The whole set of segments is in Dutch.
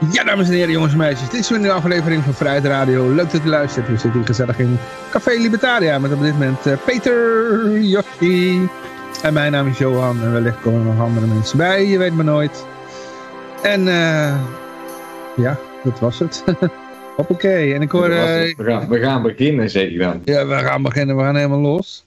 Ja, dames en heren, jongens en meisjes. Dit is weer een nieuwe aflevering van Vrijheid Radio. Leuk dat u luistert. We zitten hier gezellig in Café Libertaria met op dit moment uh, Peter, Yoshi en mijn naam is Johan. En wellicht komen er nog andere mensen bij, je weet maar nooit. En uh, ja, dat was het. Hoppakee. En ik hoor... Uh, we, gaan, we gaan beginnen, zeg je dan. Ja, we gaan beginnen. We gaan helemaal los.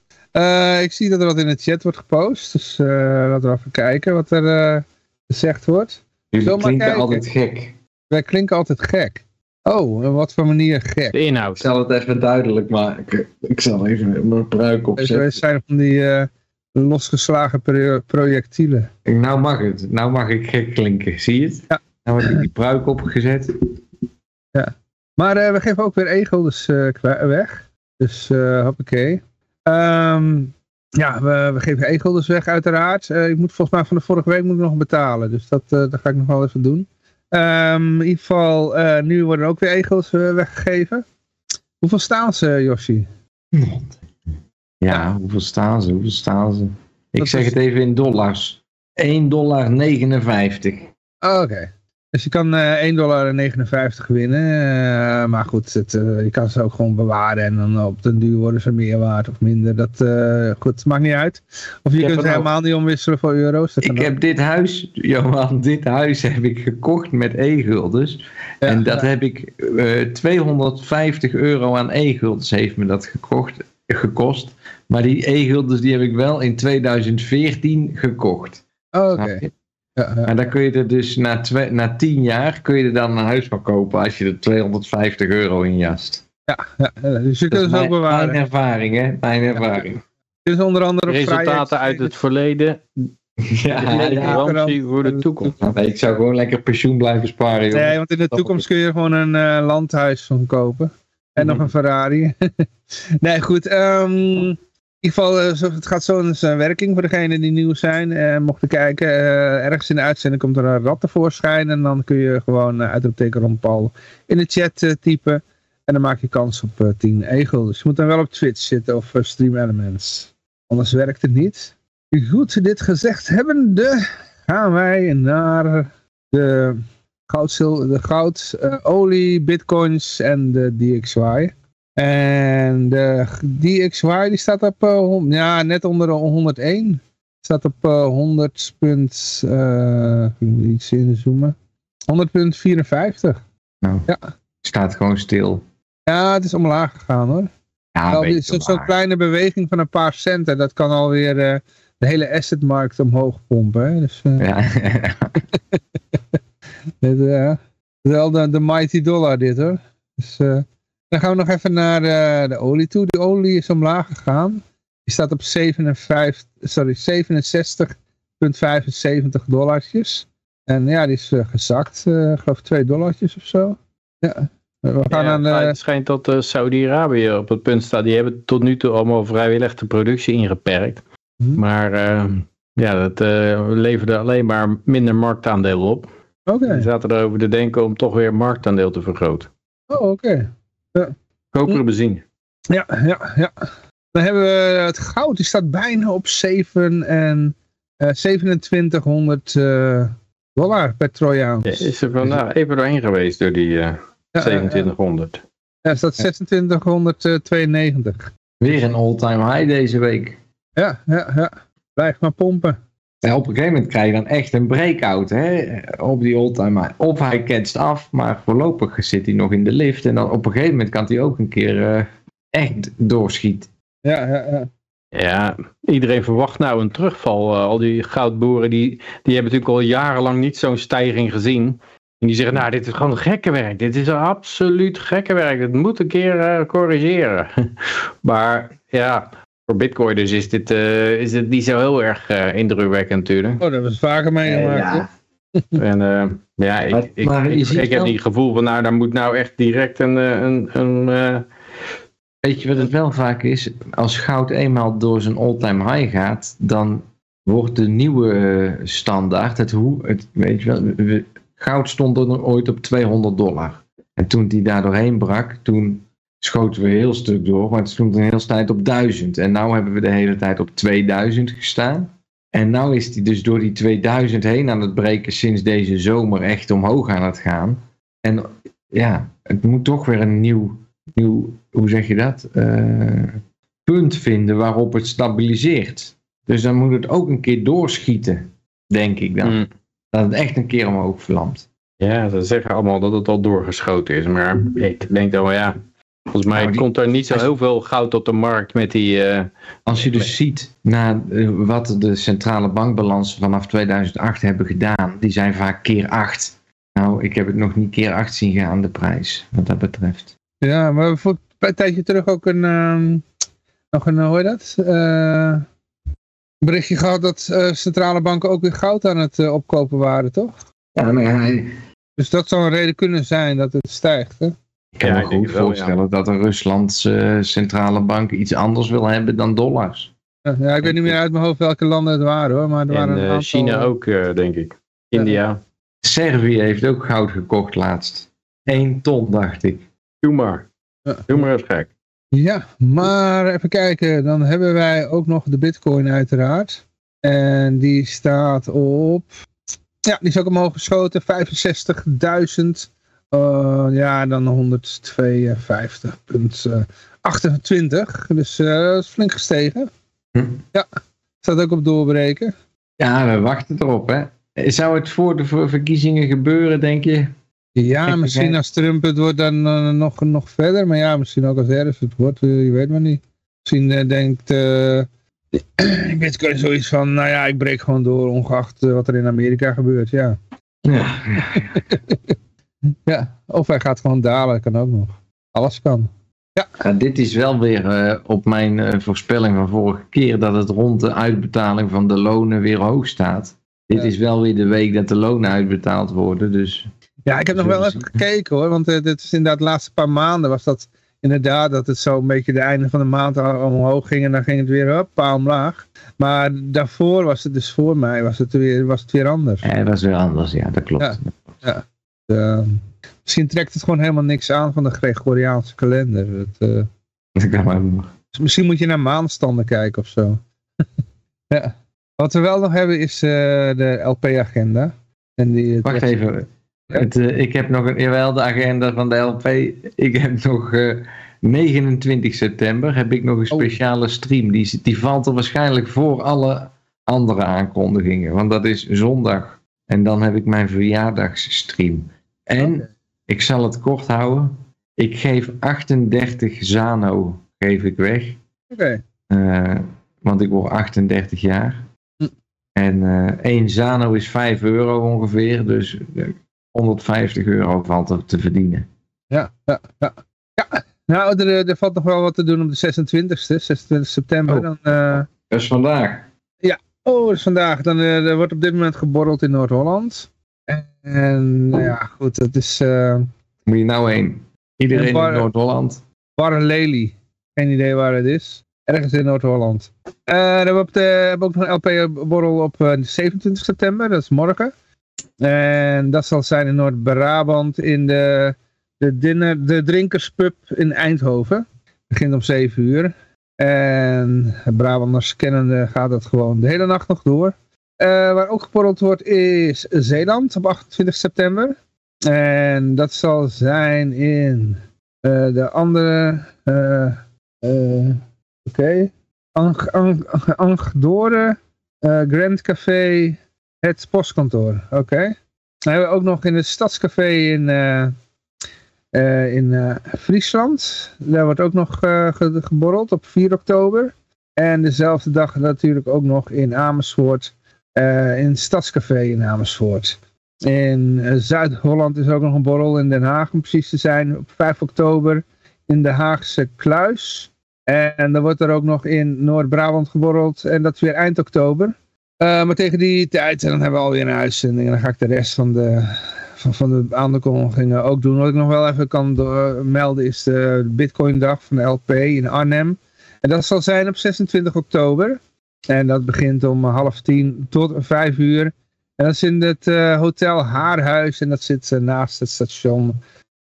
Ik zie dat er wat in de chat wordt gepost. Dus laten we even kijken wat er gezegd wordt. Jullie klinken altijd gek. Wij klinken altijd gek. Oh, op wat voor manier gek? De inhoud. Ik zal het even duidelijk maken. Ik zal even mijn pruik opzetten. Wij zijn van die uh, losgeslagen projectielen. Nou mag het. Nou mag ik gek klinken. Zie je het? Ja. Nou heb ik die pruik opgezet. Ja. Maar uh, we geven ook weer e-guldens uh, weg. Dus uh, hoppakee. Um, ja, we, we geven e-guldens weg uiteraard. ik moet volgens mij van de vorige week moet ik nog betalen. Dus dat, dat ga ik nog wel even doen. Um, in ieder geval, uh, nu worden ook weer egels uh, weggegeven. Hoeveel staan ze, Yoshi? Ja, hoeveel staan ze? Hoeveel staan ze? Ik Dat zeg is... het even in dollars. 1,59 dollar. Oh, Oké. Dus je kan uh, eh, 1,59 dollar winnen. Uh, maar goed, het, uh, je kan ze ook gewoon bewaren. En dan op den duur worden ze meer waard of minder. Dat goed, maakt niet uit. Of je kunt ze helemaal niet omwisselen voor euro's. ik heb dit huis, Johan, dit huis heb ik gekocht met e-guldens. Ja, en dat ja. heb ik 250 euro aan e-guldens heeft me dat gekocht, gekost. Maar die e-guldens die heb ik wel in 2014 gekocht. Oh, Oké. Okay. En dan kun je er dus na, twee, na tien jaar kun je er dan een huis van kopen als je er 250 euro in jast. Ja, ja dus je kunt het ook bewaren. Mijn ervaring, hè? Mijn ervaring. Dus onder andere Resultaten uit het verleden. Ja, ja garantie voor de toekomst. Nee, ik zou gewoon lekker pensioen blijven sparen. Joh. Nee, want in de toekomst kun je gewoon een uh, landhuis van kopen. En mm -hmm. nog een Ferrari. nee, goed. Um, ieder geval, uh, het gaat zo in zijn werking voor degenen die nieuw zijn. Uh, mochten kijken, uh, ergens in de uitzending komt er een rat tevoorschijn. En dan kun je gewoon uh, uitroepteken Ron Paul in de chat typen. En dan maak je kans op 10 egel. Dus je moet dan wel op Twitch zitten of Stream Elements. Anders werkt het niet. Goed, dit gezegd hebbende gaan wij naar de goud, de goud olie, bitcoins en de DXY. En de DXY die staat op uh, ja, net onder de 101. Staat op uh, 100. Punt, uh, iets inzoomen. 100.54. Nou, ja. staat gewoon stil. Ja, het is omlaag gegaan hoor. Ja, Zo'n zo kleine beweging van een paar centen, dat kan alweer de hele assetmarkt omhoog pompen. Hè? Dus, ja. dit, wel de, de mighty dollar dit hoor. Dus, dan gaan we nog even naar de, de olie toe. De olie is omlaag gegaan. Die staat op 57, sorry, 67,75 dollartjes. En ja, die is uh, gezakt. Uh, ik geloof 2 dollartjes of zo. Ja. We gaan ja, aan de... Het schijnt dat uh, Saudi-Arabië op het punt staat. Die hebben tot nu toe allemaal vrijwillig de productie ingeperkt. Hmm. Maar ja, dat leverde alleen maar minder marktaandeel op. Oké. Okay. Die zaten erover te denken om toch weer marktaandeel te vergroten. Oh, oké. Okay. Ja. Koperen benzine. Ja, ja, ja. Dan hebben we het goud, die staat bijna op 7 en, uh, 2700 uh, dollar per trojaans. Ja, is er vandaag even doorheen geweest door die uh, ja, 2700. Ja, staat 2692. Weer een all-time high deze week. Ja, ja, ja. Blijf maar pompen. En op een gegeven moment krijg je dan echt een breakout hè, op die oldtimer. Of hij ketst af, maar voorlopig zit hij nog in de lift. En dan op een gegeven moment kan hij ook een keer uh, echt doorschieten. Ja, ja, ja. Ja, iedereen verwacht nou een terugval. Uh, al die goudboeren die, die hebben natuurlijk al jarenlang niet zo'n stijging gezien. En die zeggen, nou dit is gewoon gekke werk. Dit is absoluut gekke werk. Dit moet een keer uh, corrigeren. maar ja, voor Bitcoin dus is dit, uh, is dit niet zo heel erg uh, indrukwekkend natuurlijk. Oh, dat hebben we vaker meegemaakt. Ja. en uh, ja, ik, maar, ik, ik, ik heb die gevoel van nou, daar moet nou echt direct een... een, een Weet je wat het wel vaak is? Als goud eenmaal door zijn all-time high gaat, dan wordt de nieuwe standaard, het, hoe, het, weet je wel, goud stond er ooit op 200 dollar. En toen die daar doorheen brak, toen schoten we heel stuk door, maar het stond een hele tijd op 1000. En nu hebben we de hele tijd op 2000 gestaan. En nou is die dus door die 2000 heen aan het breken sinds deze zomer echt omhoog aan het gaan. En ja, het moet toch weer een nieuw, nieuw hoe zeg je dat, Eh, punt vinden waarop het stabiliseert. Dus dan moet het ook een keer doorschieten, denk ik dan. Mm. Dat het echt een keer omhoog vlamt. Ja, ze zeggen allemaal dat het al doorgeschoten is. Maar ik denk dan wel ja. Volgens mij Nou, die- komt er niet zo heel veel goud op de markt met die. eh, Als je dus ziet naar eh, wat de centrale bankbalansen vanaf 2008 hebben gedaan, die zijn vaak keer 8. Nou, ik heb het nog niet keer 8 zien gaan, de prijs, wat dat betreft. Ja, maar we hebben voor een tijdje terug ook een, ehm, nog een, hoe heet dat? Eh, berichtje gehad dat eh, centrale banken ook weer goud aan het eh, opkopen waren, toch? Ja, maar hij, Dus dat zou een reden kunnen zijn dat het stijgt, hè? Ik kan Ja, me goed wel, voorstellen dat een Ruslandse eh, centrale bank iets anders wil hebben dan dollars. Ja, ik weet niet meer uit mijn hoofd welke landen het waren, hoor. Maar er waren en een eh, aantal... China ook, eh, denk ik. India. Servië heeft ook goud gekocht laatst. 1 ton, dacht ik. Doe maar. Doe maar eens gek. Ja, maar even kijken. Dan hebben wij ook nog de bitcoin uiteraard. En die staat op... Ja, die is ook omhoog geschoten. 65.000. eh, ja, dan 152,28. Dus eh, dat is flink gestegen. Hm. Ja, staat ook op doorbreken. Ja, we wachten erop, hè. Zou het voor de ver- verkiezingen gebeuren, denk je? Ja, misschien als Trump het wordt dan eh, nog, nog verder. Maar ja, misschien ook als Harris het wordt. eh, je weet maar niet. Misschien eh, denkt eh Bitcoin zoiets van... Nou ja, ik breek gewoon door ongeacht eh, wat er in Amerika gebeurt. Ja. Ja. ja. Of hij gaat gewoon dalen. Kan ook nog. Alles kan. Ja, dit is wel weer eh, op mijn eh, voorspelling van vorige keer dat het rond de uitbetaling van de lonen weer hoog staat. Dit Ja. is wel weer de week dat de lonen uitbetaald worden, dus Ja, ik heb nog wel even gekeken hoor. Want uh, dit is inderdaad de laatste paar maanden was dat inderdaad dat het zo een beetje de einde van de maand omhoog ging. En dan ging het weer op, paal omlaag. Maar daarvoor was het dus voor mij was het weer, was het weer anders. eh, dat is weer anders, ja, dat klopt. Ja. Misschien trekt het gewoon helemaal niks aan van de Gregoriaanse kalender. Het, kan maar. Misschien moet je naar maanstanden kijken of zo. ja. Wat we wel nog hebben is uh, de LP-agenda. Wacht even. Het, uh, ik heb nog een, jawel, de agenda van de LP. Ik heb nog uh, 29 september heb ik nog een speciale oh. stream. Die, die valt er waarschijnlijk voor alle andere aankondigingen. Want dat is zondag. En dan heb ik mijn verjaardagsstream. En okay. ik zal het kort houden. Ik geef 38 Zano geef ik weg. Oké. Okay. Uh, want ik word 38 jaar. Hm. En uh, één Zano is 5 euro ongeveer. Dus 150 euro valt er te verdienen. Ja, ja, ja. ja. Nou, er, er valt nog wel wat te doen op de 26e, 26 september. Oh. Dan, uh... Dat is vandaag. Ja, oh, dat is vandaag. Dan er wordt op dit moment geborreld in Noord-Holland. En, nou ja, goed, het is... Uh... Moet je nou heen? Iedereen bar, in Noord-Holland? Bar en Lely. Geen idee waar het is. Ergens in Noord-Holland. Uh, dan hebben we, op de, hebben ook nog een LP-borrel op uh, 27 september, dat is morgen. En dat zal zijn in Noord-Brabant in de, de, dinner, de drinkerspub in Eindhoven. Begint om 7 uur. En Brabanders kennende gaat het gewoon de hele nacht nog door. Uh, waar ook geborreld wordt is Zeeland op 28 september. En dat zal zijn in uh, de andere... Uh, Oké. Okay. Grand Café, het postkantoor. Oké. Dan hebben we ook nog in het Stadscafé in, in Friesland. Daar wordt ook nog ge geborreld op 4 oktober. En dezelfde dag natuurlijk ook nog in Amersfoort. In het Stadscafé in Amersfoort. In Zuid-Holland is ook nog een borrel in Den Haag om precies te zijn. Op 5 oktober in de Haagse Kluis. En dan wordt er ook nog in Noord-Brabant geborreld. En dat is weer eind oktober. Uh, maar tegen die tijd, dan hebben we alweer een uitzending. En dan ga ik de rest van de, van, van de aankondigingen ook doen. Wat ik nog wel even kan melden is de Bitcoin dag van de LP in Arnhem. En dat zal zijn op 26 oktober. En dat begint om half tien tot vijf uur. En dat is in het uh, Hotel Haarhuis. En dat zit uh, naast het station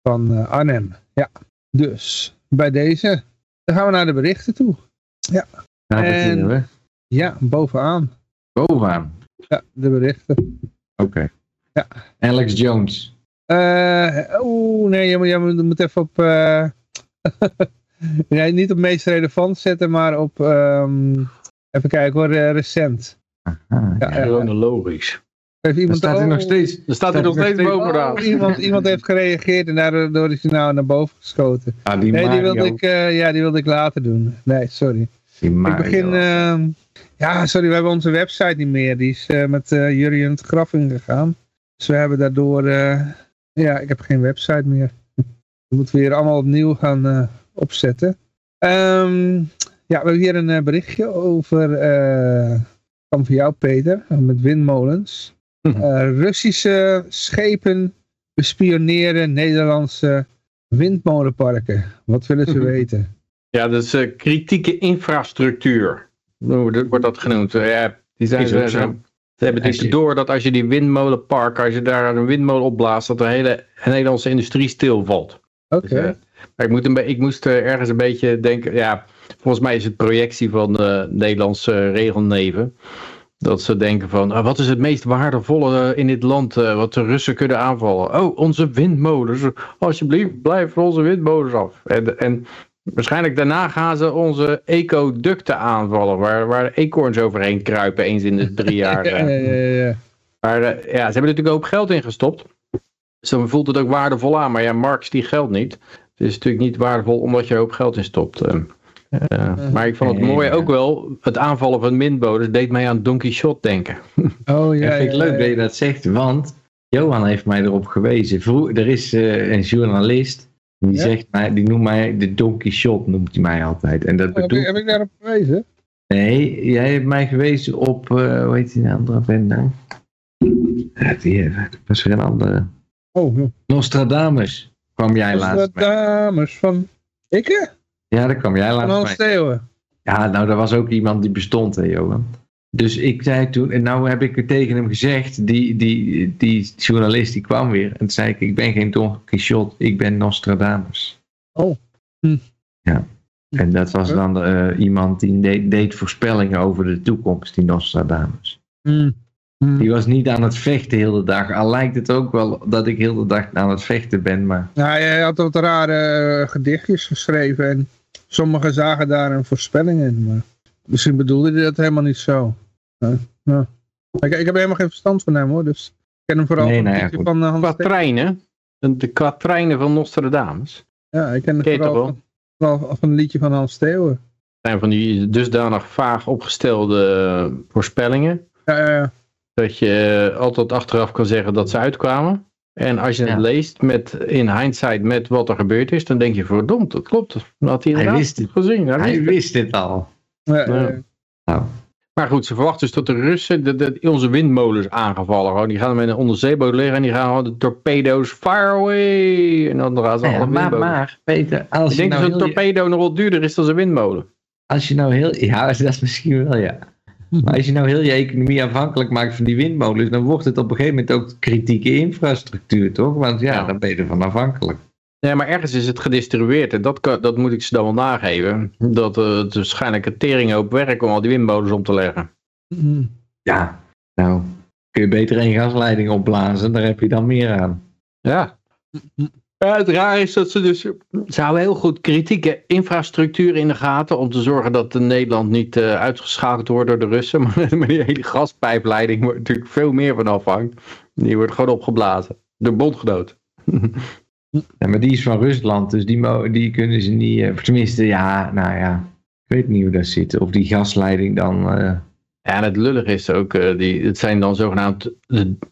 van uh, Arnhem. Ja, dus bij deze... Dan gaan we naar de berichten toe. Ja. We. Ja, bovenaan. Bovenaan. Ja, de berichten. Oké. Ja. Alex Jones. Eh, Oeh, nee, je moet, je moet- even op... eh, nee, niet op meest relevant zetten, maar op... ehm, even kijken hoor, eh, recent. Aha. Ja, ja. Chronologisch. Heeft iemand, staat oh, nog steeds. Er staat hij nog steeds bovenaan. oh, iemand, iemand heeft gereageerd en daardoor is hij nou naar boven geschoten. Ah, die Nee, die wilde ik, eh, ja, die wilde ik later doen. Nee, sorry. Die Ik begin... ehm, ja, sorry, we hebben onze website niet meer. Die is eh, met eh Jurjen het graf ingegaan. Dus we hebben daardoor... eh, ja, ik heb geen website meer. We moeten weer allemaal opnieuw gaan eh, opzetten. Ehm, ja, we hebben hier een eh, berichtje over... eh kwam van jou, Peter. Met windmolens. Mhm. Eh, Russische schepen bespioneren Nederlandse windmolenparken. Wat willen ze weten? Ja, dat is eh, kritieke infrastructuur. Hoe dat- wordt dat genoemd? Ja, die zijn, ze, zo. ze hebben je- door dat als je die windmolenpark, als je daar een windmolen opblaast, dat de hele Nederlandse industrie stilvalt. Oké. Dus, eh, maar ik, moet een ik moest ergens een beetje denken, ja, volgens mij is het projectie van de Nederlandse regelneven. Dat ze denken van, ah, wat is het meest waardevolle eh, in dit land eh, wat de Russen kunnen aanvallen? Oh, onze windmolens. Alsjeblieft, blijf van onze windmolens af. En, en waarschijnlijk daarna gaan ze onze ecoducten aanvallen, waar, waar de eekhoorns overheen kruipen eens in de drie jaar. Ja, eh. ja, ja, ja. Maar ja, ze hebben natuurlijk hoop geld in gestopt. Dus dan voelt het ook waardevol aan. Maar ja, Marx die geldt niet. Het is natuurlijk niet waardevol omdat je er een hoop geld in stopt. Eh, maar ik vond het mooi ook wel. Het aanvallen van windmolens deed mij aan Don Quixote denken. Oh ja, vind ik leuk dat je dat zegt, want Johan heeft mij erop gewezen. Vroeg, er is eh, een journalist die Ja? zegt mij, die noemt mij de Don Quixote, noemt hij mij altijd. En dat Oh, Heb ik, bedoelt, heb ik daarop gewezen? nee, jij hebt mij gewezen op, eh, hoe heet die andere vent nou? Ja, die was weer een andere. Oh, ja. Nostradamus kwam jij is laatst dames van... Ik? Ja, daar kwam jij Hans bij. Steeuwen. Ja, nou, daar was ook iemand die bestond, hè, Johan. Dus ik zei toen, en nou heb ik er tegen hem gezegd, die, die, die journalist die kwam weer. En toen zei ik, ik ben geen Don Quixote, ik ben Nostradamus. Oh. Hm. Ja. En dat was dan eh, iemand die deed, deed voorspellingen over de toekomst, die Nostradamus. Hm. Hm. Die was niet aan het vechten de hele dag. Al lijkt het ook wel dat ik heel de dag aan het vechten ben, maar... Nou, hij had wat rare eh, gedichtjes geschreven en sommigen zagen daar een voorspelling in. Maar misschien bedoelde hij dat helemaal niet zo. Ja, ja. Ik, ik heb helemaal geen verstand van hem hoor, dus ik ken hem vooral Nee, van nou van eh, Hans. Quatrainen. De, de quatrainen van Nostradamus. Ja, ik ken hem vooral toch van, vooral van het liedje van Hans Steeuwen. zijn van die dusdanig vaag opgestelde voorspellingen. Ja, ja, ja. Dat je eh, altijd achteraf kan zeggen dat ze uitkwamen. En als je het leest met, in hindsight met wat er gebeurd is, dan denk je verdomd, dat klopt. Dat had hij Hij wist het. gezien. Hij wist Hij het. wist dit al. Ja, Ja. ja. Nou, Maar goed, ze verwachten dus dat de Russen de, de- onze windmolens aangevallen. Gewoon. Die gaan met een onderzeeboot liggen en die gaan gewoon de torpedo's fire away. En dan gaan ze ja, alle maar, maar, Peter, als Ik je, denk nou dat een torpedo nog wel duurder is dan een windmolen. als je nou heel... Ja, dat is misschien wel, ja. Maar als je nou heel je economie afhankelijk maakt van die windmolens, dan wordt het op een gegeven moment ook kritieke infrastructuur, toch? Want ja, Ja. dan ben je ervan afhankelijk. Ja, maar ergens is het gedistribueerd. En dat, kan, dat moet ik ze dan wel nageven. Dat eh, het waarschijnlijk een tering hoop werk om al die windmolens om te leggen. Hm. Ja, nou, kun je beter een gasleiding opblazen, daar heb je dan meer aan. Ja. Ja, het is dat ze dus... Ze houden heel goed kritieke infrastructuur in de gaten... om te zorgen dat de Nederland niet eh, uitgeschakeld wordt door de Russen. Maar, maar die hele gaspijpleiding wordt natuurlijk veel meer van afhangt. Die wordt gewoon opgeblazen. Door bondgenoten. Ja, maar die is van Rusland, dus die, die kunnen ze niet... eh, tenminste, ja, nou ja, ik weet niet hoe dat zit. Of die gasleiding dan... eh, en het lullig is ook, eh, die, het zijn dan zogenaamd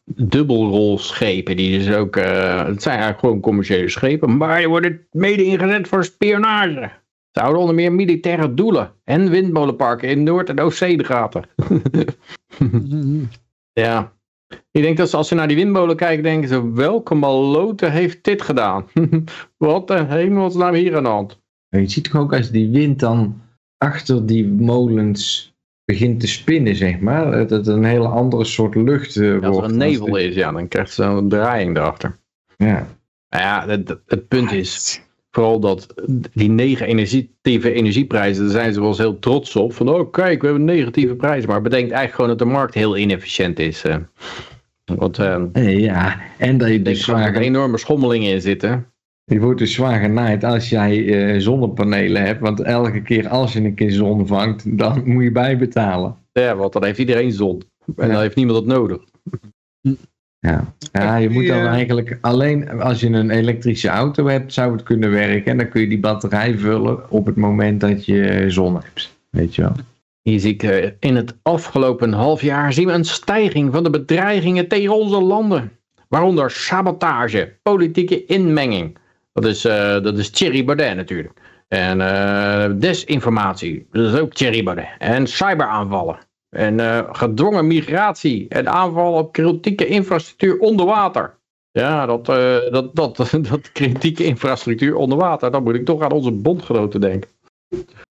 dubbelrolschepen. Die dus ook, eh, het zijn eigenlijk gewoon commerciële schepen, maar die worden mede ingezet voor spionage. Ze houden onder meer militaire doelen en windmolenparken in Noord- en Oostzee ja, ik denk dat ze als ze naar die windmolen kijken, denken ze, welke malote heeft dit gedaan? Wat de hemelsnaam hier aan de hand? je ziet toch ook als die wind dan achter die molens begint te spinnen, zeg maar. Dat het een hele andere soort lucht eh, Als er wordt. een nevel is, ja, dan krijgt ze een draaiing erachter. Ja. Nou ja, het, het punt is, vooral dat die negen negatieve energieprijzen, daar zijn ze wel eens heel trots op. Van oh kijk, we hebben negatieve prijzen. Maar bedenkt eigenlijk gewoon dat de markt heel inefficiënt is. eh. Want eh, Eh, Ja, en dat je dus er zwaar, enorme schommelingen in zitten. Je wordt dus zwaar genaaid als jij eh, zonnepanelen hebt. Want elke keer als je een keer zon vangt, dan moet je bijbetalen. Ja, want dan heeft iedereen zon. En Ja. dan heeft niemand het nodig. Ja, ja je moet dan Ja. eigenlijk alleen als je een elektrische auto hebt, zou het kunnen werken. En dan kun je die batterij vullen op het moment dat je zon hebt. Weet je wel. Hier zie ik eh, in het afgelopen half jaar zien we een stijging van de bedreigingen tegen onze landen. Waaronder sabotage, politieke inmenging. Dat is, eh, dat is Thierry Baudet natuurlijk. En eh, desinformatie, dat is ook Thierry Baudet. En cyberaanvallen. En eh, gedwongen migratie. En aanvallen op kritieke infrastructuur onder water. Ja, dat, eh, dat, dat, dat kritieke infrastructuur onder water, dan moet ik toch aan onze bondgenoten denken.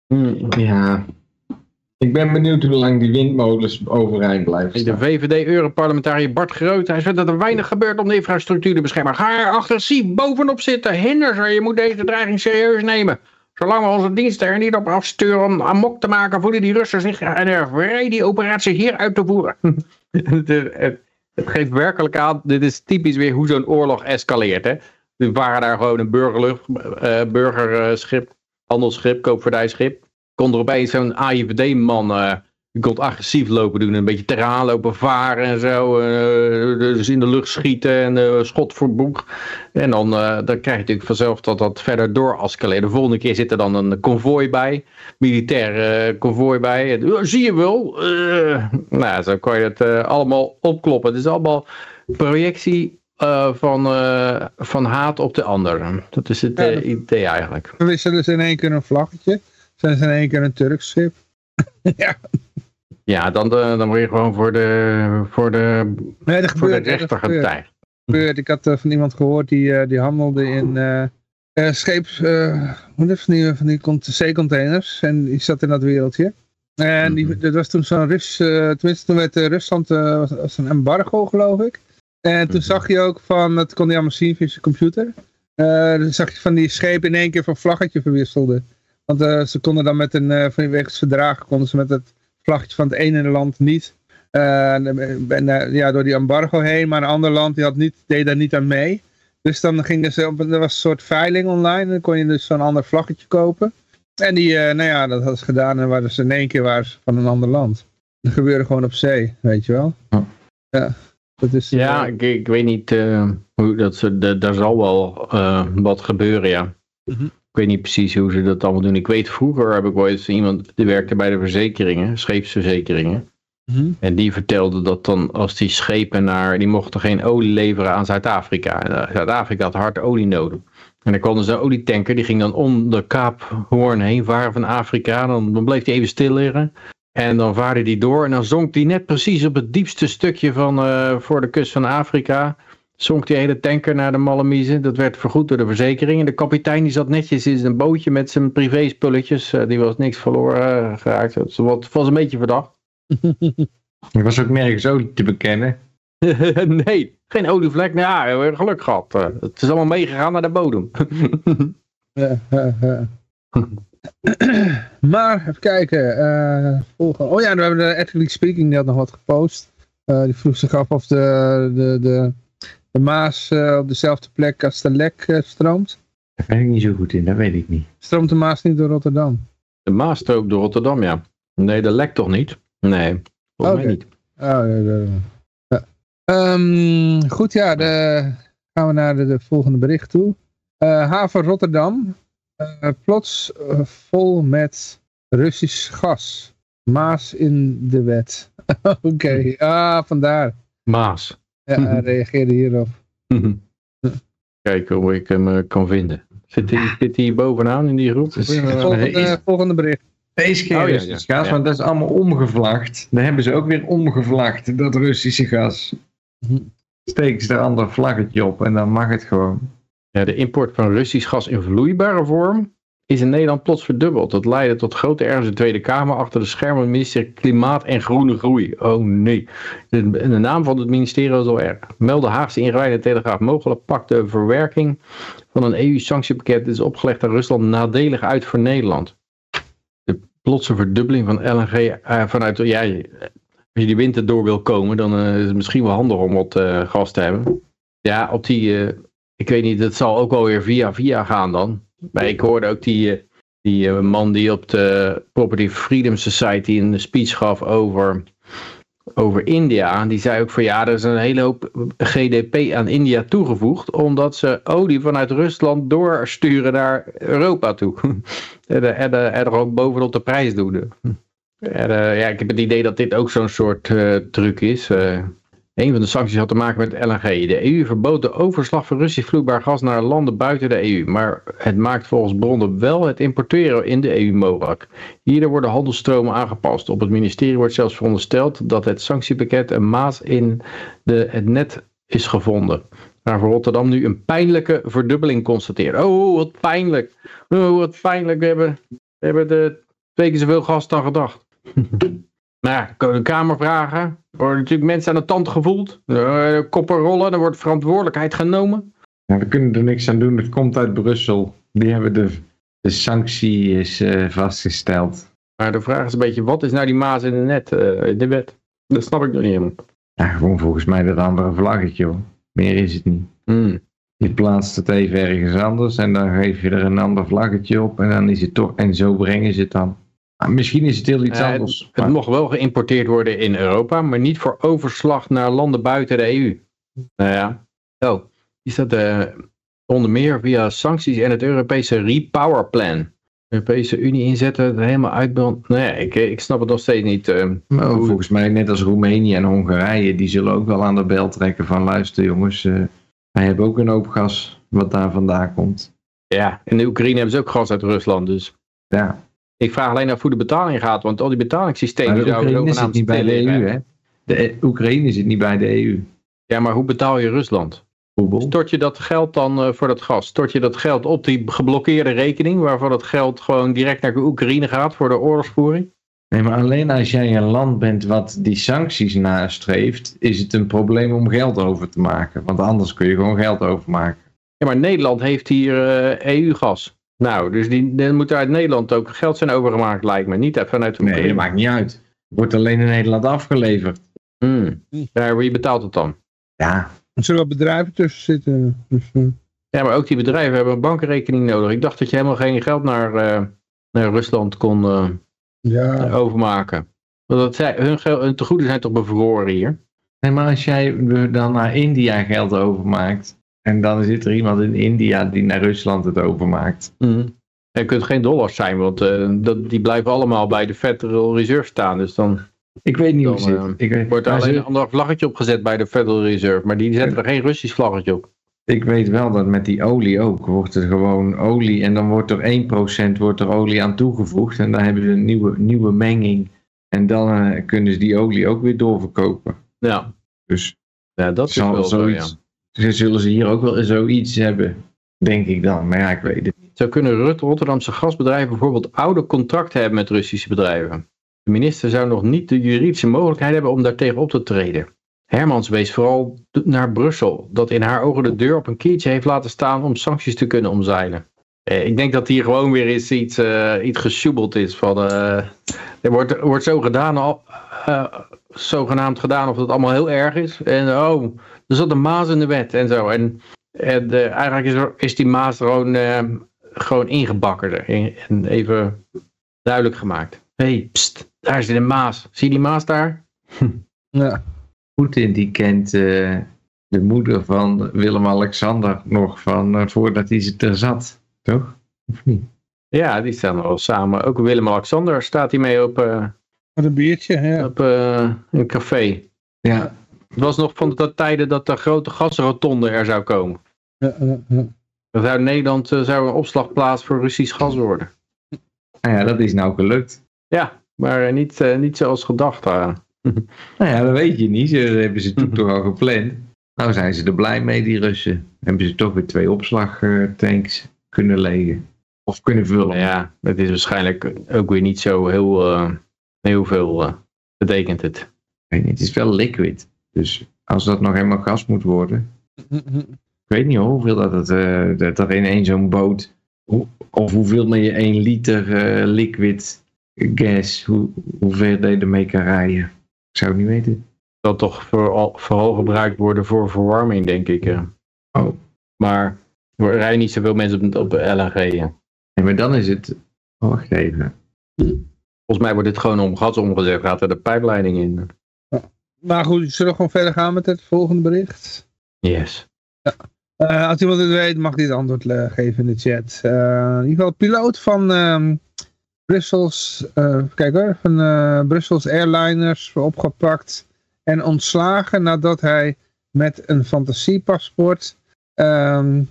Hmm. Ja. Ik ben benieuwd hoe lang die windmolens overeind blijven De. VVD-Europarlementariër Bart Groot, hij zegt dat er weinig gebeurt om de infrastructuur te beschermen. Ga er agressief bovenop zitten, hinder ze, je moet deze dreiging serieus nemen. Zolang we onze diensten er niet op afsturen om amok te maken, voelen die Russen zich en er vrij die operatie hier uit te voeren. het, het- geeft werkelijk aan, dit is typisch weer hoe zo'n oorlog escaleert. Hè? Er waren daar gewoon een burgerlucht, eh, burgerschip, handelsschip, koopvaardijschip. Kon er opeens zo'n AIVD-man eh, je kon agressief lopen doen, een beetje terrain lopen varen en zo. eh, dus in de lucht schieten en eh, schot voor boeg. En dan, eh, dan krijg je natuurlijk vanzelf dat dat verder door escaleert. De volgende keer zit er dan een konvooi bij, militair eh konvooi bij. En, "Ja, zie je wel. Eh, nou, zo kan je het eh, allemaal opkloppen. Het is allemaal projectie eh, van, eh, van haat op de ander. Dat is het Ja, eh, dat- idee eigenlijk. We wisselen ze in één keer een vlaggetje. Zijn ze in één keer een Turks schip. ja, Ja, dan, eh, dan word je gewoon voor de, voor de, nee, dat voor de gebeurt. rechter gebeurt. Ik had eh, van iemand gehoord die, eh, die handelde in eh, scheeps, hoe heet het, van die, van die cont- zeecontainers. En die zat in dat wereldje. En die, Mhm. dat was toen zo'n Rus, tenminste toen werd Rusland, was, was een embargo geloof ik. En toen Mhm. zag je ook van, dat kon hij allemaal zien via zijn computer. Dan zag je van die schepen in één keer van vlaggetje verwisselden. Want eh, ze konden dan met een, eh van die wegens verdragen, konden ze met het vlaggetje van het ene land niet eh, en, en, ja, door die embargo heen, maar een ander land die had niet, deed daar niet aan mee. Dus dan gingen ze op, er was een soort veiling online, dan kon je dus zo'n ander vlaggetje kopen. En die, eh, nou ja, dat hadden ze gedaan en waren ze in één keer waren ze van een ander land. Dat gebeurde gewoon op zee, weet je wel. Ja. Ja, dat is... Ja, ik, ik weet niet eh, hoe dat daar zal wel eh, wat gebeuren, ja. Mhm. Ik weet niet precies hoe ze dat allemaal doen. Ik weet, vroeger heb ik ooit iemand die werkte bij de verzekeringen, scheepsverzekeringen. mhm. En die vertelde dat dan als die schepen naar, die mochten geen olie leveren aan Zuid-Afrika. Eh, Zuid-Afrika had hard olie nodig. En dan kwam er zo'n olietanker, die ging dan om de Kaap Hoorn heen varen van Afrika. Dan, dan bleef hij even stil liggen. En dan vaarde die door en dan zonk die net precies op het diepste stukje van, eh, voor de kust van Afrika. Zonk die hele tanker naar de Malamiezen. Dat werd vergoed door de verzekering. En de kapitein die zat netjes in zijn bootje met zijn privéspulletjes. Eh, die was niks verloren eh, geraakt. Het was, was een beetje verdacht. Er was ook nergens olie te bekennen. nee, geen olievlek. Nou, ja, we hebben geluk gehad. Eh, Het is allemaal meegegaan naar de bodem. Ja, ja, ja. maar, even kijken. eh, volgende. Oh ja, we hebben de Ethically Speaking, die had nog wat gepost. Eh, die vroeg zich af of de, de, de, de Maas eh, op dezelfde plek als de Lek eh, stroomt. Daar ben ik niet zo goed in, dat weet ik niet. Stroomt de Maas niet door Rotterdam? de Maas ook door Rotterdam, ja. Nee, dat lekt toch niet? Nee, volgens mij niet. Oh, ja, ja, ja. Ehm, goed, ja, de, gaan we naar de, de volgende bericht toe. Eh, haven Rotterdam, eh, plots vol met Russisch gas. Maas in de wet. Oké, ah, vandaar. Maas. Ja, hij reageerde hierop. Kijken hoe ik hem eh, kan vinden. Zit hij zit hij bovenaan in die groep? Dus- Eh, Volgende, volgende bericht. Er is geen Oh, ja, Russisch ja. gas, Ja. want dat is allemaal omgevlacht. Dan hebben ze ook weer omgevlacht, dat Russische gas. Mhm. Steken ze er een ander vlaggetje op en dan mag het gewoon. Ja, de import van Russisch gas in vloeibare vorm is in Nederland plots verdubbeld. Dat leidde tot grote ernst in de Tweede Kamer achter de schermen minister Klimaat en Groene Groei. Oh nee. De, de naam van het ministerie was al erg. Melde Haagse ingewijde Telegraaf mogelijk pakt de verwerking van een EU-sanctiepakket is opgelegd aan Rusland nadelig uit voor Nederland. De plotse verdubbeling van LNG uh, vanuit... Ja, als je die winter door wil komen, dan uh, is het misschien wel handig om wat uh, gas te hebben. Ja, op die... ik weet niet, dat zal ook wel weer via via gaan dan. Maar ik hoorde ook die, die man die op de Property Freedom Society een speech gaf over, over India. Die zei ook van ja, er is een hele hoop GDP aan India toegevoegd. Omdat ze olie vanuit Rusland doorsturen naar Europa toe. en, en, er ook bovenop de prijs doen. En, ja, ik heb het idee dat dit ook zo'n soort uh, truc is. Uh, een van de sancties had te maken met LNG. De EU verbood de overslag van Russisch vloeibaar gas naar landen buiten de EU. Maar het maakt volgens bronnen wel het importeren in de EU mogelijk. Hierdoor worden handelsstromen aangepast. Op het ministerie wordt zelfs verondersteld dat het sanctiepakket een maas in de, het net is gevonden. Waarvoor Rotterdam nu een pijnlijke verdubbeling constateert. Oh, wat pijnlijk. Oh, wat pijnlijk. We hebben, hebben de twee keer zoveel gas dan gedacht. Maar Kamer vragen. Worden natuurlijk mensen aan de tand gevoeld. Uh, koppen rollen, er wordt verantwoordelijkheid genomen. Ja, we kunnen er niks aan doen. Het komt uit Brussel. Die hebben de, de sanctie is uh, vastgesteld. Maar de vraag is een beetje, wat is nou die maas in de net, uh, in de wet? Dat snap ik nog niet helemaal. Ja, gewoon volgens mij dat andere vlaggetje hoor. Meer is het niet. Mm. Je plaatst het even ergens anders en dan geef je er een ander vlaggetje op en dan is het toch, en zo brengen ze het dan. Misschien is het heel iets Uh, anders. het, mocht wel geïmporteerd worden in Europa, maar niet voor overslag naar landen buiten de EU. Nou ja, zo. Is dat eh, onder meer via sancties en het Europese Repower Plan. De Europese Unie inzetten, helemaal uitbranden. Nou ja, ik, ik snap het nog steeds niet. eh, Maar hoe- volgens mij, net als Roemenië en Hongarije, die zullen ook wel aan de bel trekken van luister jongens, eh, wij hebben ook een hoop gas wat daar vandaan komt. Ja, in de Oekraïne hebben ze ook gas uit Rusland, dus Ja, ik vraag alleen af hoe de betaling gaat, want al die betalingssystemen zouden zogenaamd niet bij de. EU hè. De E- Oekraïne zit niet bij de E EU. Ja, maar hoe betaal je Rusland? Stort je dat geld dan eh, voor dat gas? Stort je dat geld op die geblokkeerde rekening, waarvan het geld gewoon direct naar de Oekraïne gaat voor de oorlogsvoering? Nee, maar alleen als jij een land bent wat die sancties nastreeft, is het een probleem om geld over te maken. Want anders kun je gewoon geld overmaken. Ja, maar Nederland heeft hier EU-gas. Nou, dus die, dan moet er uit Nederland ook geld zijn overgemaakt, lijkt me. Niet vanuit de Nee, dat maakt niet uit. Wordt alleen in Nederland afgeleverd. Hmm. Ja, wie betaalt het dan? Ja, Er zullen wel bedrijven tussen zitten. Dus, eh, Ja, maar ook die bedrijven hebben een bankrekening nodig. Ik dacht dat je helemaal geen geld naar, eh, naar Rusland kon eh, ja. overmaken. Want dat zij, hun, geld, hun tegoeden zijn toch bevroren hier? Nee, maar als jij dan naar India geld overmaakt. En dan zit er iemand in India die naar Rusland het overmaakt. Er kunt geen dollars zijn, want eh, dat, die blijven allemaal bij de Federal Reserve staan. Dus dan Ik weet niet hoe het Dan, zit. Ik, weet- wordt er alleen ze- een ander vlaggetje opgezet bij de Federal Reserve. Maar die zetten er geen Russisch vlaggetje op. ik weet wel dat met die olie ook. Wordt er gewoon olie. En dan wordt er 1% wordt er olie aan toegevoegd. En dan hebben ze een nieuwe, nieuwe menging. En dan eh, kunnen ze die olie ook weer doorverkopen. Ja, Dus ja dat is wel zo, ja. Ze zullen ze hier ook wel zoiets hebben. Denk ik dan. Maar ja, ik weet het niet. Zo kunnen Rot- Rotterdamse gasbedrijven bijvoorbeeld oude contracten hebben met Russische bedrijven. De minister zou nog niet de juridische mogelijkheid hebben om daartegen op te treden. Hermans wees vooral naar Brussel, dat in haar ogen de deur op een kiertje heeft laten staan om sancties te kunnen omzeilen. Eh, ik denk dat hier gewoon weer eens iets, eh, iets gesjoebeld is. Van, eh, er, wordt, er wordt zo gedaan, al, eh, zogenaamd gedaan of het allemaal heel erg is. En oh, er zat een maas in de wet en zo. En, en eh, eigenlijk is, er, is die maas gewoon, eh, gewoon ingebakken. En- En even duidelijk gemaakt. Hé, hey, pst, daar zit een maas. Zie je die maas daar? ja. Poetin die kent de moeder van Willem-Alexander nog van voordat hij ze er zat. Toch? Of niet? Ja, die staan wel samen. Ook Willem-Alexander staat hij mee op, Met een biertje, ja. op eh, een café. Ja, Het was nog van de tijden dat de grote gasrotonde er zou komen. ja, ja, ja. Dan zou Nederland eh, zou een opslagplaats voor Russisch gas worden. nou ja, dat is nou gelukt. Ja, maar eh, niet, niet zoals gedacht. Nou ja, dat weet je niet. Ze dat hebben ze toen toch al gepland. Nou zijn ze er blij mee, die Russen. Hebben ze toch weer twee opslagtanks kunnen leggen. Of kunnen vullen. Nou ja, het is waarschijnlijk ook weer niet zo heel, heel veel uh, betekent het. Ik weet niet, het is wel liquid. Dus als dat nog helemaal gas moet worden. Ik weet niet hoor, hoeveel dat, het, uh, dat er in één zo'n boot. Hoe, of hoeveel maar je één liter liquid gas, hoe, hoeveel je ermee kan rijden. Ik zou het niet weten. Dat toch vooral, vooral gebruikt worden voor verwarming, denk ik. Oh. Maar er rijden niet zoveel mensen op, op LNG. Ja, maar dan is het... Oh, wacht even. Volgens mij wordt dit gewoon om gas omgezet. Gaat er de pijpleiding in. Maar goed, zullen we gewoon verder gaan met het volgende bericht? Yes. Ja. Uh, als iemand het weet, mag hij het antwoord geven in de chat. Uh, in ieder geval, piloot van uh, Brussels, kijk hoor, van Brussels Airliners opgepakt en ontslagen nadat hij met een fantasiepaspoort um,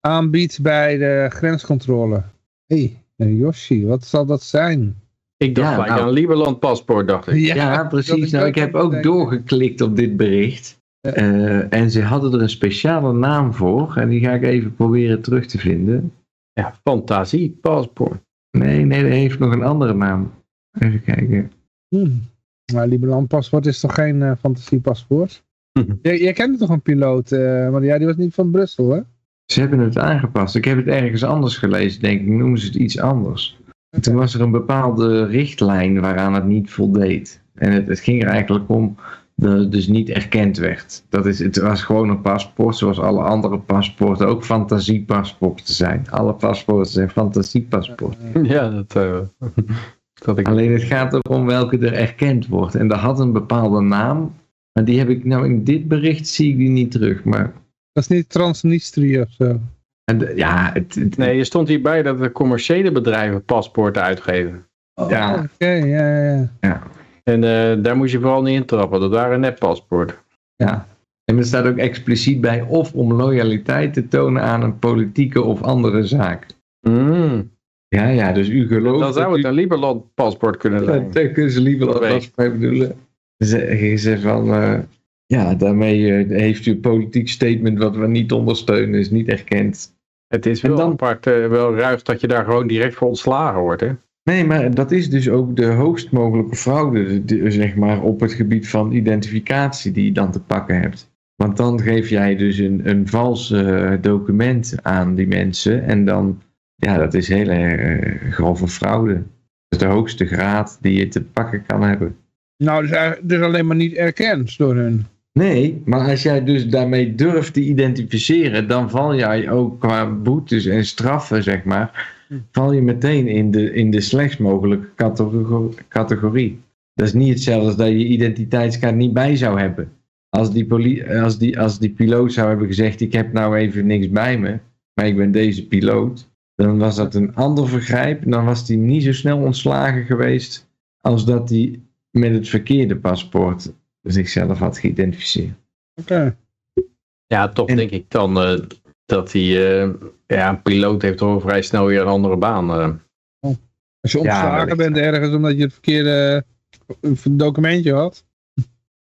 aanbiedt bij de grenscontrole. Hé, hey, Yoshi, wat zal dat zijn? Ik dacht ja, nou, aan Lieberland paspoort, dacht ik. Ja, ja precies. Nou, ik heb ook doorgeklikt op dit bericht. Uh, en ze hadden er een speciale naam voor. En die ga ik even proberen terug te vinden. Ja, fantasiepaspoort. Nee, nee, dat heeft nog een andere naam. Even kijken. Hmm. Maar Lieberland paspoort is toch geen uh, fantasiepaspoort? jij, jij kende toch een piloot, uh, maar ja, die was niet van Brussel, hè? Ze hebben het aangepast. Ik heb het ergens anders gelezen, denk ik. Noemen ze het iets anders. Toen was er een bepaalde richtlijn waaraan het niet voldeed. En het, het ging er eigenlijk om dat het dus niet erkend werd. Dat is, het was gewoon een paspoort, zoals alle andere paspoorten ook fantasiepaspoorten zijn. Alle paspoorten zijn fantasiepaspoorten. Ja, dat, uh, ik... Alleen het gaat erom welke er erkend wordt. En dat had een bepaalde naam. Maar die heb ik nou in dit bericht zie ik die niet terug. Maar dat is niet Transnistrië of zo. En ja, het, nee, je stond hierbij dat de commerciële bedrijven paspoorten uitgeven. Oh, ja. Oké, ja, ja. ja. En uh, daar moest je vooral niet intrappen. Dat waren net paspoorten. Ja. En er staat ook expliciet bij of om loyaliteit te tonen aan een politieke of andere zaak. Mm. Ja, ja, dus u gelooft... Dan zou het een Lieberland paspoort kunnen zijn. Ja, dan kunnen ze Lieberland paspoort bedoelen. Ze zeggen van, uh, ja, daarmee uh, heeft u een politiek statement wat we niet ondersteunen, is niet erkend. Het is wel dan, apart, uh, wel ruig dat je daar gewoon direct voor ontslagen wordt, hè? Nee, maar dat is dus ook de hoogst mogelijke fraude, zeg maar, op het gebied van identificatie die je dan te pakken hebt. Want dan geef jij dus een, een vals uh, document aan die mensen en dan, ja, dat is hele grove fraude. Dat is de hoogste graad die je te pakken kan hebben. Nou, dus, dus alleen maar niet erkend door hun. Nee, maar als jij dus daarmee durft te identificeren, dan val jij ook qua boetes en straffen, zeg maar, val je meteen in de, in de slechtst mogelijke categorie. Dat is niet hetzelfde als dat je identiteitskaart niet bij zou hebben. Als die, als, die, als die piloot zou hebben gezegd, ik heb nou even niks bij me, maar ik ben deze piloot, dan was dat een ander vergrijp. Dan was hij niet zo snel ontslagen geweest als dat hij met het verkeerde paspoort zichzelf had geïdentificeerd. Oké. Ja, toch denk ik dan uh, dat hij, uh, ja, een piloot heeft toch vrij snel weer een andere baan. Uh. Als je ontslagen ja, bent ergens omdat je het verkeerde documentje had.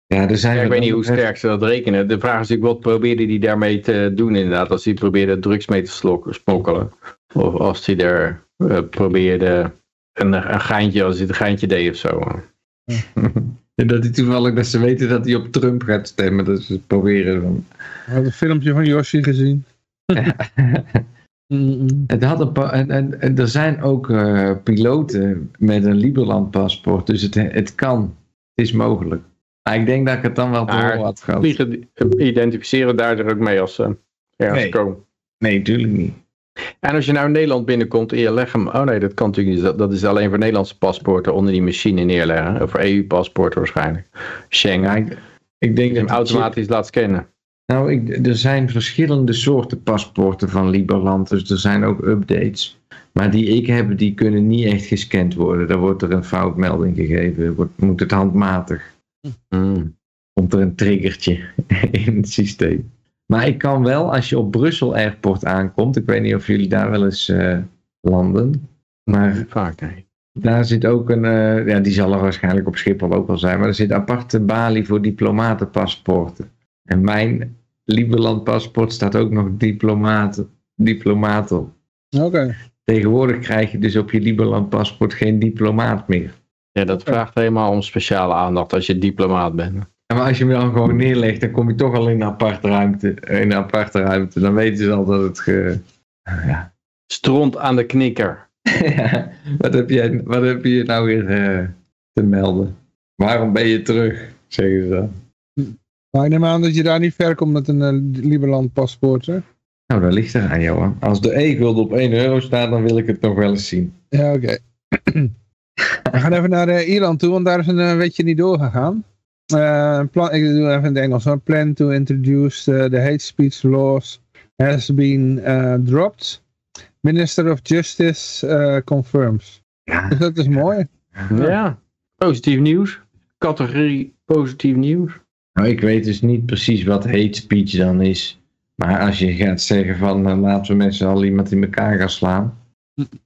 Ja, er zijn ja, ik weet niet hoe sterk ze dat rekenen. De vraag is natuurlijk, wat probeerde hij daarmee te doen inderdaad? Als hij probeerde drugs mee te slokken, smokkelen. Of als hij er probeerde een, een geintje, als hij een geintje deed of zo. En dat hij toevallig dat ze weten dat hij op Trump gaat stemmen. Dus ze proberen dan. We hadden een filmpje van Yoshi gezien. het had een en, en, en, er zijn ook uh, piloten met een Liberland paspoort. Dus het, het kan. Het is mogelijk. Maar ik denk dat ik het dan wel door had gehad. Vliegen identificeren daar ook mee als ze ergens nee. komen. Nee, natuurlijk niet. En als je nou in Nederland binnenkomt en je legt hem... Oh nee, dat kan natuurlijk niet. Dat is alleen voor Nederlandse paspoorten onder die machine neerleggen. Of voor EU-paspoorten waarschijnlijk. Schengen. ik, ik denk dat je hem automatisch laat scannen. Nou, ik, er zijn verschillende soorten paspoorten van Liberland. Dus er zijn ook updates. Maar die ik heb, die kunnen niet echt gescand worden. Daar wordt er een foutmelding gegeven. Wordt, moet het handmatig. Mm. Komt er een triggertje in het systeem. Maar ik kan wel, als je op Brussel Airport aankomt, ik weet niet of jullie daar wel eens uh, landen, maar vaak nee. Daar zit ook een, uh, ja, die zal er waarschijnlijk op Schiphol ook wel zijn, maar er zit een aparte balie voor diplomatenpaspoorten. En mijn Lieberland paspoort staat ook nog diplomaat, diplomaat op. Oké. tegenwoordig krijg je dus op je Liberland paspoort geen diplomaat meer. Ja, dat vraagt helemaal om speciale aandacht als je diplomaat bent. Ja, maar als je hem dan gewoon neerlegt, dan kom je toch al in een aparte ruimte. In een aparte ruimte. Dan weten ze al dat het ge... Ja. Stront aan de knikker. Ja, wat, heb jij, wat heb je nou weer eh, te melden? Waarom ben je terug? Zeggen ze dan. Maar ik neem aan dat je daar niet ver komt met een eh, Liberland paspoort, hè? Nou, dat ligt eraan, Johan. Als de e-gulden op 1 euro staat, dan wil ik het nog wel eens zien. Ja, oké. We gaan even naar eh, Ierland toe, want daar is een uh, wetje niet doorgegaan. Uh, plan, ik doe even in het Engels. Een plan to introduce uh, the hate speech laws has been uh, dropped. Minister of Justice uh, confirms. Ja. Dus dat is mooi. Ja, positief nieuws. Categorie positief nieuws. Nou, ik weet dus niet precies wat hate speech dan is. Maar als je gaat zeggen van uh, laten we z'n allen iemand in elkaar gaan slaan.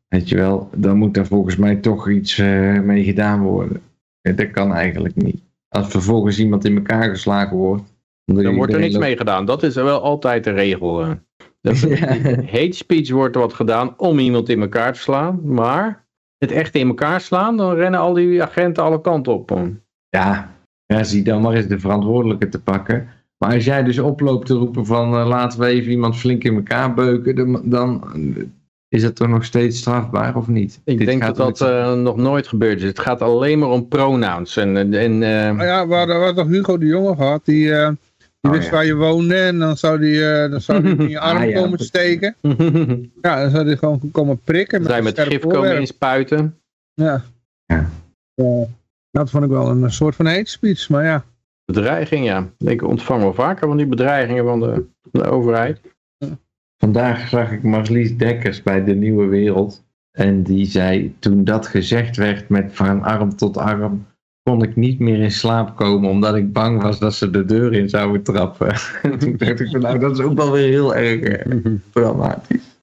Weet je wel, dan moet daar volgens mij toch iets uh, mee gedaan worden. Dat kan eigenlijk niet. Als vervolgens iemand in elkaar geslagen wordt. Dan wordt er niks mee gedaan. Dat is wel altijd de regel. Dat ja. Hate speech wordt wat gedaan om iemand in elkaar te slaan. Maar het echt in elkaar slaan, dan rennen al die agenten alle kanten op. Ja, ja zie dan maar eens de verantwoordelijke te pakken. Maar als jij dus oploopt te roepen van uh, laten we even iemand flink in elkaar beuken, dan, dan is dat toch nog steeds strafbaar of niet? Ik Dit denk dat dat uh, nog nooit gebeurd is. Het gaat alleen maar om pronouns. En, en, uh, Oh ja, we hadden, we hadden toch Hugo de Jonge gehad, die, uh, die Oh, wist ja. waar je woonde en dan zou die, uh, dan zou die in je arm Ah, ja. komen steken. Ja, dan zou die gewoon komen prikken. Zij een met gif komen inspuiten. Ja. Ja. Eh, dat vond ik wel een soort van hate speech, maar ja. Bedreiging, ja. Ik ontvang wel vaker van die bedreigingen van de, de overheid. Vandaag zag ik Marlies Dekkers bij De Nieuwe Wereld. En die zei, toen dat gezegd werd met van arm tot arm, kon ik niet meer in slaap komen, omdat ik bang was dat ze de deur in zouden trappen. En toen dacht ik, van, nou dat is ook wel weer heel erg eh, dramatisch.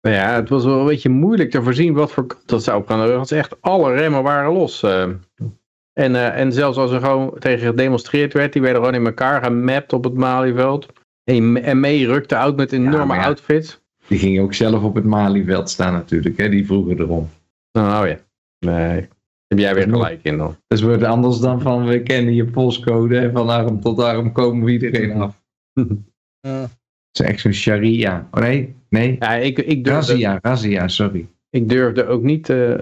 Nou ja, het was wel een beetje moeilijk te voorzien wat voor kant dat zou gaan. Want echt alle remmen waren los. eh. En, eh, en zelfs als er gewoon tegen gedemonstreerd werd, die werden gewoon in elkaar gemapt op het Malieveld. En, en mee rukte uit met enorme maar ja. outfits. Die ging ook zelf op het Malieveld staan natuurlijk, hè? die vroegen erom. Nou ja, nee. Heb jij weer gelijk in dan. Dat is wat anders dan van, we kennen je postcode en van arm tot arm komen we iedereen af. Ja. Dat is echt zo'n sharia. Oh nee, nee. Ja, ik, ik, durfde, Razia, razia, sorry. ik durfde ook niet eh,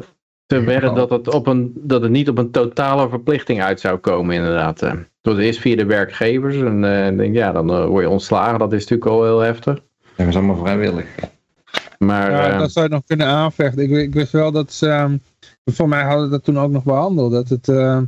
te wedden Oh. dat het, op een, dat het niet op een totale verplichting uit zou komen inderdaad. eh. Het was eerst via de werkgevers en eh, denk ja, dan eh, word je ontslagen. Dat is natuurlijk al heel heftig. Dat was allemaal vrijwillig. Maar Ja, eh, dat zou je nog kunnen aanvechten. Ik, ik wist wel dat ze, ehm, voor mij hadden dat toen ook nog behandeld. Dat het, eh,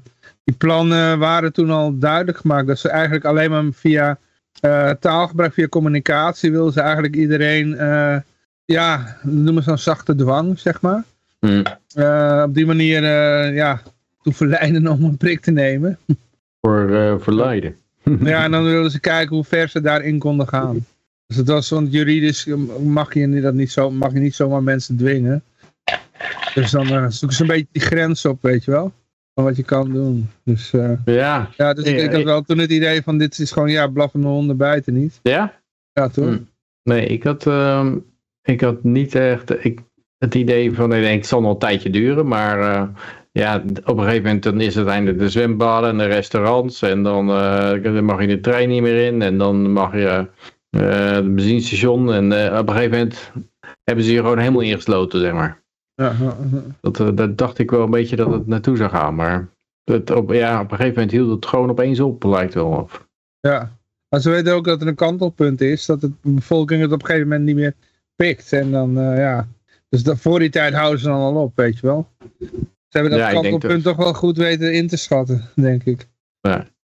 die plannen waren toen al duidelijk gemaakt. Dat ze eigenlijk alleen maar via eh, taalgebruik, via communicatie wilden ze eigenlijk iedereen, eh, ja, dat noemen ze dan zachte dwang, zeg maar. Hm, Eh, op die manier, eh, ja, toe verleiden om een prik te nemen. voor eh, verleiden. ja, en dan wilden ze kijken hoe ver ze daarin konden gaan. Dus het was, want juridisch mag je, dat niet zo, mag je niet zomaar mensen dwingen. Dus dan zoeken ze een beetje die grens op, weet je wel. Van wat je kan doen. Dus Ja, ja, dus ik, had wel toen het idee van dit is gewoon, ja, blaffende honden bijten niet. ja? Ja, toch? Hm. Nee, ik had, ehm, ik had niet echt ik, het idee van, ik denk, het zal nog een tijdje duren, maar eh, ja, op een gegeven moment dan is het einde de zwembaden en de restaurants en dan, eh, dan mag je de trein niet meer in en dan mag je eh het benzinestation en op een gegeven moment hebben ze je gewoon helemaal ingesloten, zeg maar. Ja. Dat, dat dacht ik wel een beetje dat het naartoe zou gaan, maar het, op, ja, op een gegeven moment hield het gewoon opeens op, lijkt wel op. ja. Maar ze weten ook dat er een kantelpunt is. Dat de bevolking het op een gegeven moment niet meer pikt. En dan, ja. Dus dat, voor die tijd houden ze dan al op, weet je wel. Ze hebben dat Ja, kantelpunt toch wel goed weten in te schatten, denk ik.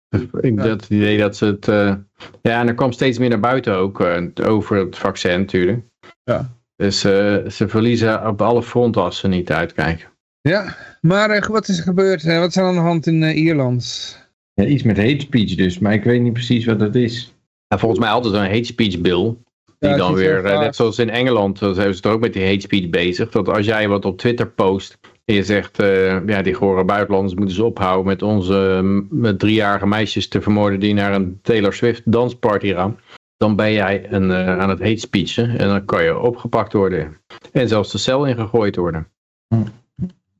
Dus ik Ja. had het idee dat ze het... eh, ja, en er kwam steeds meer naar buiten ook eh, over het vaccin natuurlijk. Ja. Dus eh, ze verliezen op alle fronten als ze niet uitkijken. Ja, maar eh, wat is er gebeurd? Wat is er aan de hand in eh, Ierland? Ja, iets met hate speech dus, maar ik weet niet precies wat dat is. Ja, volgens mij altijd een hate speech bill. Die Ja, dan weer, eh, net zoals in Engeland, dan zijn ze er ook met die hate speech bezig. Dat als jij wat op Twitter post en je zegt, eh, ja die gore buitenlanders moeten ze ophouden met onze mm, met driejarige meisjes te vermoorden die naar een Taylor Swift dansparty gaan. dan ben jij een, eh, aan het hate speechen en dan kan je opgepakt worden. En zelfs de cel ingegooid worden. Hm.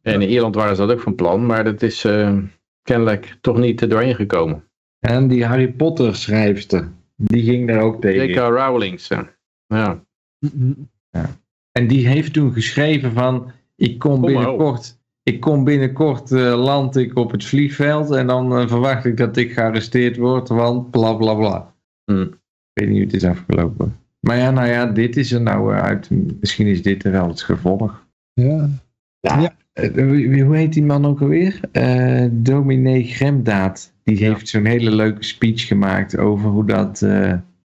En in Ierland waren ze dat ook van plan, maar dat is eh, kennelijk toch niet er doorheen gekomen. En die Harry Potter schrijfster, die ging daar ook tegen. J.K. Rowling. zo. Ja. En die heeft toen geschreven van, ik kom, op. binnenkort, ik kom binnenkort eh, land ik op het vliegveld en dan eh, verwacht ik dat ik gearresteerd word, want bla bla bla. Hm. Ik weet niet hoe het is afgelopen. Maar ja, nou ja, dit is er nou eh, uit. Misschien is dit er wel het gevolg. Ja. Wie- wie- hoe heet die man ook alweer? Eh Dominee Gremdaad. Die Ja. heeft zo'n hele leuke speech gemaakt over hoe dat eh,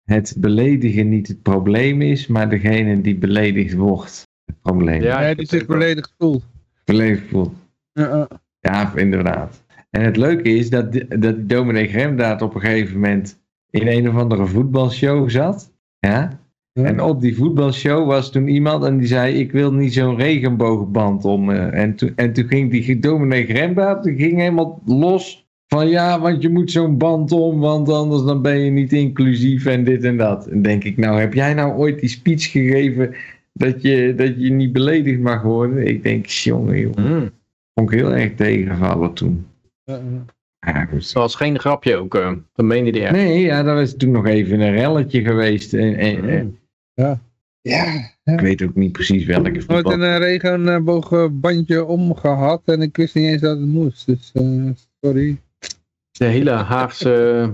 het beledigen niet het probleem is, maar degene die beledigd wordt het probleem. Ja, die zich beledigd voelt. Beledigd wordt. Ja, ja. Ja, inderdaad. En het leuke is dat, dat dominee Gremdaad op een gegeven moment in een of andere voetbalshow zat. Ja? Ja. En op die voetbalshow was toen iemand en die zei: Ik wil niet zo'n regenboogband om. me." En, toen en toen ging die dominee Gremdaad die ging helemaal los. Van ja, want je moet zo'n band om, want anders dan ben je niet inclusief en dit en dat. En denk ik, nou heb jij nou ooit die speech gegeven dat je, dat je niet beledigd mag worden? Ik denk, jongen, jongen. Hm. Vond ik heel erg tegenvallen toen. Ja, ja. Ja, goed. Dat was geen grapje ook. eh. dat meende hij echt. Nee, ja, dat was toen nog even een relletje geweest. En, en, en Hm. ja. ik weet ook niet precies welke nooit voetbal. een eh, regenboogbandje omgehad en ik wist niet eens dat het moest. Dus eh, sorry. De hele Haagse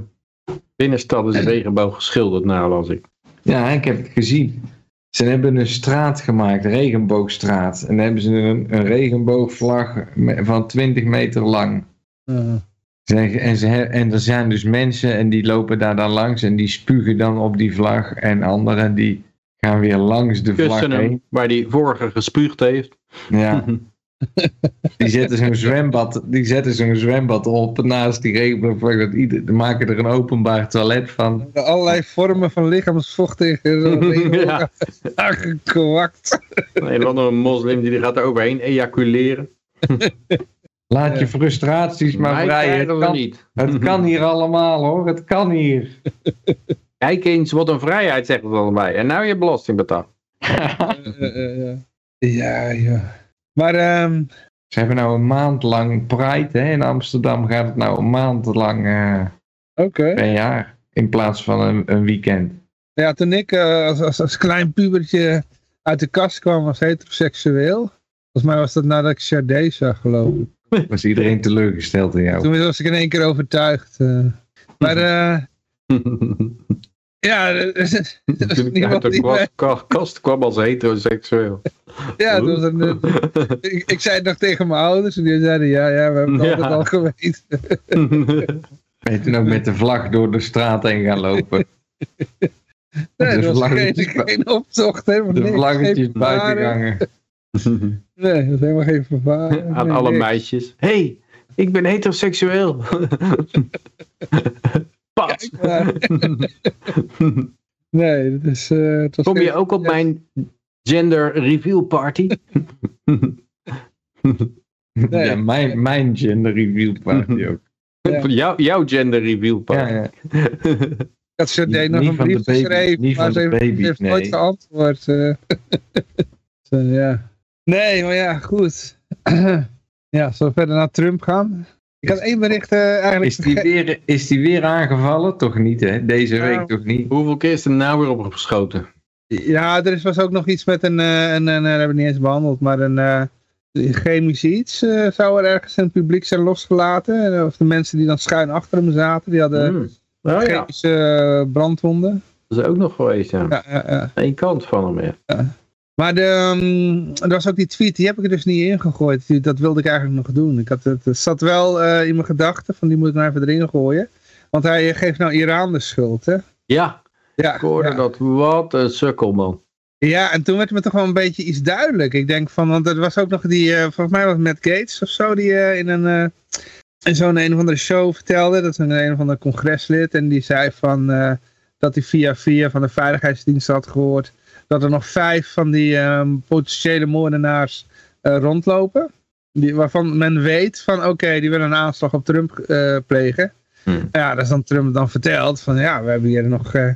binnenstad is regenboog geschilderd, nou las ik. Ja, ik heb het gezien. Ze hebben een straat gemaakt, regenboogstraat. En dan hebben ze een, een regenboogvlag van 20 meter lang. Uh, Ze- En, ze, en er zijn dus mensen en die lopen daar dan langs en die spugen dan op die vlag. En anderen die gaan weer langs de vlag Kussen heen. hem, waar die vorige gespuugd heeft. Ja, die zetten zo'n zwembad, die zetten zo'n zwembad op naast die regenboogvlag. Dat ieder, die maken er een openbaar toilet van. allerlei vormen van lichaamsvocht tegen zo'n regenboog Ja. aangekwakt. Een andere moslim die gaat er overheen ejaculeren. Laat Ja. je frustraties maar vrij. Het kan, niet. het kan hier allemaal hoor, het kan hier. Kijk eens wat een vrijheid, zegt het allebei. En nou je belasting betaalt. Eh, eh. ja, ja. Maar ehm, Ze hebben nou een maand lang Pride hè? in Amsterdam. Gaat het nou een maand lang oké. per jaar in plaats van een, een weekend. Ja, toen ik eh, als, als, als klein pubertje uit de kast kwam was heteroseksueel. Volgens mij was dat nadat ik Sade zag, geloof ik. Was iedereen teleurgesteld in jou? Toen was ik in één keer overtuigd. eh. maar eh, ja, is- ik uit niemand de kast, ka- kast kwam als heteroseksueel. Ja, het was een, eh, ik, ik zei het nog tegen mijn ouders en die zeiden ja, ja, we hebben het Ja. altijd al geweten. Ben je toen ook met de vlag door de straat heen gaan lopen? Nee, De er was geen, geen optocht, helemaal De niks. vlaggetjes buiten gangen. Nee, er was helemaal geen vervaren. Aan nee, alle niks. meisjes. hey, ik ben heteroseksueel. Pat. Nee, dat is... eh, het was Kom je ook op mijn gender reveal party? Nee. Ja, mijn, mijn gender review party ook. Ja. Jou, jouw gender reveal Ja, party. ja. Ik had Sade Niet- nog een brief geschreven, niet maar van ze heeft, nooit geantwoord. eh, ja. Nee, maar ja, goed. ja, zullen we verder naar Trump gaan? Ik had één bericht eh, eigenlijk... Is die, weer, is die weer aangevallen? Toch niet, hè? Deze Nou, week toch niet? Hoeveel keer is er nou weer opgeschoten? Ja, er is, was ook nog iets met een, eh, een, een, dat hebben we niet eens behandeld, maar een eh, chemisch iets eh, zou er ergens in het publiek zijn losgelaten. Eh, Of de mensen die dan schuin achter hem zaten, die hadden Hmm. Oh ja, chemische eh, brandwonden. dat is ook nog geweest, ja. Ja, ja, ja. Eén kant van hem, ja. Maar de, ehm, er was ook die tweet, die heb ik er dus niet ingegooid. Dat wilde ik eigenlijk nog doen. Ik had het, het zat wel eh, in mijn gedachten, van die moet ik nou even erin gooien. Want hij geeft nou Iran de schuld, hè? Ja, Ja, ik hoorde ja. dat. Wat een sukkel, man. Ja, en toen werd me toch wel een beetje iets duidelijk. Ik denk van, want er was ook nog die, eh, volgens mij was het Matt Gates of zo, die eh, in een, in zo'n een of andere show vertelde. Dat is een een of ander congreslid. En die zei van, dat hij via via van de veiligheidsdienst had gehoord. Dat er nog vijf van die ehm, potentiële moordenaars eh, rondlopen. Die, waarvan men weet van, oké, die willen een aanslag op Trump eh, plegen. Hmm. Ja, dat is dan Trump dan verteld van, ja, we hebben hier nog... eh,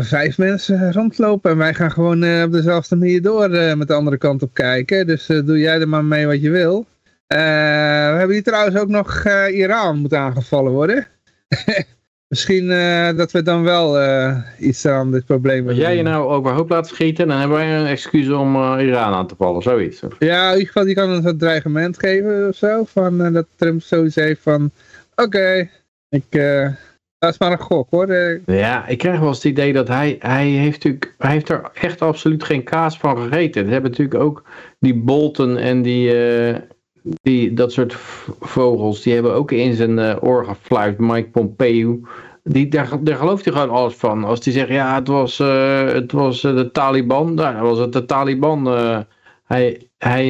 vijf mensen rondlopen. En wij gaan gewoon op dezelfde manier door met de andere kant op kijken. Dus doe jij er maar mee wat je wil. We hebben hier trouwens ook nog Iran moet aangevallen worden. Misschien eh, dat we dan wel eh, iets aan dit probleem Als willen jij je nou overhoop laat schieten, dan hebben wij een excuus om eh, Iran aan te vallen, zoiets. Ja, in ieder geval, die kan ons een dreigement geven of zo. Van, dat Trump sowieso heeft van, oké, ik, eh, dat is maar een gok hoor. Ja, ik krijg wel eens het idee dat hij, hij heeft natuurlijk, hij heeft er echt absoluut geen kaas van gegeten. Er hebben natuurlijk ook die Bolton en die, die dat soort vogels, die hebben ook in zijn eh, oor gefluit, Mike Pompeo. Die, daar, daar gelooft hij gewoon alles van. Als die zegt, ja, het was, eh, het was eh, de Taliban, nou, dan was het de Taliban. hij, hij,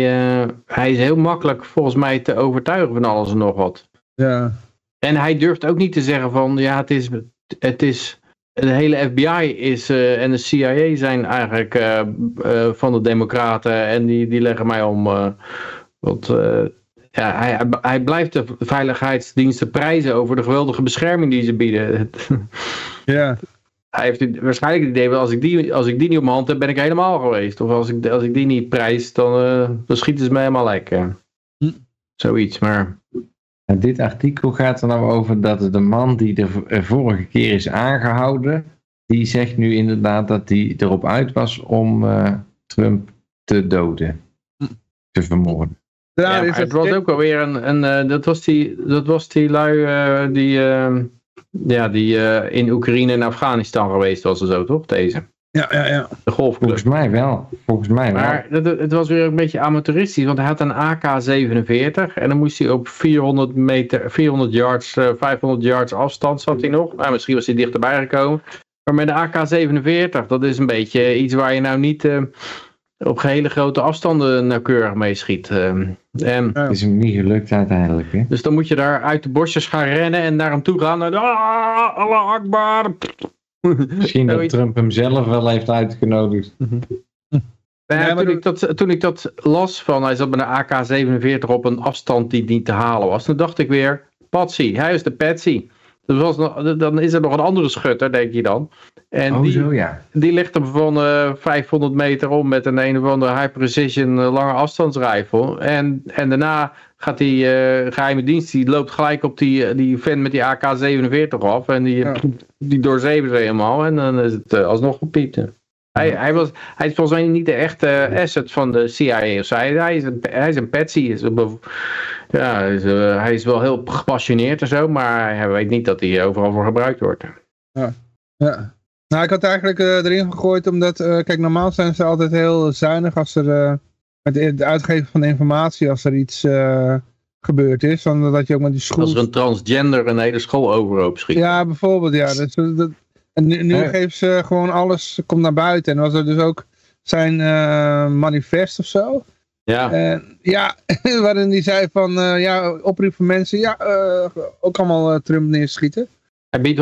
hij is heel makkelijk volgens mij te overtuigen van alles en nog wat. ja, En hij durft ook niet te zeggen van ja, het is, het is de hele FBI is, en de CIA zijn eigenlijk van de Democraten en die, die leggen mij om. Want eh, ja, hij, hij- blijft de veiligheidsdiensten prijzen over de geweldige bescherming die ze bieden. ja, hij heeft waarschijnlijk het idee, als ik, die, als ik die niet op mijn hand heb, ben ik helemaal geweest. Of als ik, als ik die niet prijs, dan, eh, dan schieten ze me helemaal lekker. Hm. Zoiets, maar En dit artikel gaat er nou over dat de man die de eh, vorige keer is aangehouden, die zegt nu inderdaad dat hij erop uit was om eh, Trump te doden. Te vermoorden. Ja, het was ook alweer een, een eh, dat, was die, dat was die lui eh, die, eh, ja, die eh, in Oekraïne en Afghanistan geweest was en zo, toch? Deze, Ja, ja, ja. de golfclub. Volgens mij wel. Volgens mij wel. Maar het, het was weer een beetje amateuristisch, want hij had een AK-47 en dan moest hij op 400 meter, 400 yards, eh, 500 yards afstand zat hij nog. Nou, misschien was hij dichterbij gekomen. Maar met de AK-47, dat is een beetje iets waar je nou niet eh, op hele grote afstanden nauwkeurig mee schiet. En Het is hem niet gelukt uiteindelijk. Hè? dus dan moet je daar uit de bosjes gaan rennen en naar hem toe gaan. En, ah, Allah Akbar. Misschien dat. Trump hem zelf wel heeft uitgenodigd. Nou ja, Ja, maar toen, ik dat, toen ik dat las van, hij zat met een AK-47 op een afstand die niet te halen was. Toen dacht ik weer, Patsy, hij is de Patsy. Er was nog, dan is er nog een andere schutter, denk je dan. En oh die, zo ja. die legt hem van eh 500 meter om met een een of andere high precision eh, lange afstandsrijfel. En, en daarna gaat die eh, geheime dienst, die loopt gelijk op die, eh, die vent met die AK-47 af. En die, Ja. die doorzeven ze helemaal. En dan is het eh, alsnog gepiept. Hij, hij, was, hij is volgens mij niet de echte asset van de CIA of. Hij, hij is een, hij is een patsy. Is een bev- ja, hij is, eh, hij is wel heel gepassioneerd en zo, maar hij weet niet dat hij overal voor gebruikt wordt. Ja. Nou, ik had eigenlijk eh, erin gegooid omdat, eh, kijk, normaal zijn ze altijd heel zuinig als er, eh, met het uitgeven van informatie, als er iets eh, gebeurd is. Dan dat je ook met die school... Als er een transgender een hele school overhoop schiet. Ja, bijvoorbeeld, ja. Dus, eh, dat, en nu, nu Ja. geven ze gewoon alles, komt naar buiten. En was er dus ook zijn eh, manifest of zo. Ja. En ja, waarin die zei van, eh, ja, oproep van mensen, ja, eh, ook allemaal Trump neerschieten. Hij biedt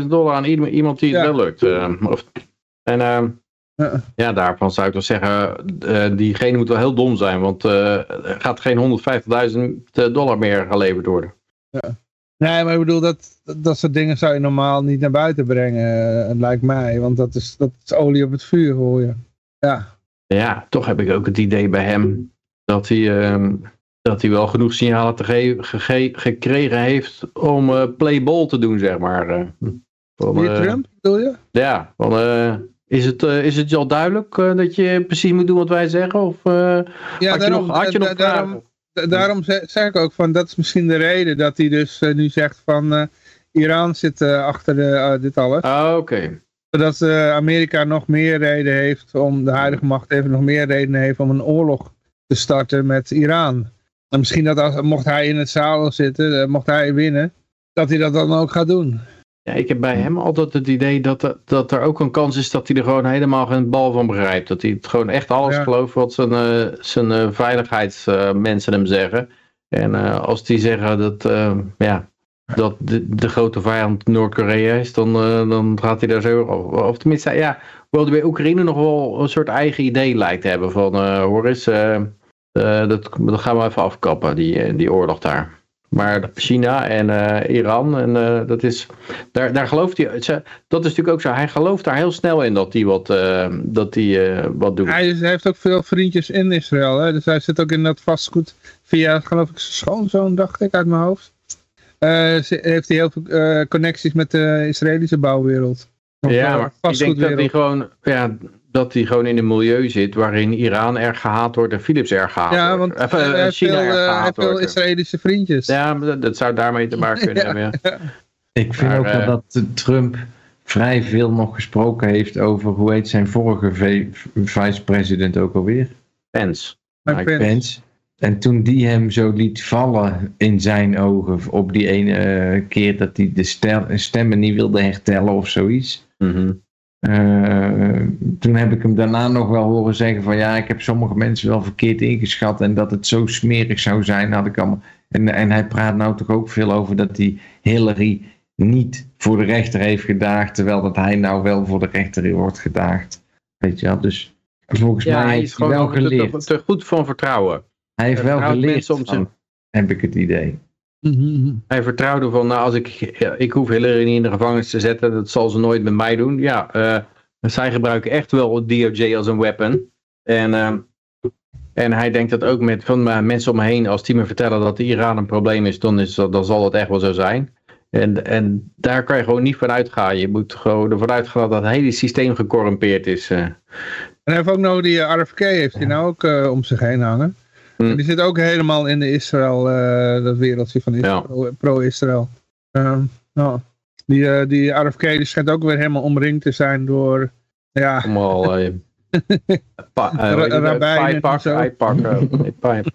150.000 dollar aan iemand die het Ja. wel lukt. of, en Ja. ja, daarvan zou ik toch zeggen, diegene moet wel heel dom zijn, want er gaat geen 150.000 dollar meer geleverd worden. Nee, maar ik bedoel, dat, dat, soort dingen zou je normaal niet naar buiten brengen, eh, lijkt mij. Want dat is, dat is olie op het vuur, hoor je. Ja, Ja, toch heb ik ook het idee bij hem dat hij, ehm, dat hij wel genoeg signalen te ge- gekregen heeft om eh play ball te doen, zeg maar. Van, wie eh, Trump, bedoel je? Ja, van, is, het, is het je al duidelijk dat je precies moet doen wat wij zeggen? Of Ja, had je nog, had je nog daarom, da- daarom ze- zeg ik ook van, dat is misschien de reden dat hij dus eh, nu zegt van, eh, Iran zit eh, achter eh, dit alles. Ah, Oké. Zodat eh, Amerika nog meer reden heeft, om de huidige macht even nog meer redenen heeft om een oorlog te starten met Iran. En misschien dat als, mocht hij in het zadel zitten, mocht hij winnen, dat hij dat dan ook gaat doen. Ja, ik heb bij hem altijd het idee dat, er- dat er ook een kans is dat hij er gewoon helemaal geen bal van begrijpt. Dat hij het gewoon echt alles Ja. gelooft wat zijn, eh, zijn eh, veiligheidsmensen hem zeggen. En eh, als die zeggen dat, eh, ja, dat de, de grote vijand Noord-Korea is, dan, dan gaat hij daar zo over. Of tenminste, ja, hoewel hij bij Oekraïne nog wel een soort eigen idee lijkt te hebben. Van, hoor eens, dat, dat gaan we even afkappen, die, die oorlog daar. Maar China en eh, Iran, en, eh, dat, is, daar, daar gelooft hij, dat is natuurlijk ook zo, hij gelooft daar heel snel in dat hij wat, eh, dat hij, wat doet. Hij, heeft ook veel vriendjes in Israël. Hè? Dus hij zit ook in dat vastgoed via, geloof ik, zijn schoonzoon, dacht ik, uit mijn hoofd. Heeft hij heel veel connecties met de Israëlische bouwwereld. Of, Ja, maar ik denk dat hij gewoon, ja, dat hij gewoon in een milieu zit waarin Iran erg gehaat wordt en Philips erg gehaat Ja, wordt. want eh, hij heeft China veel, erg eh, hij veel. Israëlische vriendjes. Ja, maar dat, dat zou daarmee te maken kunnen Ja. hebben. Ja. Ik vind Maar, ook wel eh, dat Trump vrij veel nog gesproken heeft over, hoe heet zijn vorige vice-president ook alweer? Pence. Mike Pence. Pence. En toen die hem zo liet vallen in zijn ogen op die ene keer dat hij de stemmen niet wilde hertellen of zoiets. Mhm. Eh, toen heb ik hem daarna nog wel horen zeggen van ja, ik heb sommige mensen wel verkeerd ingeschat en dat het zo smerig zou zijn, had ik allemaal. En, en hij praat nou toch ook veel over dat hij Hillary niet voor de rechter heeft gedaagd, terwijl dat hij nou wel voor de rechter wordt gedaagd. Weet je wel, dus volgens Ja, mij hij is heeft hij wel geleerd. te, te goed van vertrouwen. Hij heeft wel geleerd, mensen om van, zijn- heb ik het idee. Mhm. Hij vertrouwde van, nou als ik, ja, ik hoef Hillary niet in de gevangenis te zetten, dat zal ze nooit met mij doen. Ja, eh, zij gebruiken echt wel het DOJ als een weapon. En, ehm, en hij denkt dat ook met van mijn mensen om me heen, als die me vertellen dat Iran een probleem is, dan, is dat, dan zal het echt wel zo zijn. En, en daar kan je gewoon niet van uitgaan. Je moet gewoon ervan uitgaan dat het hele systeem gecorrumpeerd is. eh. En hij heeft ook nog die eh, RFK heeft hij nou ook eh, om zich heen hangen. Hm. En die zit ook helemaal in de Israël, eh, dat wereldje van Israël, pro- pro-Israël. Ehm, nou, die, eh, die RFK die schijnt ook weer helemaal omringd te zijn door, ja, Allemaal... eh, pa- eh, Ra- hoe heet het? rabbijnen Pijpak, en zo. pijpak, eh, nee, pijp.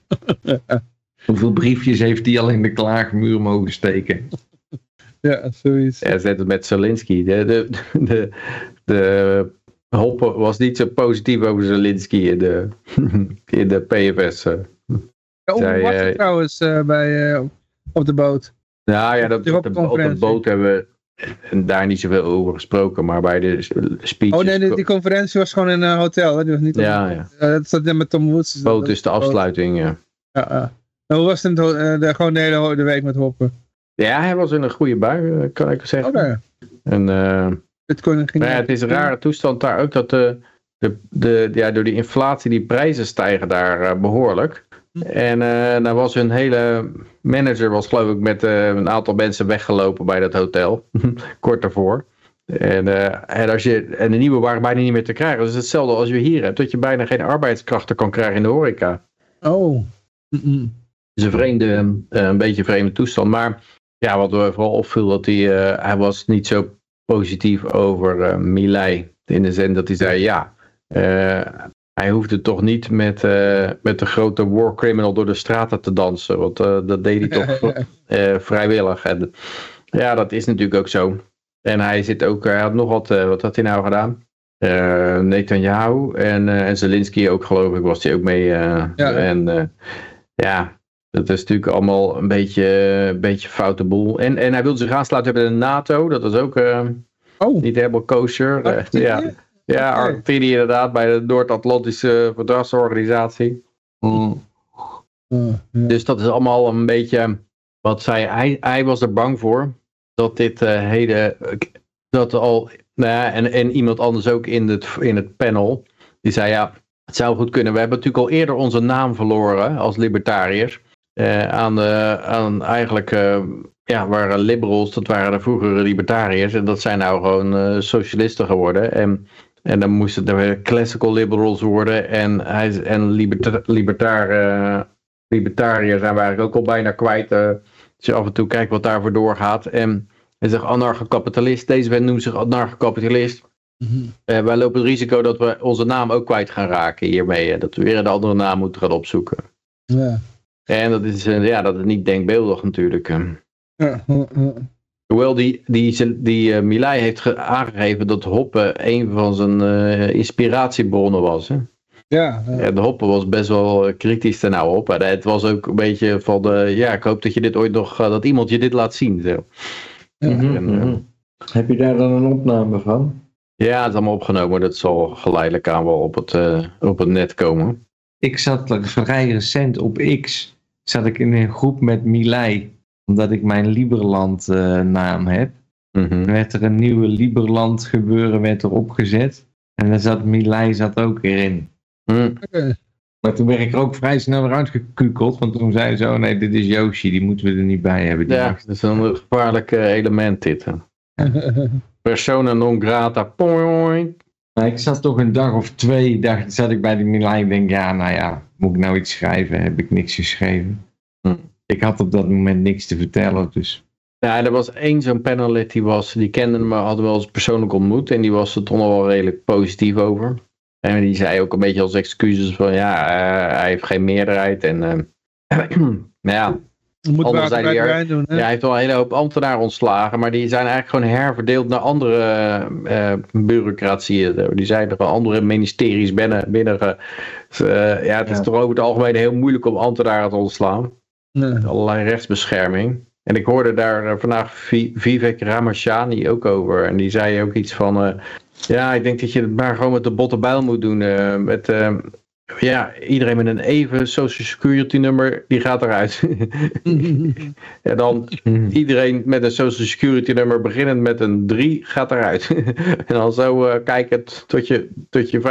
Hoeveel briefjes heeft hij al in de klaagmuur mogen steken? ja, zoiets. Ja, net als met Zelensky. De, de, de, de Hoppe was niet zo positief over Zelensky in de, in de PFS. Zij, was het trouwens eh, bij, eh, op de boot? Nou ja, dat, op, de, op de conferentie. boot hebben we en daar niet zoveel over gesproken, maar bij de speeches... Oh nee, die, die conferentie was gewoon in een hotel. Hè? Die was niet op- ja, ja. Dat zat net met Tom Woods. De boot is de afsluiting. Ja. Ja, hoe was het het eh, de, gewoon de hele de week met Hoppen? ja, hij was in een goede bui, kan ik zeggen. Oké. En, eh, Bitcoin ging... Maar ja, het is een rare toestand daar ook dat de, de, de, ja, door die inflatie die prijzen stijgen daar eh, behoorlijk. En eh dan was hun hele manager was geloof ik met eh, een aantal mensen weggelopen bij dat hotel. Kort daarvoor. En, eh, en, als je, en de nieuwe waren bijna niet meer te krijgen. Dus het is hetzelfde als je hier hebt. Dat je bijna geen arbeidskrachten kan krijgen in de horeca. Oh. Mm-mm. Het is een vreemde, een beetje een vreemde toestand. Maar ja, wat me vooral opviel, dat hij, hij was niet zo positief over Milei. In de zin dat hij zei, ja, eh, hij hoefde toch niet met, eh, met de grote war criminal door de straten te dansen. Want eh, dat deed hij toch eh, vrijwillig. En ja, dat is natuurlijk ook zo. En hij zit ook, hij had nog wat, wat had hij nou gedaan? Netanyahu en, en Zelensky ook geloof ik, was hij ook mee. Ja. En ja, dat is natuurlijk allemaal een beetje, een beetje foute boel. En, en hij wilde zich aansluiten bij de NATO, dat is ook Oh. niet helemaal kosher. Ja, ja. Argentinië inderdaad, bij de Noord-Atlantische Verdragsorganisatie. Mm. Ja. Dus dat is allemaal een beetje wat zij. Hij, hij was er bang voor dat dit eh hele. Dat al. Nou ja, en, en iemand anders ook in het, in het panel. Die zei ja. Het zou goed kunnen. We hebben natuurlijk al eerder onze naam verloren als libertariërs. eh, aan, de, aan eigenlijk. eh, ja, waren liberals, dat waren de vroegere libertariërs. En dat zijn nou gewoon eh, socialisten geworden. En, en dan moesten er weer classical liberals worden. En, hij, en liberta, eh, libertariër zijn we eigenlijk ook al bijna kwijt. eh, als je af en toe kijkt wat daarvoor doorgaat. En hij zegt anarcho-kapitalist. Deze vent noemt zich anarcho-kapitalist. Eh, wij lopen het risico dat we onze naam ook kwijt gaan raken hiermee. En dat we weer een andere naam moeten gaan opzoeken. Ja. En dat is, ja, dat is niet denkbeeldig natuurlijk. Ja, ja, ja. Hoewel die, die, die eh, Milei heeft ge- aangegeven dat Hoppe een van zijn eh, inspiratiebronnen was. Hè? Ja, ja. Ja, de Hoppe was best wel eh, kritisch ten nou op. En het was ook een beetje van, de, ja, ik hoop dat je dit ooit nog, eh, dat iemand je dit laat zien. Zo. Ja. Mhm, En, eh, mhm. Heb je daar dan een opname van? Ja, het is allemaal opgenomen. Dat zal geleidelijk aan wel op het, eh, op het net komen. Ik zat er vrij recent op X. Zat ik in een groep met Milei. Omdat ik mijn Liberland eh, naam heb, Mhm. werd er een nieuwe Liberland gebeuren werd er opgezet. En daar zat Milei zat ook erin. Mhm. Maar toen werd ik er ook vrij snel eruit gekukeld, want toen zei ze, oh nee, dit is Yoshi, die moeten we er niet bij hebben. Die Ja, dat is een gevaarlijk element dit. hè. Persona non grata. Maar ik zat toch een dag of twee, dacht, zat ik bij die Milei en denk, ja, nou ja, moet ik nou iets schrijven? Heb ik niks geschreven? Hm. Ik had op dat moment niks te vertellen, dus... Ja, er was één zo'n panelist die was, die kende me, hadden we wel eens persoonlijk ontmoet en die was er toch nog wel redelijk positief over. En die zei ook een beetje als excuses van ja, eh, hij heeft geen meerderheid en eh, maar ja, moet Anders hij de er- doen. Hè? ja, hij heeft wel een hele hoop ambtenaren ontslagen, maar die zijn eigenlijk gewoon herverdeeld naar andere eh bureaucratieën. Die zijn er andere ministeries binnen. binnen eh, ja, het is Ja. toch over het algemeen heel moeilijk om ambtenaren te ontslaan Nee. allerlei rechtsbescherming. En ik hoorde daar eh, vandaag Vi- Vivek Ramachani ook over. En die zei ook iets van... eh, ja, ik denk dat je het maar gewoon met de botte bijl moet doen. eh, met, ja, iedereen met een even social security nummer, die gaat eruit. en dan iedereen met een social security nummer beginnend met een 3 gaat eruit. en dan zo eh, kijken tot je, tot je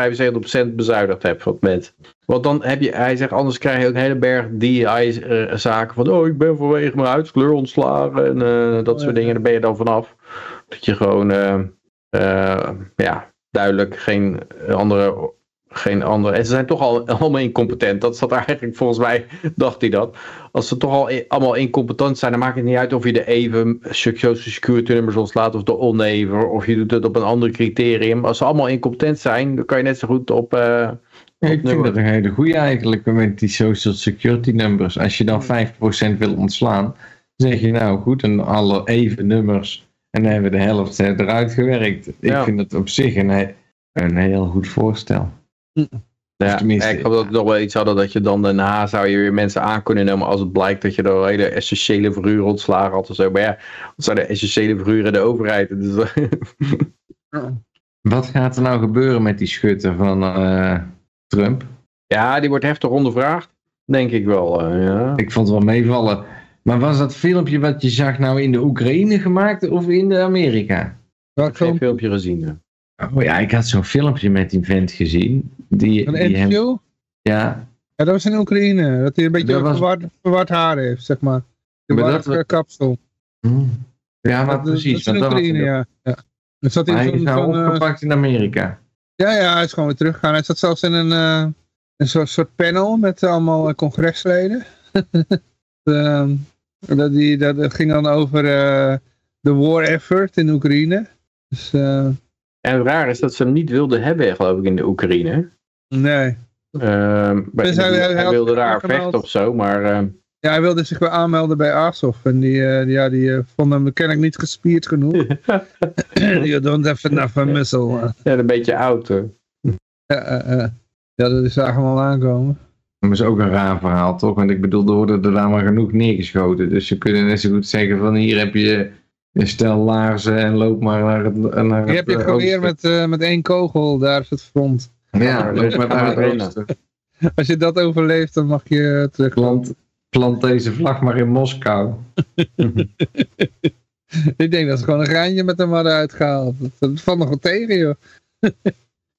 75% bezuinigd hebt van het moment. Want dan heb je, hij zegt, anders krijg je ook een hele berg DI-zaken van, oh, ik ben vanwege mijn huidskleur ontslagen en eh, dat soort ja. dingen. Daar ben je dan vanaf. Dat je gewoon, eh, eh, ja, duidelijk geen andere, geen andere. En ze zijn toch al allemaal incompetent. Dat zat eigenlijk volgens mij, dacht hij dat. Als ze toch al allemaal incompetent zijn, dan maakt het niet uit of je de even social security nummers ontslaat of de oneven. Of je doet het op een ander criterium. Als ze allemaal incompetent zijn, dan kan je net zo goed op. eh, Ja, ik vind dat een hele goede eigenlijk met die social security numbers. Als je dan 5% wil ontslaan, zeg je nou goed, en alle even nummers. En dan hebben we de helft eh, eruit gewerkt. Ik Ja. vind het op zich een, een heel goed voorstel. Ja, ik hoop dat we nog wel iets hadden dat je dan daarna zou je weer mensen aan kunnen nemen als het blijkt dat je er hele essentiële verhuren ontslagen had of zo. Maar ja, wat zijn de essentiële verhuren in de overheid? Dus, Wat gaat er nou gebeuren met die schutter van eh, Trump? ja, die wordt heftig ondervraagd. Denk ik wel. eh, ja. Ik vond het wel meevallen. Maar was dat filmpje wat je zag nou in de Oekraïne gemaakt of in de Amerika? Welk Ik heb geen film? filmpje gezien. Oh ja, ik had zo'n filmpje met die vent gezien. Die, Een die hem, ja, Ja, dat was in Oekraïne. Dat hij een beetje was- verward, verward haar heeft, zeg maar. De verward dat- kapsel. Hm. ja maar Dat- precies. in dat was Oekraïne, ja. ja. Hij in is nou eh, opgepakt in Amerika. Ja, ja, hij is gewoon weer teruggegaan. Hij zat zelfs in een, eh, een soort, soort panel met allemaal eh, congresleden. Ehm, dat, die, dat ging dan over de war effort in Oekraïne. Dus En het raar is dat ze hem niet wilden hebben, geloof ik, in de Oekraïne. nee. Ehm, Dus hij- hij hij, had wilde daar vechten of zo, maar ehm, Ja, hij wilde zich weer aanmelden bij Azov. En die, eh, die, ja, die eh, vonden hem kennelijk niet gespierd genoeg. you don't have enough a muscle. ja, een beetje oud. hè. Ja, eh, eh. ja, dat is zagen we al aankomen. Dat is ook een raar verhaal, toch? Want ik bedoel, er worden er daar maar genoeg neergeschoten. Dus ze kunnen net zo goed zeggen van hier heb je stel laarzen en loop maar naar het naar Je hebt je het, eh, geweer met, eh, met één kogel, daar is het front. Ja, loop maar naar het oosten. Als je dat overleeft, dan mag je eh, terug. Plant, plant deze vlag maar in Moskou. Ik denk dat ze gewoon een graantje met hem hadden uitgehaald. Dat, valt nog wel tegen, joh.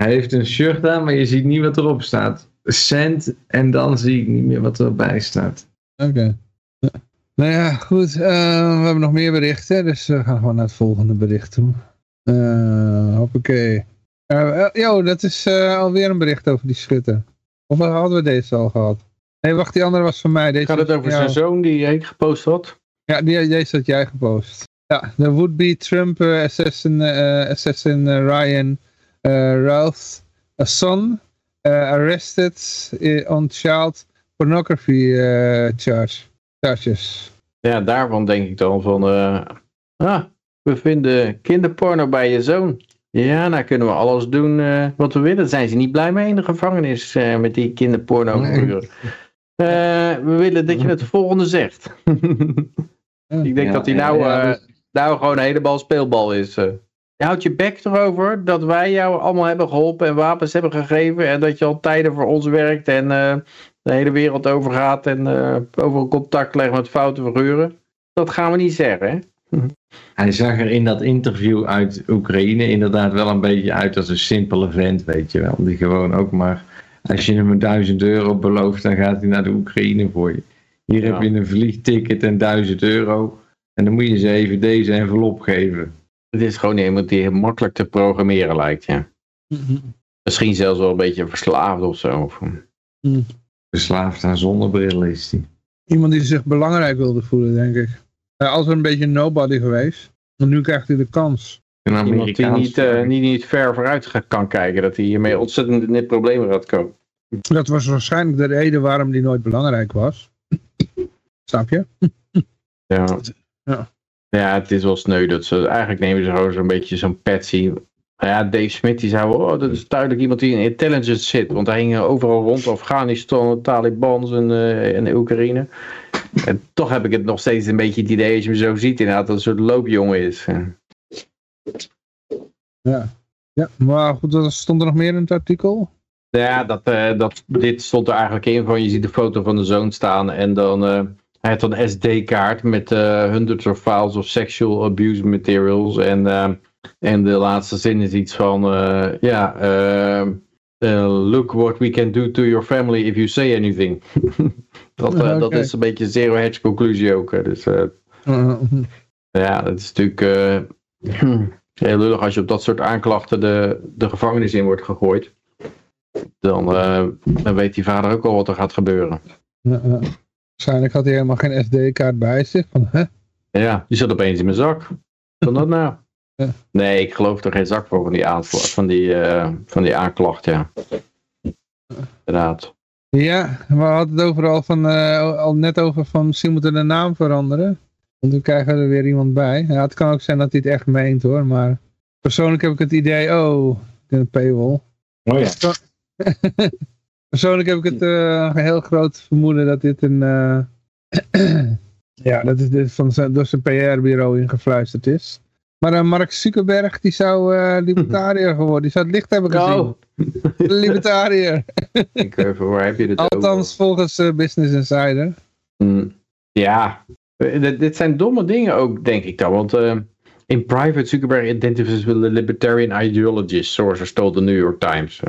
Hij heeft een shirt aan, maar je ziet niet wat erop staat. Cent en dan zie ik niet meer wat erbij staat. Oké. Nou ja, goed. eh, we hebben nog meer berichten, dus we gaan gewoon naar het volgende bericht toe. Eh hoppakee. Eh, eh, yo, dat is eh, alweer een bericht over die schutter. Of hadden we deze al gehad? Nee, wacht, die andere was van mij. Deze Gaat het over zijn zoon die Henk gepost had? Ja, die, deze had jij gepost. Ja, de would-be Trump eh, assassin, eh, assassin eh, Ryan eh Ralph a son eh, arrested eh, on child pornography eh, charge, Ja, daarvan denk ik dan van... eh, ah, we vinden kinderporno bij je zoon. Ja, nou kunnen we alles doen eh, wat we willen. Daar zijn ze niet blij mee in de gevangenis eh, met die kinderporno. Nee. Eh, we willen dat je het volgende zegt. ik denk Ja, dat hij nou, ja, eh, dus- nou gewoon een helemaal speelbal is. Je houdt je bek erover dat wij jou allemaal hebben geholpen en wapens hebben gegeven. En dat je al tijden voor ons werkt en eh, de hele wereld overgaat en eh, over contact legt met foute figuren. dat gaan we niet zeggen. Hè? Hij zag er in dat interview uit Oekraïne inderdaad wel een beetje uit als een simpele vent, weet je wel. Die gewoon ook maar, als je hem een duizend euro belooft, dan gaat hij naar de Oekraïne voor je. Hier Ja. heb je een vliegticket en duizend euro. En dan moet je ze even deze envelop geven. Het is gewoon iemand die heel makkelijk te programmeren lijkt, ja. Misschien zelfs wel een beetje verslaafd of zo. Of, Verslaafd aan zonnebril is hij. Iemand die zich belangrijk wilde voelen, denk ik. Hij altijd een beetje een nobody geweest. En nu krijgt hij de kans. Een iemand die niet, eh, niet, niet ver vooruit kan kijken. Dat hij hiermee ontzettend in dit probleem gaat komen. Dat was waarschijnlijk de reden waarom die nooit belangrijk was. Snap je? Ja. Ja. ja, het is wel sneu. Dat ze, eigenlijk nemen ze gewoon zo'n beetje zo'n patsy. Nou Ja, Dave Smith die zei, oh, dat is duidelijk iemand die in intelligence zit. Want hij ging overal rond, Afghanistan, Talibans en, eh, en Oekraïne. En toch heb ik het nog steeds een beetje het idee, als je hem zo ziet, inderdaad, dat het een soort loopjongen is. Ja. Ja, maar goed, wat stond er nog meer in het artikel? Ja, dat, eh, dat, dit stond er eigenlijk in van, je ziet de foto van de zoon staan en dan, eh, hij dan een SD-kaart met hundreds of files of sexual abuse materials en, en de laatste zin is iets van, eh, ja, eh, eh, look what we can do to your family if you say anything. dat, eh, dat is een beetje zero hedge conclusie ook. Dus ja, dat is natuurlijk heel lullig als je op dat soort aanklachten de, de gevangenis in wordt gegooid. Dan, dan weet die vader ook al wat er gaat gebeuren. uh, uh. Waarschijnlijk had hij helemaal geen SD-kaart bij zich. Van, hè? Ja, die zat opeens in mijn zak. Kan dat nou? Ja. Nee, ik geloof er geen zak voor van die, van die, eh, van die aanklacht, ja. Inderdaad. Ja, we hadden het overal van, eh, al net over van misschien moeten we de naam veranderen. Want nu krijgen we er weer iemand bij. Ja, het kan ook zijn dat hij het echt meent hoor, maar persoonlijk heb ik het idee, oh, een paywall. Oh ja. Persoonlijk heb ik het eh, een heel groot vermoeden dat dit een, eh, ja, dat is dit van zijn, door zijn PR-bureau ingefluisterd is. Maar eh, Mark Zuckerberg, die zou eh libertariër geworden, die zou het licht hebben gezien. Oh, Libertariër. ik, eh, waar heb je dit over? Althans volgens eh, Business Insider. Mm, Ja, dit, zijn domme dingen ook, denk ik dan. Want in private, Zuckerberg identifies with the libertarian ideologist, sources told the New York Times.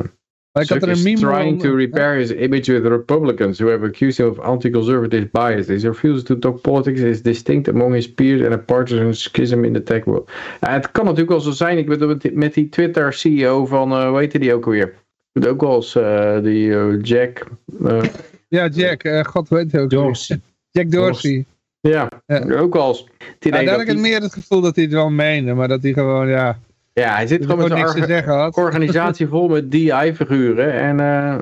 Uh, Maar ik had er een Zuck is meme trying to over- repair his image with Republicans who have accused him of anti-conservative bias. His refusal to talk politics is distinct among his peers and a partisan schism in the tech world. Ja, het kan natuurlijk wel zo zijn. Ik bedoel, met, die Twitter-CEO van, eh hoe heette die ook alweer? Het ook wel eens eh, die eh, Jack. eh, Ja, Jack, eh, god weet het ook. Dorsey. Jack Dorsey. ja, Ja. ook wel eens. Ja, dat had ik het meer het gevoel dat hij het wel meende, maar dat hij gewoon, ja, Ja, hij zit gewoon met zijn orga- organisatie vol met DI-figuren. En, eh,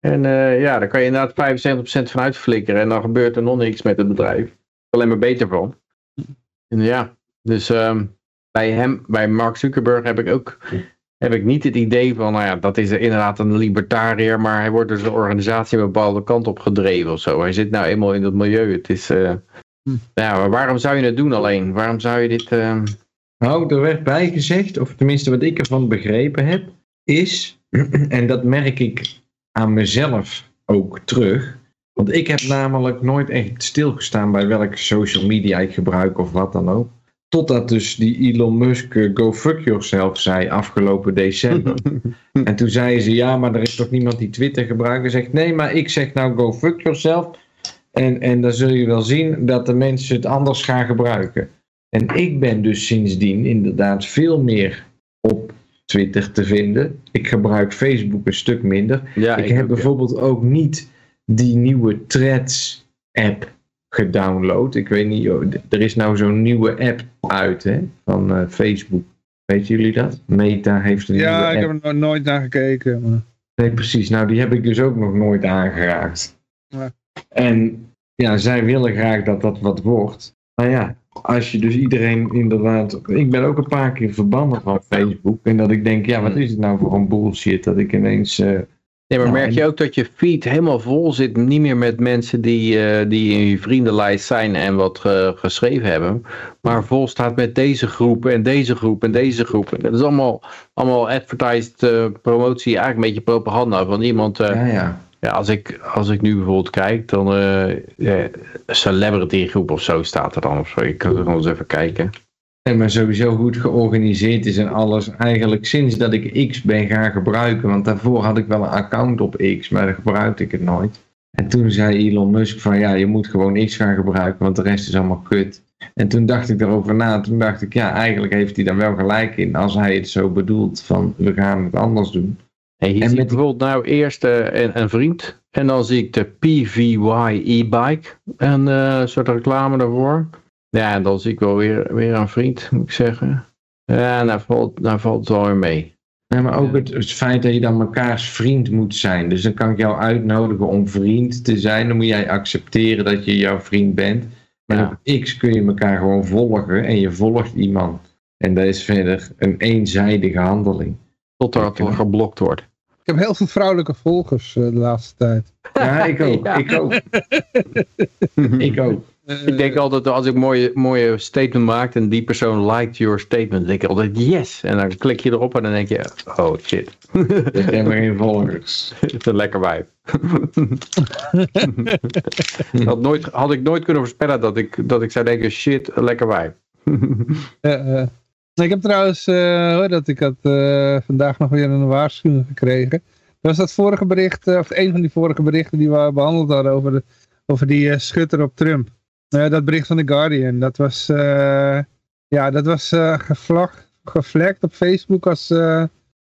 en eh, ja, daar kan je inderdaad 75% van uitflikkeren. En dan gebeurt er nog niks met het bedrijf. Alleen maar beter van. En ja, dus ehm, bij hem, bij Mark Zuckerberg heb ik ook heb ik niet het idee van, nou ja, dat is inderdaad een libertariër, maar hij wordt door zijn organisatie een bepaalde kant op gedreven of zo. Hij zit nou eenmaal in dat milieu. Het is, Hm. ja, maar waarom zou je het doen alleen? Waarom zou je dit... ehm, Nou, er werd bijgezegd, of tenminste wat ik ervan begrepen heb, is, en dat merk ik aan mezelf ook terug, want ik heb namelijk nooit echt stilgestaan bij welke social media ik gebruik of wat dan ook. Totdat dus die Elon Musk eh, go fuck yourself zei afgelopen december. en toen zeiden ze, ja, maar er is toch niemand die Twitter gebruikt? En zegt, nee, maar ik zeg nou go fuck yourself. En, en dan zul je wel zien dat de mensen het anders gaan gebruiken. En ik ben dus sindsdien inderdaad veel meer op Twitter te vinden. Ik gebruik Facebook een stuk minder. ja, ik, heb ja. bijvoorbeeld ook niet die nieuwe Threads app gedownload. Ik weet niet, oh, er is nou zo'n nieuwe app uit hè, van eh, Facebook. Weten jullie dat? Meta heeft een Ja, nieuwe ik app. heb er no- nooit naar gekeken. Maar... Nee, precies. Nou, die heb ik dus ook nog nooit aangeraakt. Ja. En ja, zij willen graag dat dat wat wordt. Maar ja, als je dus iedereen inderdaad... Ik ben ook een paar keer verbannen van Facebook. En dat ik denk, ja, wat is het nou voor een bullshit dat ik ineens... eh, Nee, maar merk je ook dat je feed helemaal vol zit, niet meer met mensen die, eh, die in je vriendenlijst zijn en wat geschreven hebben, maar vol staat met deze groep en deze groep en deze groep. Dat is allemaal, allemaal advertised eh, promotie, eigenlijk een beetje propaganda van iemand. ja, ja. Ja, als ik, als ik nu bijvoorbeeld kijk, dan ja, celebrity groep of zo staat er dan of zo. Ik kan er eens even kijken. En maar sowieso goed georganiseerd is en alles. Eigenlijk sinds dat ik X ben gaan gebruiken. Want daarvoor had ik wel een account op X, maar dan gebruikte ik het nooit. En toen zei Elon Musk van ja, je moet gewoon X gaan gebruiken, want de rest is allemaal kut. En toen dacht ik erover na. Toen dacht ik ja, eigenlijk heeft hij daar wel gelijk in. Als hij het zo bedoelt van we gaan het anders doen. Hier En zie ik met die- bijvoorbeeld nou eerst eh, een, een vriend. En dan zie ik de PVY e-bike. En eh, een soort reclame daarvoor. Ja, en dan zie ik wel weer, weer een vriend, moet ik zeggen. Ja, daar valt, daar valt het wel weer mee. Ja, maar ook het, het feit dat je dan mekaars vriend moet zijn. Dus dan kan ik jou uitnodigen om vriend te zijn. Dan moet jij accepteren dat je jouw vriend bent. Maar Ja. op X kun je elkaar gewoon volgen en je volgt iemand. En dat is verder een eenzijdige handeling. Totdat er geblokt wordt. Ik heb heel veel vrouwelijke volgers eh, de laatste tijd. Ja, ik ook. Ja. Ik ook. Ik ook. Eh, Ik denk altijd, als ik een mooie, mooie statement maak en die persoon liked your statement, denk ik altijd yes. En dan klik je erop en dan denk je, oh shit, Ik heb maar geen volgers. het is een lekker wijf. had, nooit, had ik nooit kunnen voorspellen dat ik, dat ik zou denken, shit, een lekker wijf. eh, eh. Ik heb trouwens, eh, hoor, dat ik had eh, vandaag nog weer een waarschuwing gekregen. Dat was dat vorige bericht, eh, of een van die vorige berichten die we behandeld hadden over, de, over die schutter op Trump. Dat bericht van The Guardian, dat was, ja, dat was gevlag, gevlekt op Facebook als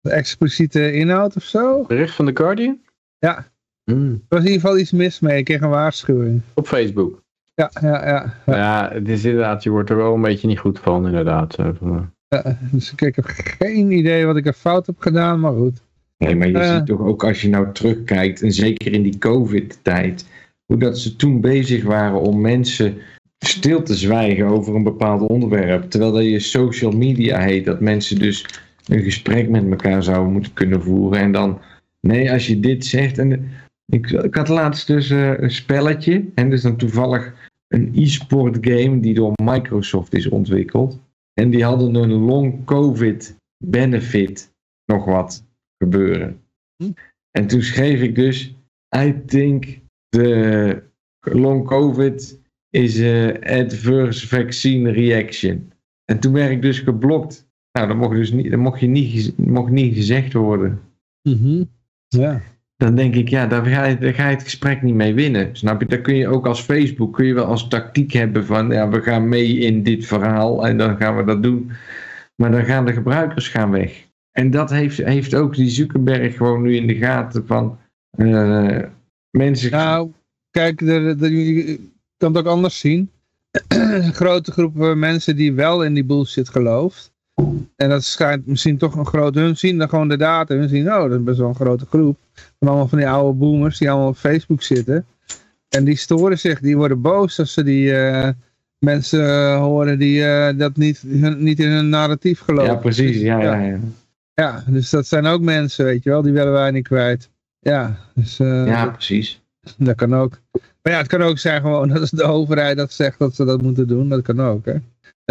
expliciete inhoud of zo. Bericht van The Guardian? Ja. Hmm, Er was in ieder geval iets mis mee, ik kreeg een waarschuwing. op Facebook. Ja, ja, ja. ja. Ja, het is inderdaad, je wordt er wel een beetje niet goed van, inderdaad. Eh, eh, Ja, dus ik heb geen idee wat ik er fout heb gedaan, maar goed. Nee, maar je Eh. ziet toch ook als je nou terugkijkt, en zeker in die COVID-tijd, hoe dat ze toen bezig waren om mensen stil te zwijgen over een bepaald onderwerp. Terwijl dat je social media heet, dat mensen dus een gesprek met elkaar zouden moeten kunnen voeren. En dan, nee, als je dit zegt. En ik, ik had laatst dus eh, een spelletje, en dus dan toevallig een e-sport game die door Microsoft is ontwikkeld. En die hadden een long COVID benefit nog wat gebeuren. Hm. En toen schreef ik dus, I think the long COVID is a adverse vaccine reaction. En toen werd ik dus geblokt. Nou, dat mocht, dus niet, dat mocht, je niet, mocht niet gezegd worden. Mhm. Ja. Dan denk ik, ja, daar ga, je, het gesprek niet mee winnen. Snap je? Dan kun je ook als Facebook, kun je wel als tactiek hebben van, ja, we gaan mee in dit verhaal en dan gaan we dat doen. Maar dan gaan de gebruikers gaan weg. En dat heeft, heeft ook die Zuckerberg gewoon nu in de gaten van, eh, mensen... Nou, kijk, de, de, je kan het ook anders zien. grote groep eh, mensen die wel in die bullshit gelooft. En dat schijnt misschien toch een groot... Hun zien dan gewoon de data. Hun zien, oh, dat is best wel een grote groep. Van allemaal van die oude boomers die allemaal op Facebook zitten. En die storen zich, die worden boos als ze die eh, mensen eh, horen die eh, dat niet, hun- niet in hun narratief geloven. ja, precies. Ja, ja, ja. Ja, dus dat zijn ook mensen, weet je wel. Die willen wij niet kwijt. Ja, dus... ja, precies. dat kan ook. Maar ja, het kan ook zijn gewoon dat is de overheid dat zegt dat ze dat moeten doen. Dat kan ook, hè.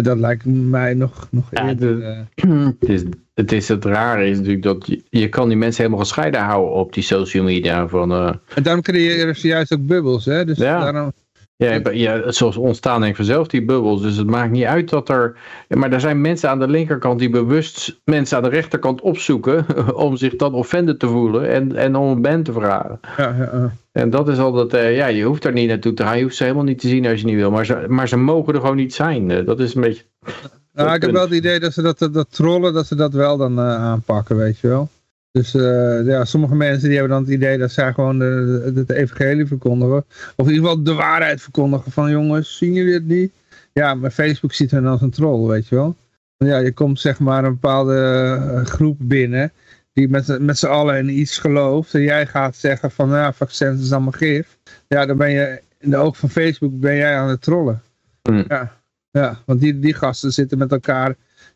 Dat lijkt mij nog, nog Ja, eerder. de- eh, het, is, het is het rare is natuurlijk dat je, je kan die mensen helemaal gescheiden houden op die social media. Van, eh, En daarom creëren ze juist ook bubbels, hè. Dus Ja. daarom... ja, ja, zoals ontstaan denk ik vanzelf die bubbels. Dus het maakt niet uit dat er... Maar er zijn mensen aan de linkerkant die bewust mensen aan de rechterkant opzoeken. Om zich dan offended te voelen en, en om een ban te vragen. Ja, ja, ja. En dat is altijd, eh, ja, je hoeft er niet naartoe te gaan. Je hoeft ze helemaal niet te zien als je niet wil. Maar ze, maar ze mogen er gewoon niet zijn. Eh, dat is een beetje... Nou, ik heb wel het idee dat ze dat, dat, dat trollen, dat ze dat wel dan eh, aanpakken, weet je wel. Dus eh, ja, sommige mensen die hebben dan het idee dat zij gewoon de, de, het evangelie verkondigen. Of in ieder geval de waarheid verkondigen van jongens, zien jullie het niet? Ja, maar Facebook ziet hen als een troll, weet je wel. Ja, je komt zeg maar een bepaalde eh, groep binnen die met, z'n- met z'n allen in iets gelooft. En jij gaat zeggen van ja, vaccins is allemaal gif. Ja, dan ben je in de ogen van Facebook ben jij aan het trollen. Hmm. Ja. Ja, want die, die gasten zitten met elkaar.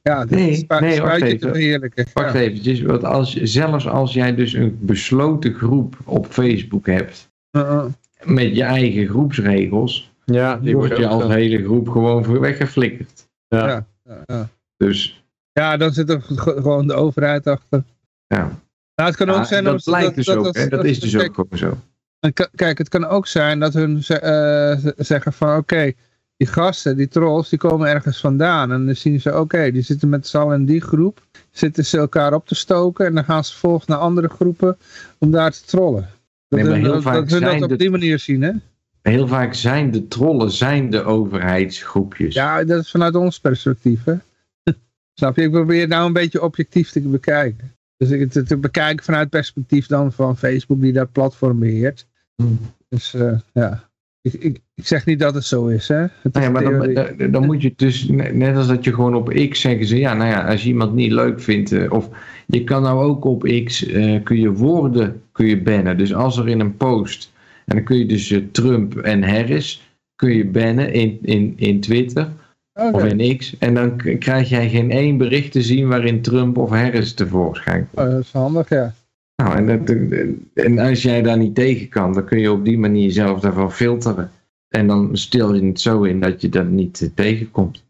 Ja, Nee, het spu- nee, wacht even. Wacht ja. eventjes, want als, zelfs als jij dus een besloten groep op Facebook hebt, Uh, uh. met je eigen groepsregels, Ja, die word wordt je als hele groep gewoon voor weggeflikkerd. Ja. Ja. Ja, ja. Dus ja, dan zit er gewoon de overheid achter. ja, Nou, het kan ook zijn dat blijkt dus ook, dat is dus ook gewoon zo. Kijk, het kan ook zijn dat hun ze- eh, zeggen van oké, die gasten, die trolls, die komen ergens vandaan. En dan zien ze, oké, die zitten met z'n allen in die groep. Zitten ze elkaar op te stoken en dan gaan ze vervolgens naar andere groepen om daar te trollen. Dat, Nee, heel dat, vaak dat hun dat zijn op die manier zien, hè? Heel vaak zijn de trollen zijn de overheidsgroepjes. Ja, dat is vanuit ons perspectief, hè? Snap je? Ik probeer het nou een beetje objectief te bekijken. Dus ik het te bekijken vanuit het perspectief dan van Facebook die dat platform beheert. Hmm. Dus eh, ja, ik, ik, ik zeg niet dat het zo is, hè? Het Nou ja, maar dan, dan- dan moet je dus, ne- net als dat je gewoon op X zeggen ze, ja, nou ja, als je iemand niet leuk vindt, eh, of je kan nou ook op X, eh, kun je woorden kun je bannen. Dus als er in een post, en dan kun je dus eh, Trump en Harris, kun je bannen in, in, in Twitter of in X, en dan krijg jij geen één bericht te zien waarin Trump of Harris tevoorschijn komt. Oh, dat is handig, ja. Nou, en, dat, en als jij daar niet tegen kan, dan kun je op die manier zelf daarvan filteren. En dan stel je het zo in dat je dat niet eh, tegenkomt.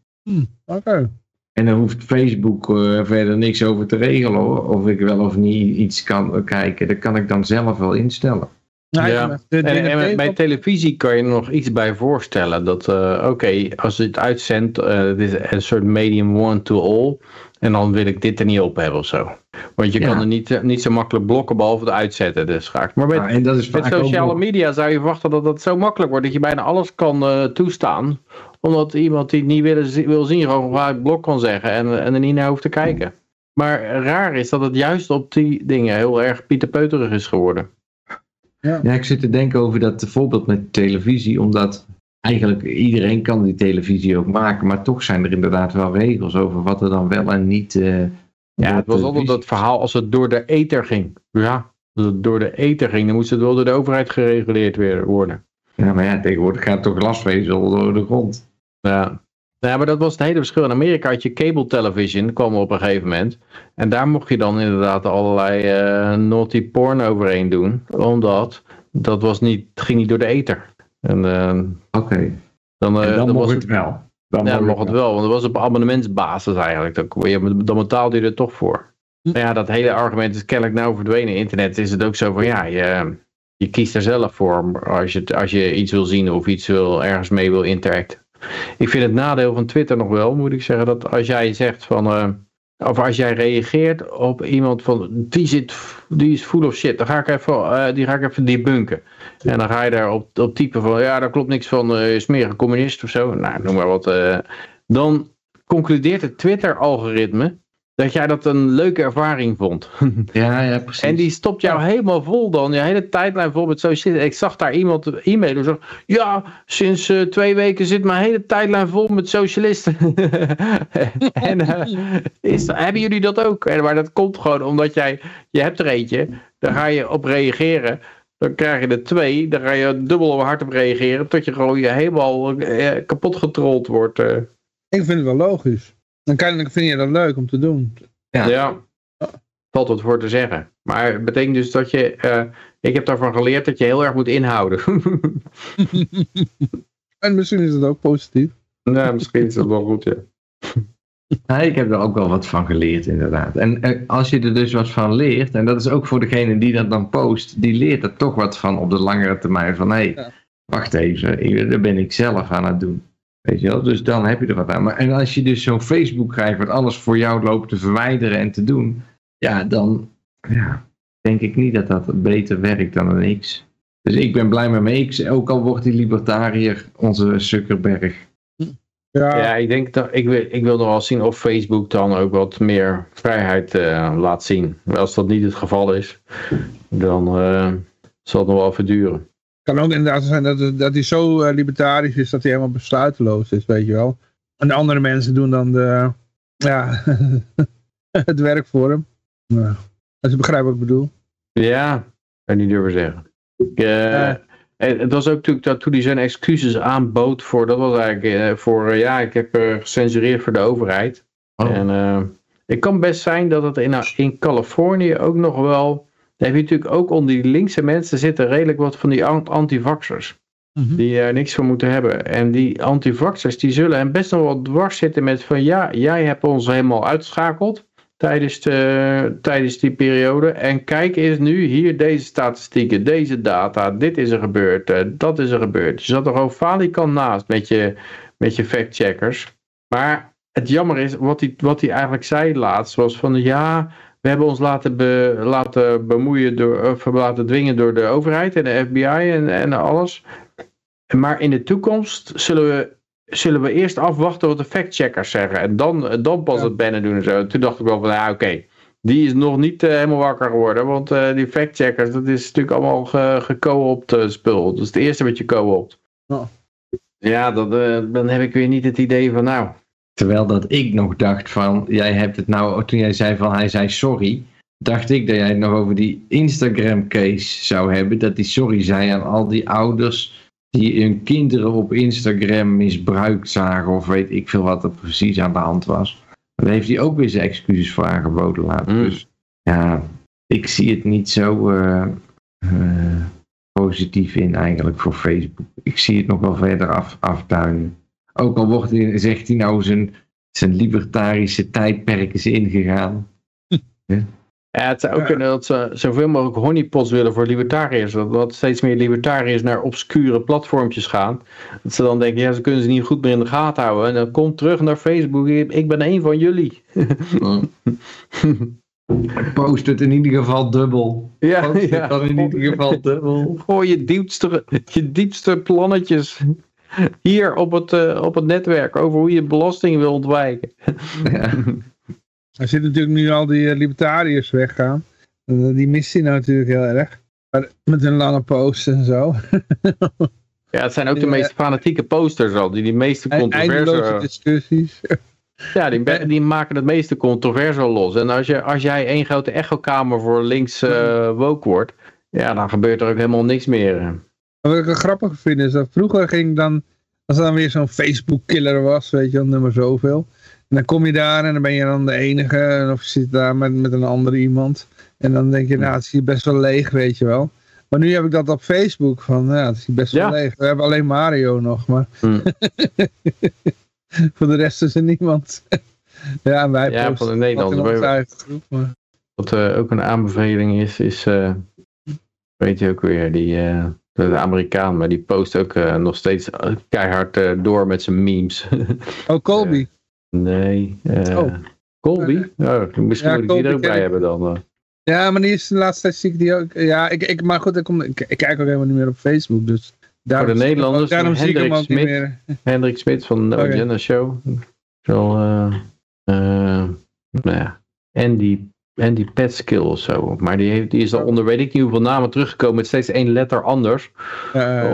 Oké. En dan hoeft Facebook eh, verder niks over te regelen hoor. Of ik wel of niet iets kan kijken. Dat kan ik dan zelf wel instellen. Nou, Ja. de- de En, en dingen met- bij televisie kan je er nog iets bij voorstellen. Dat, eh, oké, als het uitzendt, eh, het is een soort medium one to all. En dan wil ik dit er niet op hebben of zo. Want je Ja. kan er niet, eh, niet zo makkelijk blokken behalve het uitzetten. Dus graag. Maar met, en dat is met vaak ook sociale media zou je verwachten dat dat zo makkelijk wordt. Dat je bijna alles kan eh, toestaan. Omdat iemand die het niet wil, wil zien gewoon uit blok kan zeggen. En, en er niet naar hoeft te kijken. Maar raar is dat het juist op die dingen heel erg pieterpeuterig is geworden. Ja, ik zit te denken over dat voorbeeld met televisie. Omdat eigenlijk iedereen kan die televisie ook maken. Maar toch zijn er inderdaad wel regels over wat er dan wel en niet... eh, Ja, het was altijd dat verhaal als het door de ether ging. Ja, als het door de ether ging, dan moest het wel door de overheid gereguleerd weer worden. Ja, maar ja, tegenwoordig gaat toch glasvezel door de grond. Ja. ja, maar dat was het hele verschil. In Amerika had je cable television, kwam op een gegeven moment. En daar mocht je dan inderdaad allerlei eh, naughty porn overheen doen. Omdat dat was niet, het ging niet door de ether. En eh, Oké. dan, En dan dan mocht was het wel. Dan Ja, dan mocht het wel, want dat was op abonnementsbasis eigenlijk. Dan, betaalde je er toch voor. Maar ja, dat hele argument is kennelijk nou verdwenen. Internet is het ook zo van, ja, je, je kiest er zelf voor als je, het- als je iets wil zien of iets wil, ergens mee wil interacten. Ik vind het nadeel van Twitter nog wel, moet ik zeggen, dat als jij zegt van, eh, of als jij reageert op iemand van, die, zit, die is full of shit, dan ga ik even, eh, die ga ik even debunken. En dan ga je daar op, typen van, ja, daar klopt niks van, eh smerige communist of zo. Nou, noem maar wat. eh. dan concludeert het Twitter-algoritme dat jij dat een leuke ervaring vond. Ja, ja, precies. En die stopt jou helemaal vol dan. Je hele tijdlijn vol met social Ik zag daar iemand e-mailen. en Zo, ja, sinds eh, twee weken zit mijn hele tijdlijn vol met socialisten. en eh, is, hebben jullie dat ook? En, maar dat komt gewoon omdat jij, je hebt er eentje. Daar ga je op reageren. Dan krijg je er twee. Dan ga je dubbel hard op reageren. Tot je gewoon je helemaal eh, kapot getrold wordt. Ik vind het wel logisch. Dan kan, vind je dat leuk om te doen. Ja. Ja. Valt wat voor te zeggen. Maar het betekent dus dat je. eh, ik heb daarvan geleerd dat je heel erg moet inhouden. En misschien is het ook positief. ja, misschien is dat wel goed, ja. Ja, ik heb er ook wel wat van geleerd, inderdaad. En eh, als je er dus wat van leert, en dat is ook voor degene die dat dan post, die leert er toch wat van op de langere termijn. Van hé, hey, Ja. wacht even, ik- dat ben ik zelf aan het doen. Weet je wel, dus dan heb je er wat aan. Maar, en als je dus zo'n Facebook krijgt wat alles voor jou loopt te verwijderen en te doen, ja, dan ja, denk ik niet dat dat beter werkt dan een X. Dus ik ben blij met mijn X, ook al wordt die libertariër onze Zuckerberg. Ja, Ja, ik denk dat. Ik wil, ik wil nog wel zien of Facebook dan ook wat meer vrijheid eh, laat zien. Maar Als dat niet het geval is, dan eh, zal het nog wel even duren. Kan ook inderdaad zijn dat, dat hij zo eh, libertarisch is dat hij helemaal besluiteloos is, weet je wel. En de andere mensen doen dan de, ja, het werk voor hem. Ja. Als je begrijpt wat ik bedoel. Ja, kan niet durven zeggen. Ik, eh, Ja. het was ook natuurlijk dat toen hij zijn excuses aanbood voor, dat was eigenlijk eh, voor, eh, ja, ik heb eh, gecensureerd voor de overheid. Oh. En eh, het kan best zijn dat het in, in Californië ook nog wel, daar heb je natuurlijk ook onder die linkse mensen zitten redelijk wat van die ant- antivaxers. Die er niks voor moeten hebben. En die antivaxers die zullen hem best nog wel dwars zitten met van ja, jij hebt ons helemaal uitgeschakeld. tijdens, de, tijdens die periode. En kijk eens nu, hier deze statistieken, deze data, dit is er gebeurd, eh, dat is er gebeurd. Je zat er gewoon falikant naast met je, met je factcheckers. Maar het jammer is, wat hij, wat hij eigenlijk zei laatst, was van ja, we hebben ons laten, be, laten bemoeien door, of laten dwingen door de overheid en de FBI en, en alles. Maar in de toekomst zullen we, zullen we eerst afwachten wat de factcheckers zeggen. En dan, dan pas het bannen doen en zo. Toen dacht ik wel van, ja oké, die is nog niet eh, helemaal wakker geworden. Want eh, die factcheckers, dat is natuurlijk allemaal ge, geco-opt eh, spul. Dat is het eerste wat je co-opt. Ja. Ja, dat, dan heb ik weer niet het idee van, nou, Terwijl dat ik nog dacht van, jij hebt het nou, toen jij zei van hij zei sorry, dacht ik dat jij het nog over die Instagram case zou hebben. Dat hij sorry zei aan al die ouders die hun kinderen op Instagram misbruikt zagen of weet ik veel wat er precies aan de hand was. Daar heeft hij ook weer zijn excuses voor aangeboden laten. Mm. Dus ja, ik zie het niet zo eh, eh, positief in eigenlijk voor Facebook. Ik zie het nog wel verder af, aftuinen. Ook al wordt hij, zegt hij nou zijn, zijn libertarische tijdperk is ingegaan. Ja, het zou ook Ja. kunnen dat ze zoveel mogelijk honeypots willen voor libertariërs. Dat, dat steeds meer libertariërs naar obscure platformpjes gaan. Dat ze dan denken, ja, ze kunnen ze niet goed meer in de gaten houden. En dan kom terug naar Facebook, ik ik ben een van jullie. Post het in ieder geval dubbel. Ja, Post het ja. dan in ieder geval dubbel. Gooi je diepste, je diepste plannetjes hier op het, eh, op het netwerk over hoe je belasting wil ontwijken. Ja. Er zitten natuurlijk nu al die eh, libertariërs weggaan. Eh, die mist hij nou natuurlijk heel erg. Maar met hun lange posts en zo. Ja, het zijn ook de meest fanatieke posters al, die die meeste Eindeloze controverse... discussies. Ja, die, maken het meeste controverse los. En als, je, als jij één grote echokamer voor links eh woke wordt, ja, dan gebeurt er ook helemaal niks meer. Wat ik grappig vind is dat vroeger ging dan, als er dan weer zo'n Facebook killer was, weet je wel, nummer zoveel. En dan kom je daar en dan ben je dan de enige, en of je zit daar met, met een andere iemand. En dan denk je, nou het is hier best wel leeg, weet je wel. Maar nu heb ik dat op Facebook van, ja het is hier best wel Ja. leeg. We hebben alleen Mario nog, maar Hm. voor de rest is er niemand. ja, en wij Ja, van de Nederlanders. groep. Wat eh, ook een aanbeveling is, is, eh, weet je ook weer, die, eh, de Amerikaan, maar die post ook eh, nog steeds eh, keihard eh, door met zijn memes. Oh, Colby. nee. Oh. Colby? Oh, misschien Ja, moet ik die er ook bij ik. hebben dan. Ja, maar die is de laatste tijd zie ik die ook. Ja, ik, ik, maar goed, ik, kom, ik, ik kijk ook helemaal niet meer op Facebook. Dus daarom, Voor de Nederlanders, daarom zie ik hem Hendrik niet Smit. meer. Hendrik Smit van de No Oké. Agenda Show. Zo, nou ja, Andy, Andy Petskill of zo. Maar die, heeft, die is al onder weet ik niet hoeveel namen teruggekomen met steeds één letter anders.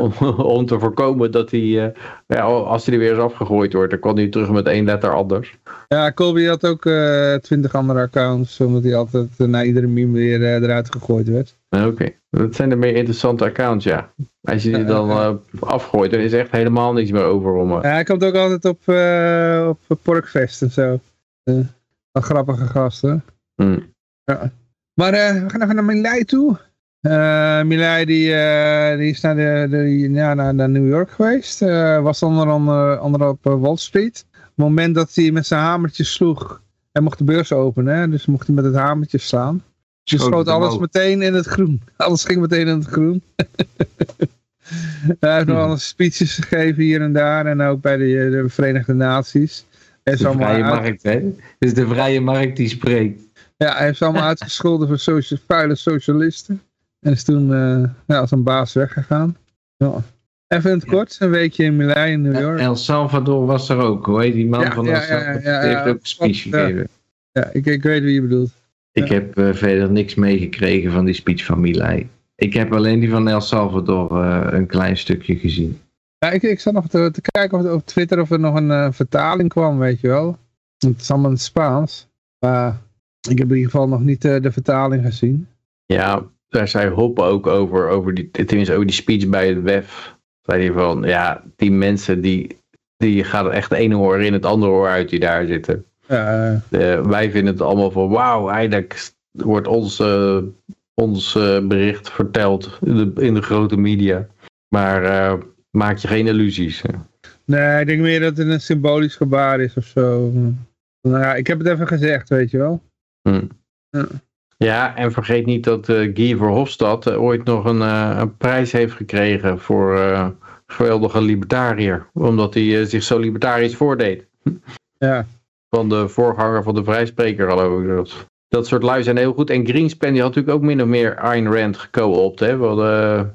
Om, om te voorkomen dat hij, eh, ja, als hij er weer eens afgegooid wordt, dan kan hij terug met één letter anders. ja, Colby had ook eh, twintig andere accounts, omdat hij altijd eh, na iedere meme weer eruit gegooid werd. Oké, dat zijn de meer interessante accounts, ja. Als je die dan afgooit, dan is echt helemaal niks meer over om. Ja, hij komt ook altijd op, op Porkfest en zo. Wel grappige gasten. Mm. Maar eh, we gaan even naar Milei toe. Eh Milei die, eh, die is naar, de, de, ja, naar, naar New York geweest. Was onder andere, andere op Wall Street. Op het moment dat hij met zijn hamertje sloeg. Hij mocht de beurs openen, hè, dus mocht hij met het hamertje slaan. Dus je Schoot alles omhoog. meteen in het groen. Alles ging meteen in het groen. hij heeft nog wel eens speeches gegeven hier en daar. En ook bij de, de Verenigde Naties. Is De vrije markt, hè? Het is de vrije markt die spreekt. Ja, hij heeft allemaal uitgescholden voor socia vuile socialisten. En is toen eh, ja, als een baas weggegaan. Ja. Even in het kort, een weekje in Milaan in New York. El Salvador was er ook, hoor. Die man Ja, van El Salvador ja, heeft ook een speech Ja. gegeven. Ja, ik, ik weet wie je bedoelt. Ik heb eh, verder niks meegekregen van die speech van Milei. Ik heb alleen die van El Salvador eh, een klein stukje gezien. Ja, ik, ik zat nog te, te kijken of, op Twitter of er nog een eh, vertaling kwam, weet je wel. Het is allemaal in het Spaans. Maar ik heb in ieder geval nog niet eh, de vertaling gezien. Ja, daar zei Hop ook over, over die, tenminste over die speech bij het WEF. Zei hij van, ja, die mensen die, die gaan echt de ene oor in het andere oor uit die daar zitten. Wij vinden het allemaal van, wauw, eindelijk wordt ons, eh, ons eh, bericht verteld in de, in de grote media. Maar maak je geen illusies. nee, ik denk meer dat het een symbolisch gebaar is of zo. Nou ja, ik heb het even gezegd, weet je wel. Hm. Ja. Ja, en vergeet niet dat eh Guy Verhofstadt eh, ooit nog een, eh, een prijs heeft gekregen voor geweldige libertariër. Omdat hij zich zo libertarisch voordeed. Ja. Van de voorganger van de vrijspreker geloof ik. Dat, dat soort lui zijn heel goed. En Greenspan die had natuurlijk ook min of meer Ayn Rand geco-opt. Hè? Want,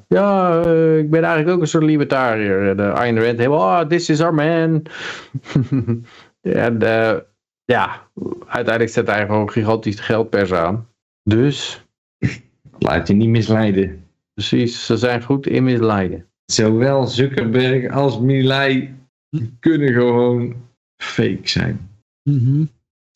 ja, ik ben eigenlijk ook een soort libertariër. De Ayn Rand helemaal, ah, this is our man. en ja, uiteindelijk zet hij gewoon gigantisch geldpers aan. Dus, Laat je niet misleiden. precies, ze zijn goed in misleiden. Zowel Zuckerberg als Milei kunnen gewoon fake zijn. Mhm. In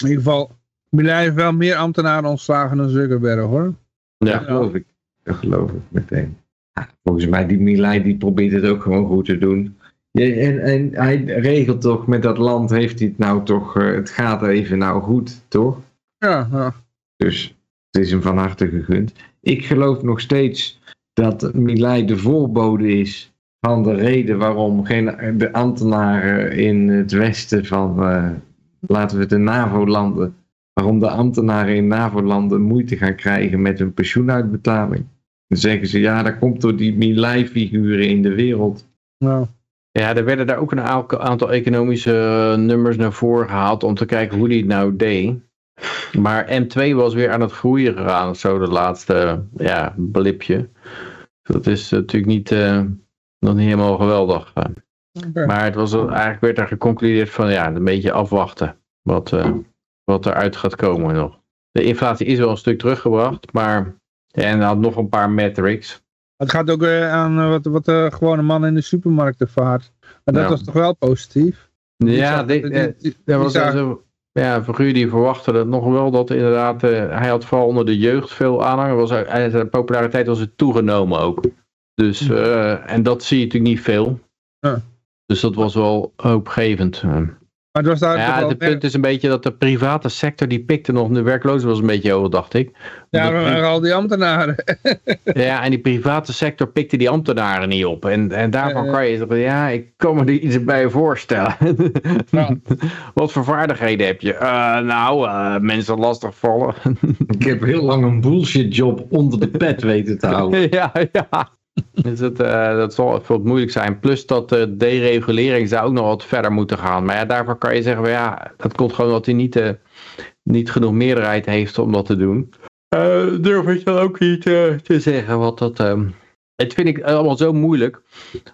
ieder geval, Milei heeft wel meer ambtenaren ontslagen dan Zuckerberg hoor. Dat Ja, geloof ik. Dat geloof ik meteen. Ja, volgens mij, die Milei die probeert het ook gewoon goed te doen. Ja, en, en hij regelt toch met dat land, heeft hij het nou toch, eh, het gaat even nou goed, toch? Ja, ja. Dus het is hem van harte gegund. Ik geloof nog steeds dat Milei de voorbode is van de reden waarom geen, de ambtenaren in het westen van, eh, laten we het de NAVO-landen, waarom de ambtenaren in NAVO-landen moeite gaan krijgen met hun pensioenuitbetaling. Dan zeggen ze, ja, dat komt door die Milei-figuren in de wereld. Nou, Ja, er werden daar ook een aantal- economische eh, nummers naar voren gehaald om te kijken hoe die het nou deed. Maar M2 was weer aan het groeien gegaan, zo de laatste ja, blipje. Dat is natuurlijk niet, eh, nog niet helemaal geweldig. Maar het was, eigenlijk werd er geconcludeerd van ja, een beetje afwachten wat, eh, wat eruit gaat komen nog. De inflatie is wel een stuk teruggebracht, maar en had nog een paar metrics. Het gaat ook eh, aan eh, wat, wat de gewone man in de supermarkt ervaart. Maar dat Ja. was toch wel positief? Ja, eh, Er was dus een, ja, figuur die verwachtte dat nog wel dat inderdaad, eh, hij had vooral onder de jeugd veel aanhang. Was, hij- zijn populariteit was het toegenomen ook. Dus, Hm. eh, en dat zie je natuurlijk niet veel. Ja. Dus dat was wel hoopgevend. Maar het was daar toch Ja, het punt is een beetje dat de private sector die pikte nog, de werklozen was een beetje over, dacht ik. Ja, maar waren al die ambtenaren. ja, en die private sector pikte die ambtenaren niet op. En, en daarvan kan je zeggen, ja, ik kan me er iets bij voorstellen. Ja. Wat voor vaardigheden heb je? Eh, nou, eh, mensen lastigvallen. Ik heb heel lang een bullshit job onder de pet weten te houden. ja, ja. Dus het, eh, dat zal moeilijk zijn. Plus dat de deregulering zou ook nog wat verder moeten gaan. Maar ja, daarvoor kan je zeggen, van, ja, dat komt gewoon dat hij niet, eh, niet genoeg meerderheid heeft om dat te doen. Eh, durf ik dan ook niet te zeggen wat dat... ehm, het vind ik allemaal zo moeilijk.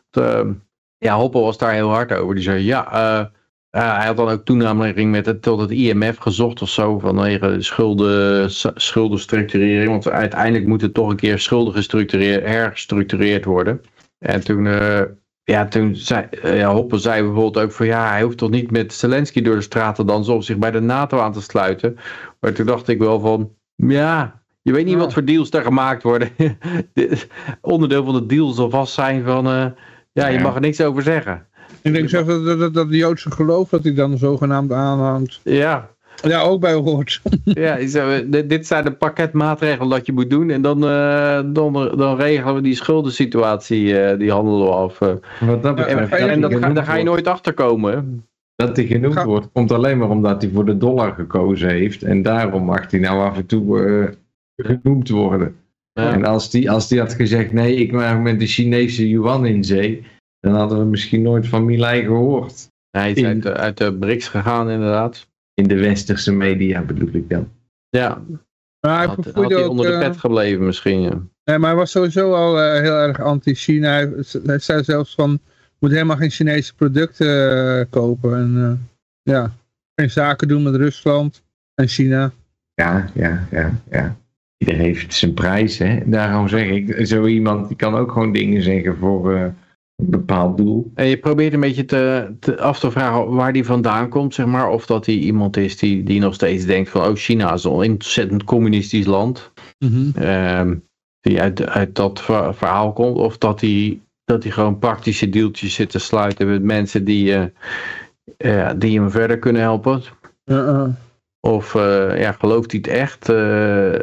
Dat, ehm, ja, Hoppel was daar heel hard over. Die zei, ja, eh, eh, hij had dan ook toenamering met het, tot het IMF gezocht of zo. Vanwege de schulden, schuldenstructurering. Want uiteindelijk moet het toch een keer schulden gestructureerd, hergestructureerd worden. En toen, eh, ja, toen zei eh, ja, zei bijvoorbeeld ook van ja, hij hoeft toch niet met Zelensky door de straat te dansen of zich bij de NATO aan te sluiten. Maar toen dacht ik wel van, ja, je weet niet Ja. wat voor deals daar gemaakt worden. Onderdeel van de deal zal vast zijn van, eh, ja, je mag er niks over zeggen. Ik denk zelfs dat, dat, dat, dat de Joodse geloof dat hij dan zogenaamd aanhangt. Ja, Ja, ook bij hoort. Ja, dit- zijn de pakket maatregelen dat je moet doen. En dan, eh, dan, dan regelen we die schuldensituatie, eh, die handelen we af. eh. Wat dat betreft, en dat ga, daar ga je nooit achter komen. dat hij genoemd Ga- wordt, komt alleen maar omdat hij voor de dollar gekozen heeft. En daarom mag hij nou af en toe eh, genoemd worden. Ja. En als die, als die had gezegd, nee, ik mag met de Chinese yuan in zee, dan hadden we misschien nooit van Milei gehoord. Hij is In- uit, de- uit de BRICS gegaan, inderdaad. In de westerse media bedoel ik dan. Ja, Maar hij had, hij ook, onder de eh, pet gebleven misschien. Ja. nee, maar hij was sowieso al eh, heel erg anti-China. Hij, hij zei zelfs van, je moet helemaal geen Chinese producten eh, kopen. En ja, geen zaken doen met Rusland en China. Ja, ja, ja, ja. Ieder heeft zijn prijs, hè. Daarom zeg ik, zo iemand die kan ook gewoon dingen zeggen voor bepaald doel. En je probeert een beetje te, te, af te vragen waar die vandaan komt, zeg maar. Of dat hij iemand is die, die nog steeds denkt van, oh China is een ontzettend communistisch land. Ehm, die uit, uit dat ver- verhaal komt. Of dat hij, dat hij gewoon praktische deeltjes zit te sluiten met mensen die, eh, ja, die hem verder kunnen helpen. Ja, eh. Of eh, ja, gelooft hij het echt? Eh,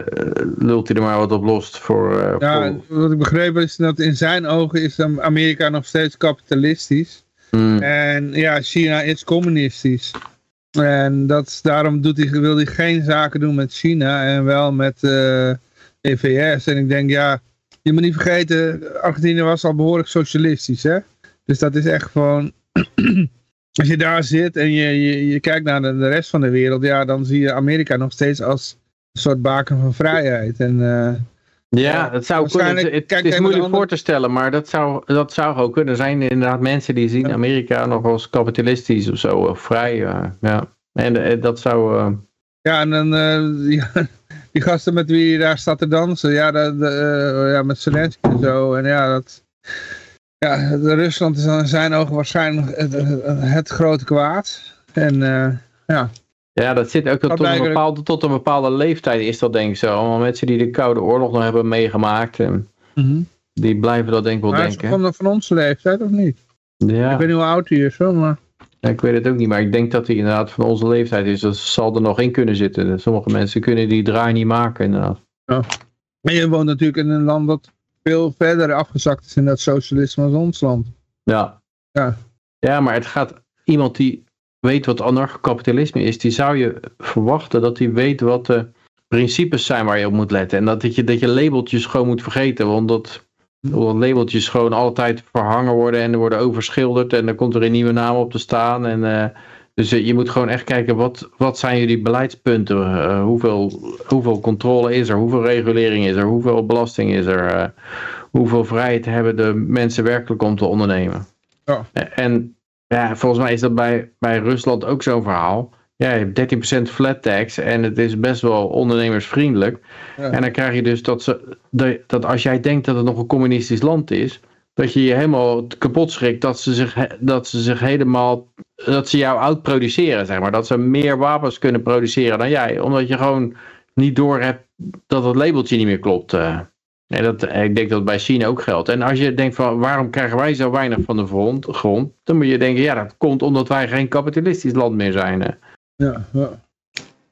lult hij er maar wat op los voor... eh, Ja, voor- wat ik begrepen is dat in zijn ogen is Amerika nog steeds kapitalistisch. Hmm. En ja, China is communistisch. En dat, daarom doet hij, wil hij geen zaken doen met China en wel met de EVS. En ik denk, ja, je moet niet vergeten, Argentinië was al behoorlijk socialistisch, hè. Dus dat is echt gewoon, als je daar zit en je, je, je kijkt naar de, de, rest van de wereld, ja, dan zie je Amerika nog steeds als een soort baken van vrijheid. En, uh, ja, dat zou kunnen. Het, het is moeilijk voor te stellen, maar dat zou, dat zou ook kunnen. Er zijn inderdaad mensen die zien Amerika nog als kapitalistisch of zo, of vrij. Uh, ja. En dat zou... Ja, en dan ja, die gasten met wie je daar staat te dansen, ja, ja met Zelensky en zo. En ja, dat... Ja, Rusland is in zijn ogen waarschijnlijk het, het grote kwaad. En ja... Ja, dat zit ook tot, een bepaalde, tot een bepaalde leeftijd is dat denk ik zo. Allemaal mensen die de Koude Oorlog nog hebben meegemaakt. En mm Die blijven dat denk ik wel maar denken. Van, van onze leeftijd of niet? Ja. Ik weet niet hoe oud hij is hoor, maar... Ja, ik weet het ook niet, maar ik denk dat hij inderdaad van onze leeftijd is. Dat zal er nog in kunnen zitten. Sommige mensen kunnen die draai niet maken inderdaad. Ja. En je woont natuurlijk in een land dat veel verder afgezakt is in dat socialisme als ons land. Ja. Ja, ja maar het gaat... Iemand die weet wat anarchokapitalisme is, die zou je verwachten dat hij weet wat de principes zijn waar je op moet letten. En dat je, dat je labeltjes gewoon moet vergeten, want dat, labeltjes gewoon altijd verhangen worden en worden overschilderd en dan komt er een nieuwe naam op te staan. En, uh, dus uh, je moet gewoon echt kijken, wat, wat zijn jullie beleidspunten? Uh, hoeveel, hoeveel controle is er? Hoeveel regulering is er? Hoeveel belasting is er? hoeveel vrijheid hebben de mensen werkelijk om te ondernemen? Ja. En ja, volgens mij is dat bij, bij Rusland ook zo'n verhaal. Ja, je hebt 13% flat tax en het is best wel ondernemersvriendelijk. En dan krijg je dus dat, ze, dat als jij denkt dat het nog een communistisch land is, dat je je helemaal kapot schrikt dat ze zich, dat ze zich helemaal, dat ze jou outproduceren, zeg maar. Dat ze meer wapens kunnen produceren dan jij, omdat je gewoon niet door hebt dat het labeltje niet meer klopt. Uh. Nee, dat, ik denk dat bij China ook geldt. En als je denkt van waarom krijgen wij zo weinig van de grond, grond dan moet je denken, ja dat komt omdat wij geen kapitalistisch land meer zijn. Ja, ja.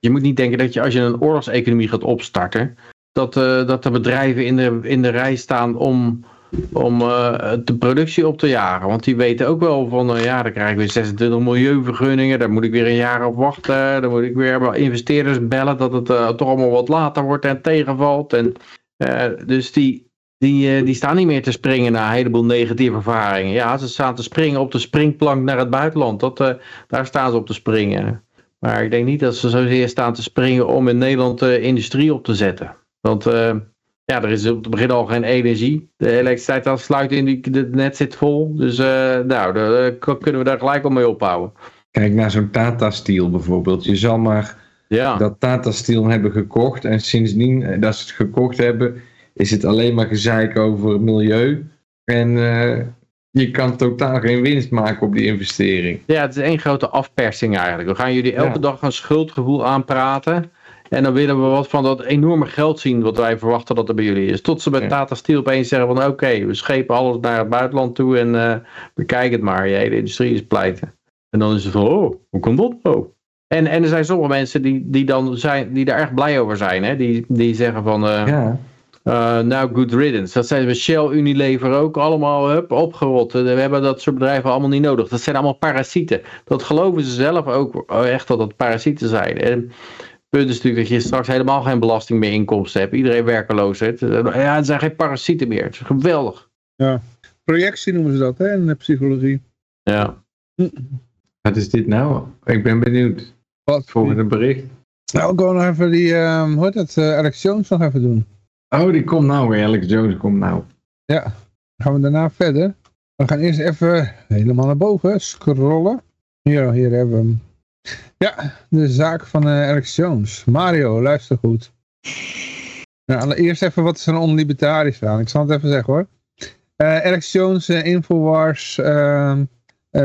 Je moet niet denken dat je als je een oorlogseconomie gaat opstarten, dat, uh, dat de bedrijven in de, in de rij staan om, om uh, de productie op te jagen. Want die weten ook wel van, uh, ja dan krijg ik weer 26 milieuvergunningen, daar moet ik weer een jaar op wachten, dan moet ik weer investeerders bellen dat het toch allemaal wat later wordt en tegenvalt. En dus die, die, die staan niet meer te springen naar een heleboel negatieve ervaringen. Ja, ze staan te springen op de springplank naar het buitenland. Dat, daar staan ze op te springen. Maar ik denk niet dat ze zozeer staan te springen om in Nederland de industrie op te zetten. Want ja, er is op het begin al geen energie. De elektriciteit afsluit in, die, het net zit vol. Dus nou, daar kunnen we daar gelijk al mee ophouden. Kijk naar zo'n Tata Steel bijvoorbeeld. Je zal maar ja. dat Tata Steel hebben gekocht. En sindsdien eh, dat ze het gekocht hebben, is het alleen maar gezeik over milieu. En uh, je kan totaal geen winst maken op die investering. Ja, het is één grote afpersing eigenlijk. We gaan jullie elke dag een schuldgevoel aanpraten. En dan willen we wat van dat enorme geld zien wat wij verwachten dat er bij jullie is. Tot ze bij Tata Steel opeens zeggen van oké, we schepen alles naar het buitenland toe en uh, bekijk het maar. Je hele industrie is pleiten. En dan is het van, oh, hoe komt dat nou? En, en er zijn sommige mensen die, die, dan zijn, die daar erg blij over zijn. Hè? Die, die zeggen van, uh, ja. Uh, nou, good riddance. Dat zijn Shell, Unilever ook allemaal hup, opgerot. We hebben dat soort bedrijven allemaal niet nodig. Dat zijn allemaal parasieten. Dat geloven ze zelf ook echt dat dat parasieten zijn. En punt is natuurlijk dat je straks helemaal geen belasting meer inkomsten hebt. Iedereen werkeloos heeft. Ja, er zijn geen parasieten meer. Het is geweldig. Ja, projectie noemen ze dat hè, in de psychologie. Ja. Wat is dit nou? Ik ben benieuwd. Wat? Volgende bericht. Nou, ik wil nog even die, um, hoe heet dat, uh, Alex Jones nog even doen. Oh, die komt nou weer. Alex Jones komt nou. Ja, dan gaan we daarna verder. We gaan eerst even helemaal naar boven scrollen. Hier, hier hebben we hem. Ja, de zaak van uh, Alex Jones. Mario, luister goed. Nou, allereerst even wat is een onlibertarisch aan. Ik zal het even zeggen hoor. Uh, Alex Jones, uh, Infowars, uh,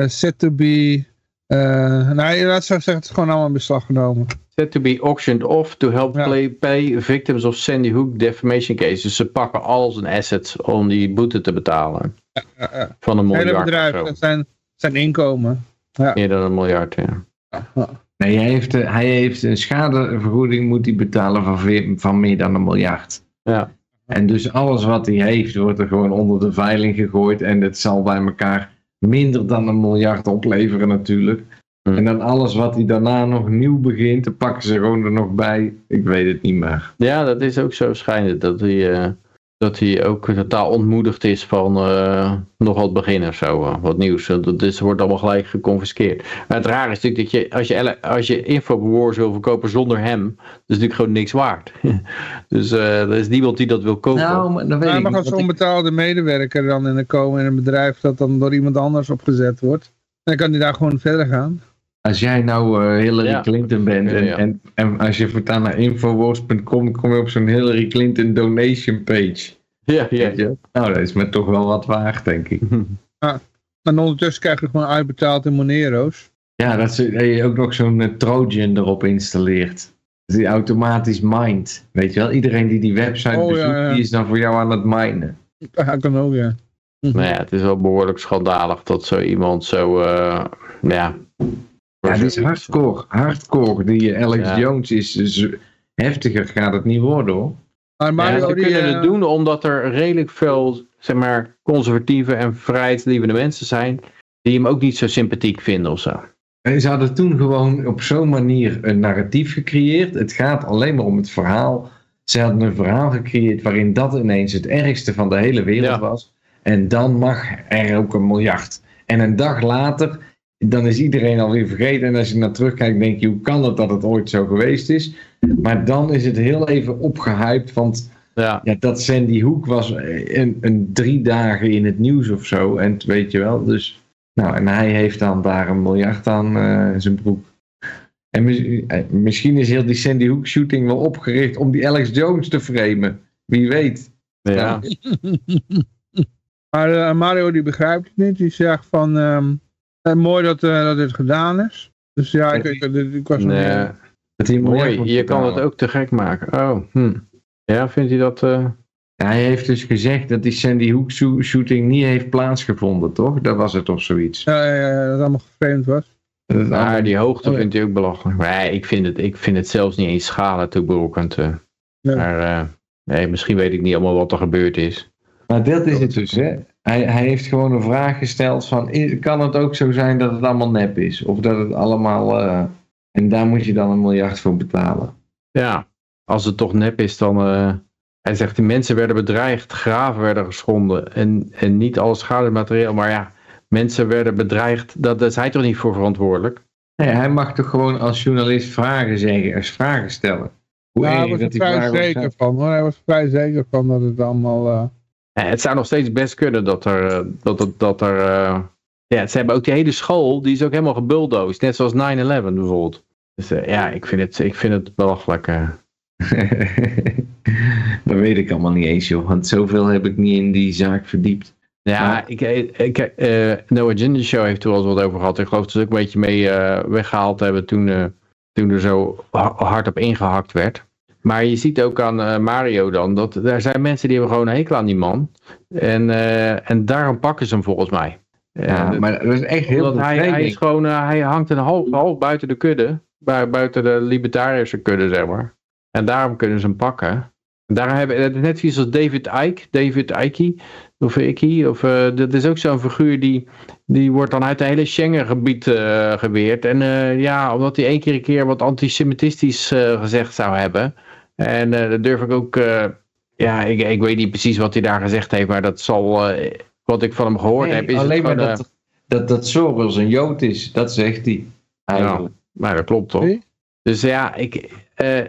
set to be nou, laat zo zeggen, het is gewoon allemaal in beslag genomen. Said to be auctioned off to help play, pay victims of Sandy Hook defamation cases. Dus ze pakken al zijn assets om die boete te betalen. Ja, Van een miljard. Hele bedrijf, dat zijn, zijn inkomen. Ja. Meer dan een miljard, ja. Nee, hij heeft, hij heeft een schadevergoeding moet hij betalen van, van meer dan een miljard. Ja. En dus alles wat hij heeft, wordt er gewoon onder de veiling gegooid. En het zal bij elkaar minder dan een miljard opleveren natuurlijk. En dan alles wat hij daarna nog nieuw begint, dan pakken ze gewoon er nog bij. Ik weet het niet meer. Ja, dat is ook zo schijnend. Dat hij, eh, dat hij ook totaal ontmoedigd is van eh, nog wat beginnen of zo. eh, wat nieuws. Dat is, wordt allemaal gelijk geconfiskeerd. Maar het rare is natuurlijk dat je, als je, als je Infowars wil verkopen zonder hem, dat is natuurlijk gewoon niks waard. dus eh, er is niemand die dat wil kopen. Nou, maar dan weet ik mag niet. als wat ik- onbetaalde medewerker dan in een komen in een bedrijf dat dan door iemand anders opgezet wordt. Dan kan hij daar gewoon verder gaan. Als jij nou eh, Hillary Ja. Clinton bent en, Ja. en, en als je voortaan naar infowars.com kom je op zo'n Hillary Clinton donation page. ja, ja. Je? Nou, dat is me toch wel wat waard, denk ik. En ondertussen krijg je gewoon uitbetaald in Monero's. Ja, dat, ze, dat je ook nog zo'n eh, Trojan erop installeert. Dus die automatisch mined. Weet je wel, iedereen die die website Oh, ja, bezoekt, ja. die is dan voor jou aan het minen. Ja, kan ook, ja. Nou ja, het is wel behoorlijk schandalig dat zo iemand zo, eh, ja... Ja, die is hardcore. Hardcore. Die eh, Alex Ja. Jones is, dus heftiger gaat het niet worden hoor. Maar Ja, ze die, kunnen eh, het doen omdat er redelijk veel zeg maar, conservatieve en vrijheidslievende mensen zijn die hem ook niet zo sympathiek vinden of zo. En Ze hadden toen gewoon op zo'n manier een narratief gecreëerd. Het gaat alleen maar om het verhaal. Ze hadden een verhaal gecreëerd waarin dat ineens het ergste van de hele wereld Ja. was. En dan mag er ook een miljard. En een dag later, dan is iedereen alweer vergeten. En als je naar terugkijkt, denk je, hoe kan het dat het ooit zo geweest is? Maar dan is het heel even opgehyped, want Ja, ja, dat Sandy Hook was een, een drie dagen in het nieuws of zo. En weet je wel, dus... Nou, en hij heeft dan daar een miljard aan eh, zijn broek. En mis- eh, misschien is heel die Sandy Hook shooting wel opgericht om die Alex Jones te framen. Wie weet. ja. maar eh, Mario die begrijpt het niet. Die zegt van, ehm, eh, mooi dat, eh, dat dit gedaan is. Dus ja, ik, ik, ik, ik was nog Nee, niet- een miljard mooi. Je kan het ook te gek maken. Oh, hm. Ja, vindt hij dat... eh, Ja, hij heeft dus gezegd dat die Sandy Hook sho- shooting niet heeft plaatsgevonden, toch? Dat was het of zoiets. Ja, ja, ja, dat het allemaal geframed was. Het Maar allemaal- die hoogte Oh, ja. vindt hij ook belachelijk. Maar nee, ik, vind het, ik vind het zelfs niet eens schalen toe berokkend. eh. Ja. Maar eh, nee, misschien weet ik niet allemaal wat er gebeurd is. Maar dat is het dus, hè. Hij, hij heeft gewoon een vraag gesteld van, kan het ook zo zijn dat het allemaal nep is? Of dat het allemaal, eh, en daar moet je dan een miljard voor betalen. Ja, als het toch nep is, dan... eh, hij zegt, die mensen werden bedreigd, graven werden geschonden. En, en niet alles schademateriaal. Maar ja, mensen werden bedreigd. Dat, daar is hij toch niet voor verantwoordelijk? Nee, hij mag toch gewoon als journalist vragen zeggen, als vragen stellen. Hoe Ja, hij was dat er vrij zeker van hoor. Hij was vrij zeker van dat het allemaal... eh, het zou nog steeds best kunnen dat er... eh, Dat, dat, dat er eh, ja, ze hebben ook die hele school, die is ook helemaal gebuldoosd. Net zoals 9-11 bijvoorbeeld. Dus eh, ja, ik vind het, ik vind het belachelijk. dat weet ik allemaal niet eens, joh. Want zoveel heb ik niet in die zaak verdiept. Ja, Maar- ik, ik, eh No Agenda Show heeft er wel eens wat over gehad. Ik geloof dat ze ook een beetje mee eh, weggehaald hebben toen, toen er zo ha- hard op ingehakt werd. Maar je ziet ook aan eh, Mario dan, dat er zijn mensen die hebben gewoon een hekel aan die man. En, eh, en daarom pakken ze hem volgens mij. Ja, Eh, maar dat is echt heel omdat hij, hij, is gewoon, hij hangt een half, half buiten de kudde. bui- Buiten de libertarische kudde, zeg maar. En daarom kunnen ze hem pakken. En Daarom hebben, is net zoiets als David Icke, David Icke, of Icke, of dat is ook zo'n figuur die, die wordt dan uit het hele Schengengebied eh geweerd. En ja, omdat hij één keer een keer wat antisemitistisch gezegd zou hebben. En eh dat durf ik ook, eh, ja, ik, ik weet niet precies wat hij daar gezegd heeft, maar dat zal, eh, wat ik van hem gehoord Nee, heb, is alleen maar dat, dat, dat Soros een Jood is. Dat zegt hij. Eigenlijk. Maar dat klopt toch? Dus ja, ik, eh,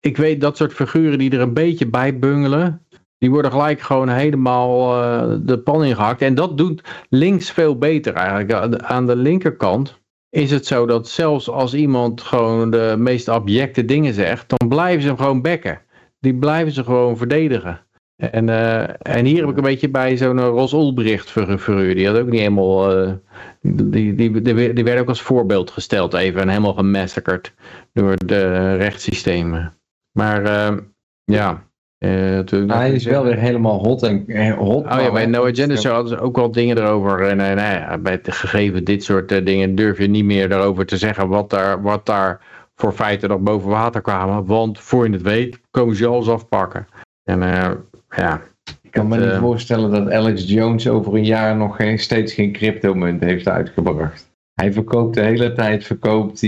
ik weet dat soort figuren die er een beetje bij bungelen. Die worden gelijk gewoon helemaal eh, de pan ingehakt. En dat doet links veel beter eigenlijk. Aan de linkerkant is het zo dat zelfs als iemand gewoon de meest abjecte dingen zegt. Dan blijven ze gewoon bekken. Die blijven ze gewoon verdedigen. En, eh, en hier heb ik een beetje bij zo'n eh, Ros Ulbricht figuur. Die had ook niet helemaal... eh, die, die, die, die werd ook als voorbeeld gesteld even. En helemaal gemassacred door de rechtssystemen. Maar ja... Maar hij is wel weer helemaal hot en eh, hot. Oh ja, bij No Agenda Show hadden ze ook wel dingen erover. En eh, nou ja, bij het gegeven dit soort dingen durf je niet meer daarover te zeggen wat daar, wat daar voor feiten nog boven water kwamen. Want voor je het weet, komen ze alles afpakken. En ja, Ik kan me niet voorstellen dat Alex Jones over een jaar nog geen, steeds geen cryptomunt heeft uitgebracht. hij verkoopt de hele tijd verkoopt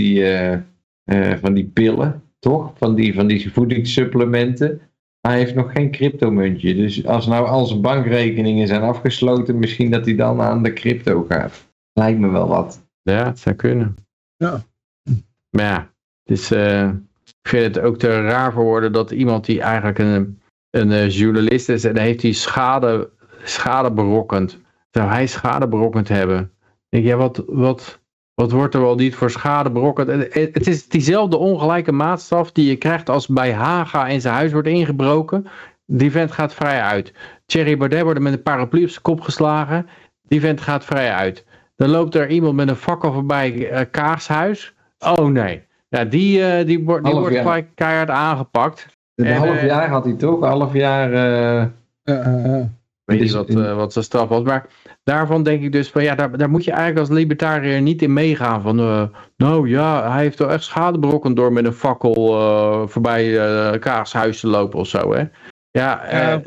eh, van die pillen, toch? Van die, van die voedingssupplementen. Maar hij heeft nog geen cryptomuntje. Dus als nou al zijn bankrekeningen zijn afgesloten, misschien dat hij dan aan de crypto gaat. Lijkt me wel wat. Ja, het zou kunnen. Ja. Maar ja, het is, eh, ik vind het ook te raar voor worden dat iemand die eigenlijk een, een eh, journalist is en dan heeft hij schade, schade berokkend. Zou hij schade berokkend hebben? Ik denk, ja, wat, wat, wat wordt er wel niet voor schade berokkend? Het, het- is diezelfde ongelijke maatstaf die je krijgt als bij Haga in zijn huis wordt ingebroken. Die vent gaat vrij uit. Thierry Baudet wordt met een paraplu op zijn kop geslagen. Die vent gaat vrij uit. Dan loopt er iemand met een fakkel voorbij eh, Kaarshuis. Oh nee. Ja, die, eh, die, wordt die Half wordt gelijk keihard aangepakt. Een En, half eh, jaar had hij toch? Een half jaar. eh, weet niet is wat, eh, wat zijn straf was. Maar daarvan denk ik dus van ja, daar, daar moet je eigenlijk als libertariër niet in meegaan. Van eh, nou ja, hij heeft wel echt schade berokkend door met een fakkel eh, voorbij eh Kaarshuis te lopen of zo. Hè? Ja, eh, Ja,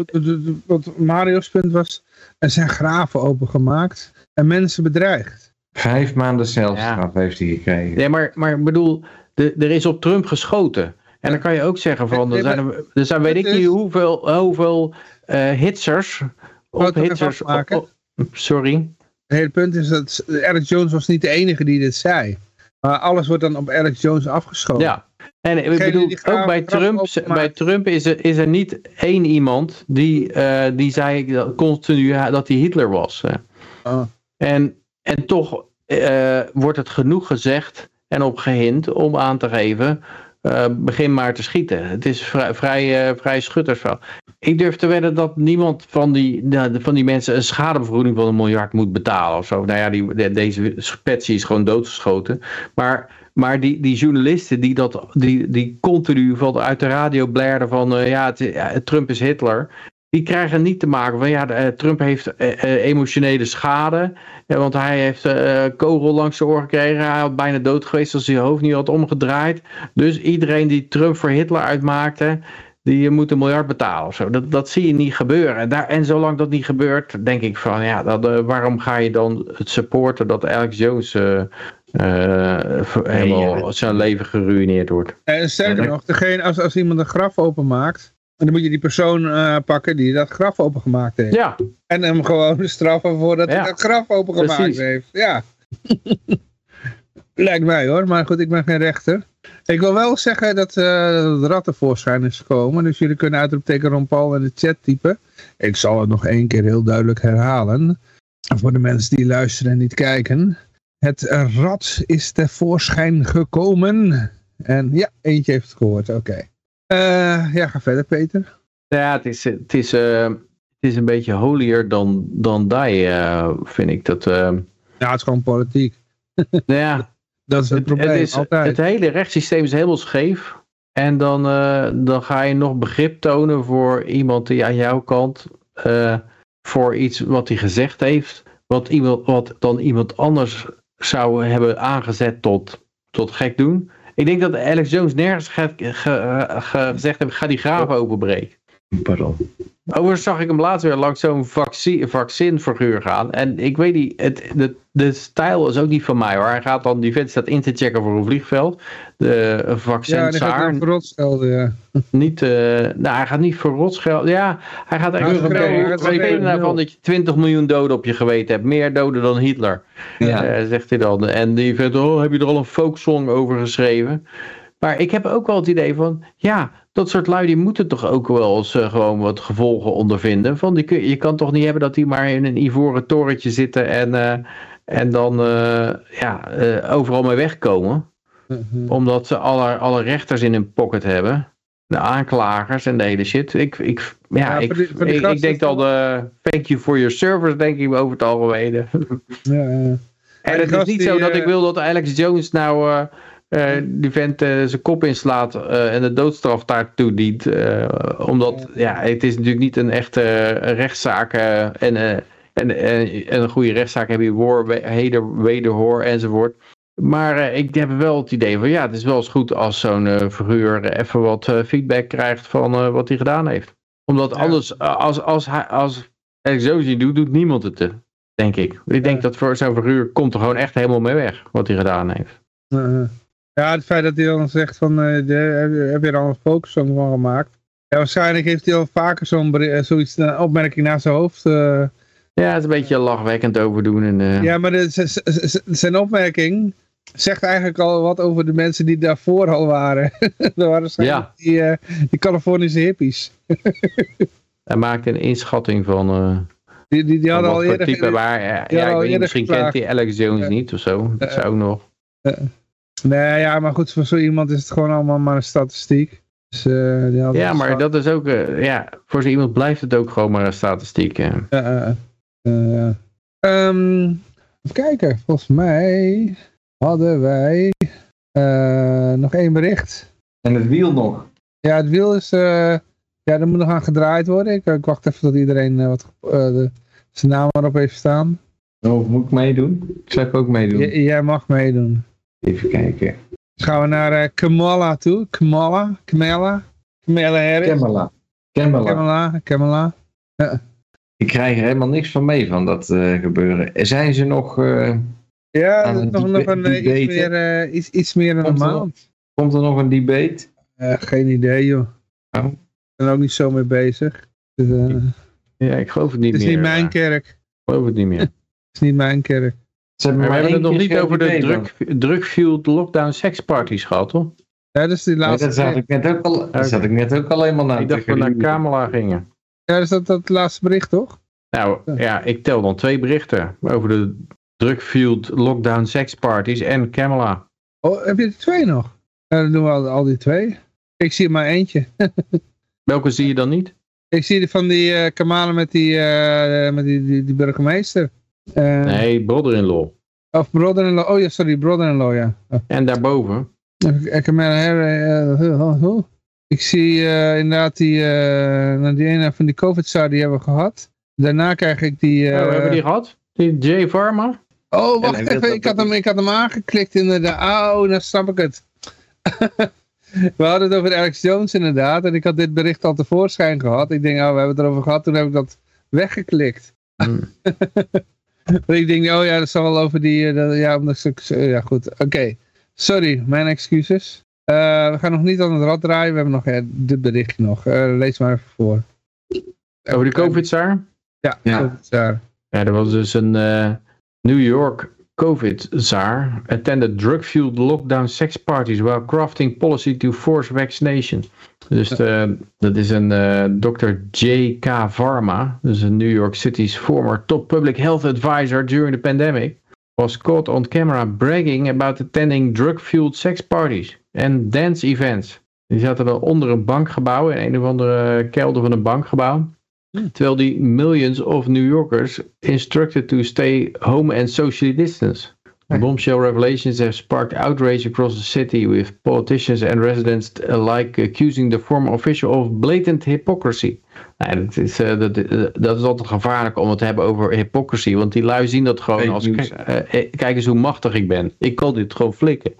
wat- Mario's punt was, er zijn graven opengemaakt en mensen bedreigd. vijf maanden celstraf heeft hij gekregen. nee, maar, maar ik bedoel, de, er is op Trump geschoten. En dan kan je ook zeggen van, er zijn, er, er zijn weet ik niet hoeveel, hoeveel eh, hitsers. Wou Op ik nog even hitsers. afmaken? op- op- sorry. Het hele punt is dat Alex Jones was niet de enige die dit zei. Maar alles wordt dan op Alex Jones afgeschoten. Ja. En ik bedoel, ook bij Trump, bij Trump is er, is er niet één iemand die, eh, die zei dat continu dat hij Hitler was. Oh. En, en toch eh, wordt het genoeg gezegd en op gehind om aan te geven, eh, begin maar te schieten. Het is vrij, vrij, vrij schuttersveld. Ik durf te wedden dat niemand van die, nou, van die mensen een schadevergoeding van een miljard moet betalen of zo. Nou ja, die, de- deze Patsy is gewoon doodgeschoten. Maar, maar die, die journalisten die, dat, die, die continu van, uit de radio blerden van eh, ja, Trump is Hitler. Die krijgen niet te maken van ja, eh, Trump heeft eh, emotionele schade. Want hij heeft kogel langs zijn oor gekregen. Hij had bijna dood geweest als hij zijn hoofd niet had omgedraaid. Dus iedereen die Trump voor Hitler uitmaakte, die moet een miljard betalen of zo. Dat, dat zie je niet gebeuren. En, daar, en zolang dat niet gebeurt, denk ik van ja, dat, eh, waarom ga je dan het supporten dat Alex Jones eh, eh, voor- helemaal zijn leven geruineerd wordt? En sterker nog, degene, als, als iemand een graf openmaakt, dan moet je die persoon eh, pakken die dat graf opengemaakt heeft. Ja, En hem gewoon straffen voordat Ja. hij dat graf opengemaakt Precies. heeft. Ja. Lijkt mij hoor, maar goed, ik ben geen rechter. Ik wil wel zeggen dat dat het rad tevoorschijn is gekomen. Dus jullie kunnen uitroepteken Ron Paul in de chat typen. Ik zal het nog één keer heel duidelijk herhalen. Voor de mensen die luisteren en niet kijken. Het rad is tevoorschijn gekomen. En ja, eentje heeft het gehoord, oké. Eh, ja, ga verder Peter. ja het, is, het, is, eh, het is een beetje holier dan, dan die, vind ik. Dat, Ja, het is gewoon politiek. ja, Dat is het, Het, probleem, het, is, altijd. het hele rechtssysteem is helemaal scheef. En dan, eh, dan ga je nog begrip tonen voor iemand die aan jouw kant eh, voor iets wat hij gezegd heeft, wat, iemand, wat dan iemand anders zou hebben aangezet tot, tot gek doen. Ik denk dat Alex Jones nergens gezegd heeft, ga die graven openbreken. Pardon. Overigens zag ik hem laatst weer langs zo'n vaccin, vaccinfiguur gaan. En ik weet niet, het, de, de stijl is ook niet van mij hoor. Hij gaat dan, die vent staat in te checken voor een vliegveld. De ja, vaccin die gaat over rotschelden, ja. niet, eh, nou hij gaat niet voor. Ja, hij gaat Ja, eigenlijk oké, vertellen, hij gaat wat vind je zeggen, nou van dat je 20 miljoen doden op je geweten hebt. Meer doden dan Hitler. Ja. Eh, zegt hij dan. En die vindt, oh, heb je er al een folksong over geschreven? Maar ik heb ook wel het idee van, ja, dat soort lui die moeten toch ook wel eens eh, gewoon wat gevolgen ondervinden. Van die je kan toch niet hebben dat die maar in een ivoren torentje zitten en, eh, en dan eh, ja, overal mee wegkomen. Omdat ze alle, alle rechters in hun pocket hebben. De aanklagers en de hele shit. Ik, ik, ja, Ja, ik, ik, denk al de thank you for your service, denk ik over het algemeen. Ja, ja. En het is niet die, zo dat ik wil dat Alex Jones nou die vent eh, zijn kop inslaat eh, en de doodstraf daartoe dient. eh, omdat ja, het is natuurlijk niet een echte eh, rechtszaak. eh, en, eh, en, en, en een goede rechtszaak heb je we- heder, wederhoor enzovoort. Maar eh, ik heb wel het idee van ja, het is wel eens goed als zo'n eh, figuur even wat eh, feedback krijgt van eh, wat hij gedaan heeft. Omdat Ja. anders, eh, als, als, hij, als Alex Jones niet doet, doet niemand het. eh. Denk ik. Ik denk dat voor zo'n figuur komt er gewoon echt helemaal mee weg. Wat hij gedaan heeft. Ja, het feit dat hij dan zegt van, eh, de, heb, je, er al een focus van gemaakt? Ja, waarschijnlijk heeft hij al vaker zo'n eh, zoiets, een opmerking naar zijn hoofd. eh. Ja, het is een beetje lachwekkend overdoen. En, ja, maar de, zijn opmerking zegt eigenlijk al wat over de mensen die daarvoor al waren. dat waren waarschijnlijk Ja. die, eh, die Californische hippies. Hij maakt een inschatting van, Die, die, die hadden al eerder... type waar. Ja, ja, ik al weet niet, eerder misschien kent hij Alex Jones niet of zo. Dat zou ook nog. Nee, ja, maar goed, voor zo iemand is het gewoon allemaal maar een statistiek. Dus, eh, Ja, maar dat is ook, eh, ja, voor zo iemand blijft het ook gewoon maar een statistiek. eh. Ja, ja, ja. ja. Ehm, even kijken, volgens mij hadden wij eh, nog één bericht. En het wiel nog. Ja, het wiel is, eh, ja, er moet nog aan gedraaid worden. Ik, ik wacht even tot iedereen eh, wat, eh, de, zijn naam erop heeft staan. Oh, moet ik meedoen? Ik zou ook meedoen. J- jij mag meedoen. Even kijken. Gaan we naar eh, Kamala toe. Kamala, Kamala, Kamala Harris. Kamala. Kamala. Kamala, Kamala. Ik krijg er helemaal niks van mee van dat eh, gebeuren. Zijn ze nog... eh, Ja, Aan dat is een nog, een, iets, meer, eh, iets, iets meer dan een Komt er- maand. komt er nog een debate? Eh, geen idee, joh. Oh. Ik ben er ook niet zo mee bezig. Dus, eh, het Ja, ik geloof het niet is meer. niet mijn kerk. Het Ik geloof het niet meer. is niet mijn kerk. Ze hebben Maar we hebben het nog niet over de drug, drug-fueled lockdown seksparties gehad, toch? Ja, dat is die van. Nee, laatste. dat zat ik net ook al, dat zat ik net ook al helemaal naar Ik dacht dat we naar. Kamala gingen. Ja, dat is dat, dat laatste bericht, toch? Nou ja, ik tel dan twee berichten over de drug-fueled lockdown seksparties en Kamala. Oh, heb je er twee nog? Ja, dan doen we al, al die twee. Ik zie er maar eentje. Welke zie je dan niet? Ik zie die van die eh Kamalen met die, eh, met die, die, die burgemeester. Eh, Nee, brother-in-law. Of brother-in-law. Oh ja, sorry, brother-in-law, ja. Oh. En daarboven. Ik heb maar uh, Ik zie eh, inderdaad die, eh, nou, die ene van die covid die hebben we gehad. Daarna krijg ik die... eh, oh, hebben we die gehad? Die J Pharma? Oh, wacht En even. Ik had, hem, ik had hem aangeklikt inderdaad. Oh, nou snap ik het. we hadden het over Alex Jones inderdaad. En ik had dit bericht al tevoorschijn gehad. Ik denk, oh, we hebben het erover gehad. Toen heb ik dat weggeklikt. Hmm. Ik denk, oh ja, dat zal wel over die... eh, dat- ja, omdat ik, ja, goed. Oké. Sorry, mijn excuses. Eh, we gaan nog niet aan het rad draaien. We hebben nog dit berichtje nog. Eh, lees maar even voor. Over de COVID-zaar? Ja, Ja. COVID-zaar. Ja, er was dus een eh, New York COVID-zaar attended drug-fueled lockdown sex parties while crafting policy to force vaccination. Dus eh, dat is een eh, Dr. J.K. Varma, dus een New York City's former top public health advisor during the pandemic, was caught on camera bragging about attending drug-fueled sex parties and dance events. Die zaten er onder een bankgebouw, in een of andere kelder van een bankgebouw. Terwijl die millions of New Yorkers instructed to stay home and socially distance. The bombshell revelations have sparked outrage across the city with politicians and residents alike accusing the former official of blatant hypocrisy. Nou, dat, is, eh, dat, eh, dat is altijd gevaarlijk om het te hebben over hypocrisy, want die lui zien dat gewoon als, kijk, eh, eh, kijk eens hoe machtig ik ben. Ik kan dit gewoon flikken.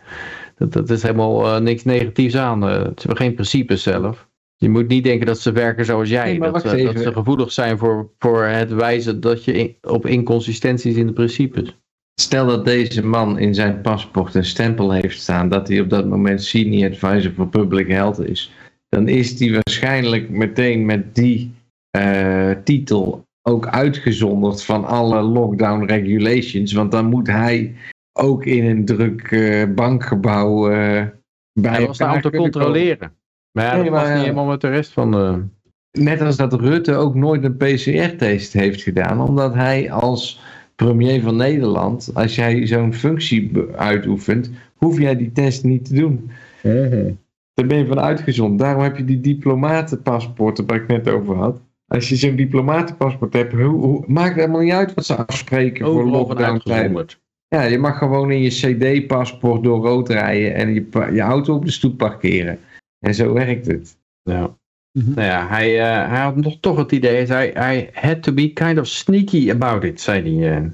Dat, dat is helemaal eh, niks negatiefs aan. eh, ze hebben geen principes zelf. Je moet niet denken dat ze werken zoals jij. Nee, maar dat, eh, dat ze gevoelig zijn voor, voor het wijzen dat je in- op inconsistenties in de principes. Stel dat deze man in zijn paspoort een stempel heeft staan dat hij op dat moment Senior Advisor for Public Health is. Dan is hij waarschijnlijk meteen met die eh, titel ook uitgezonderd van alle lockdown regulations. Want dan moet hij ook in een druk eh, bankgebouw eh bij Hij was daar om elkaar te kunnen komen. Maar ja, Nee, dat was niet helemaal met de rest van de... Net als dat Rutte ook nooit een PCR-test heeft gedaan, omdat hij als premier van Nederland, als jij zo'n functie uitoefent, hoef jij die test niet te doen. Daar ben je van uitgezond. Daarom heb je die diplomatenpaspoorten waar ik net over had. Als je zo'n diplomatenpaspoort hebt, hoe, hoe, maakt het helemaal niet uit wat ze afspreken voor Overal lockdown tijden. Ja, je mag gewoon in je CD-paspoort door rood rijden en je, je auto op de stoep parkeren. En zo werkt het. Ja. Mhm. Nou ja, hij, eh, hij had nog toch het idee, hij, hij had to be kind of sneaky about it, zei hij. eh.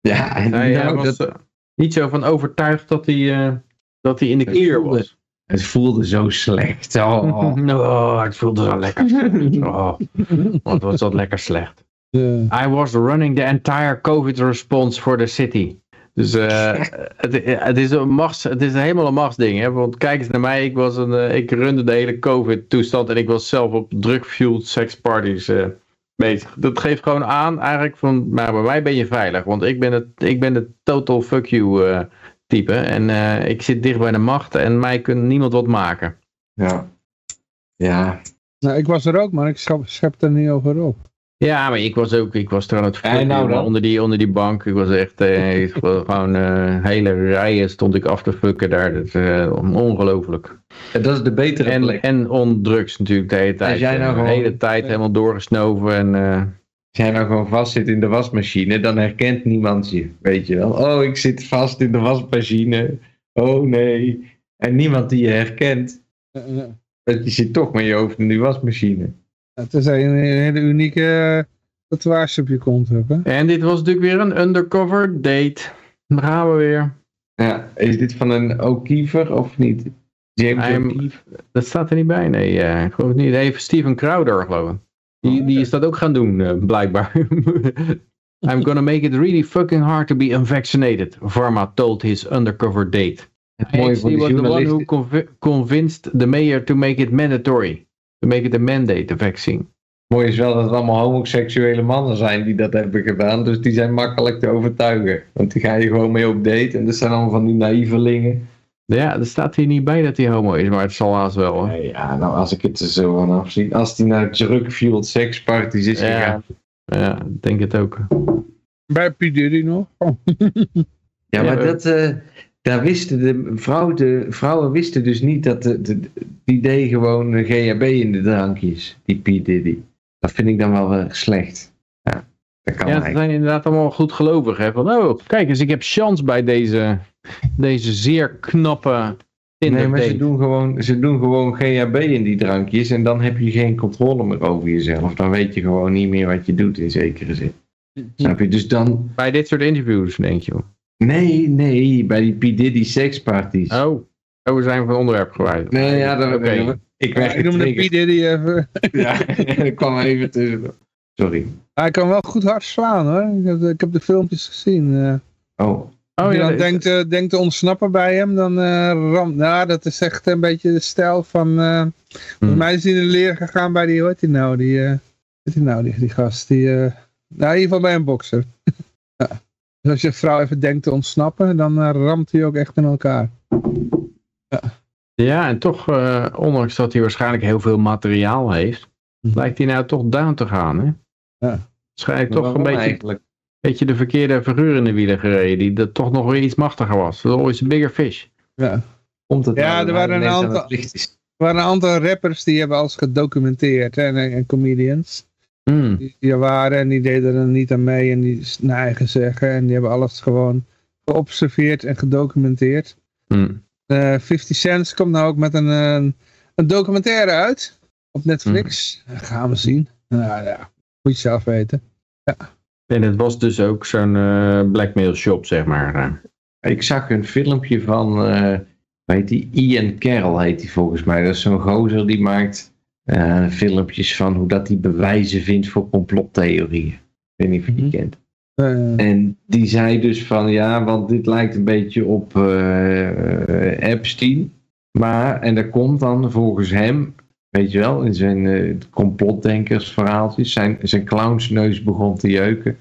Ja, en Hij nou, was dat, eh, niet zo van overtuigd dat hij, eh, dat hij in de keer was. het voelde zo slecht. Oh. Oh, het voelde zo lekker slecht. Oh, wat was dat lekker slecht. Eh, I was running the entire COVID response for the city. Dus eh, het, het, is een machts, het is helemaal een machtsding. Hè? Want kijk eens naar mij, ik, was een, eh, ik runde de hele COVID-toestand en ik was zelf op drug-fueled sexparties eh bezig. Dat geeft gewoon aan eigenlijk van, maar bij mij ben je veilig. Want ik ben het, ik ben de total fuck you eh, type. En eh, ik zit dicht bij de macht en mij kan niemand wat maken. Ja. Ja. nou, ik was er ook, maar ik schep, schep er niet over op. Ja, maar ik was ook, ik was er aan het nou onder, die, onder die bank. Ik was echt, eh, ik was gewoon eh, hele rijen stond ik af te fucken daar. Dat is eh, ongelooflijk. Ja, Dat is de betere En, plek. en on drugs natuurlijk de hele tijd. jij nou Eh, gewoon- de hele tijd helemaal doorgesnoven. En, eh, Als jij nou gewoon vast zit in de wasmachine, dan herkent niemand je. Weet je wel. Oh, ik zit vast in de wasmachine. Oh nee. En niemand die je herkent. Want je zit toch met je hoofd in die wasmachine. Het is een, een hele unieke eh, tatoeage op je kont hebben. en dit was natuurlijk weer een undercover date. Daar gaan we weer. Ja, is dit van een O'Keefer of niet? James I'm- O'Keefe? Dat staat er niet bij, nee. eh, ik geloof het niet. Even Steven Crowder, geloof ik. Die, die is dat ook gaan doen, eh, blijkbaar. I'm gonna make it really fucking hard to be unvaccinated, Varma told his undercover date. Het mooie van He die was the one who convinced the mayor to make it mandatory. To make it a mandate, the vaccine. Mooi is wel dat het allemaal homoseksuele mannen zijn die dat hebben gedaan. Dus die zijn makkelijk te overtuigen. Want die ga je gewoon mee op date. En dat zijn allemaal van die naïvelingen. Ja, er staat hier niet bij dat hij homo is, maar het zal haast wel. Hoor. Nee, ja, nou als ik het er zo van afzie. Als die naar drug-fueled sexparties is Ja. gegaan. Ja, ik denk het ook. Bij P. Diddy nog. Oh. Ja, maar Ja, dat, eh, daar wisten de, vrouw, de vrouwen wisten dus niet dat de, de, die deed gewoon een GHB in de drankjes, die P. Diddy. Dat vind ik dan wel weer slecht. Ja, dat kan Ja, zijn inderdaad allemaal goed gelovig. Hè? Van, oh, kijk eens, ik heb chance bij deze, deze zeer knappe Tinder Nee, maar ze doen, gewoon, ze doen gewoon GHB in die drankjes en dan heb je geen controle meer over jezelf. Dan weet je gewoon niet meer wat je doet in zekere zin. Snap je? Dus dan, Bij dit soort interviews, denk je. Nee, nee, bij die P. Diddy seksparties. Oh, oh we zijn van onderwerp gewijzigd. Nee, ja, dat Oké. ik Ja, werd ik noemde P. Diddy even. Ja, dat kwam even tussen. Sorry. Hij kan wel goed hard slaan hoor. Ik heb, ik heb de filmpjes gezien. eh. Oh, Oh, Als je ja, dan denkt, eh, denkt te ontsnappen bij hem, dan uh, ram. Nou, dat is echt een beetje de stijl van. eh Volgens Hmm. mij is hij in de leer gegaan bij die, hoe heet die nou? Die, eh, hoe heet die nou, die, die gast. Die, eh, nou, in ieder geval bij een bokser. ja. Dus als je vrouw even denkt te ontsnappen, dan eh, ramt hij ook echt in elkaar. Ja, en toch, eh, ondanks dat hij waarschijnlijk heel veel materiaal heeft, Mhm. lijkt hij nou toch down te gaan. Hè? Ja. Waarschijnlijk toch een beetje, eigenlijk? beetje de verkeerde figuur in de wielen gereden, die dat toch nog weer iets machtiger was. Dat always a bigger fish. Ja. Komt het Ja, nou er waren een aantal-? Er waren een aantal rappers die hebben alles gedocumenteerd. Hè, en, en comedians. Hmm. Die, die er waren en die deden er niet aan mee en die naar eigen zeggen. En die hebben alles gewoon geobserveerd en gedocumenteerd. Hmm. Eh 50 Cent komt nou ook met een, een, een documentaire uit op Netflix. Dat gaan we zien. Nou ja, moet je zelf weten. En het was dus ook zo'n eh, blackmail shop, zeg maar. eh. Ik zag een filmpje van, eh hoe heet die? Ian Carroll heet die volgens mij. Dat is zo'n gozer die maakt eh, filmpjes van hoe dat hij bewijzen vindt voor complottheorieën. Ik weet niet of je die Mhm. kent. En die zei dus van ja, want dit lijkt een beetje op eh, Epstein. Maar, en dat komt dan volgens hem, weet je wel, in zijn eh complotdenkersverhaaltjes, zijn, zijn clownsneus begon te jeuken.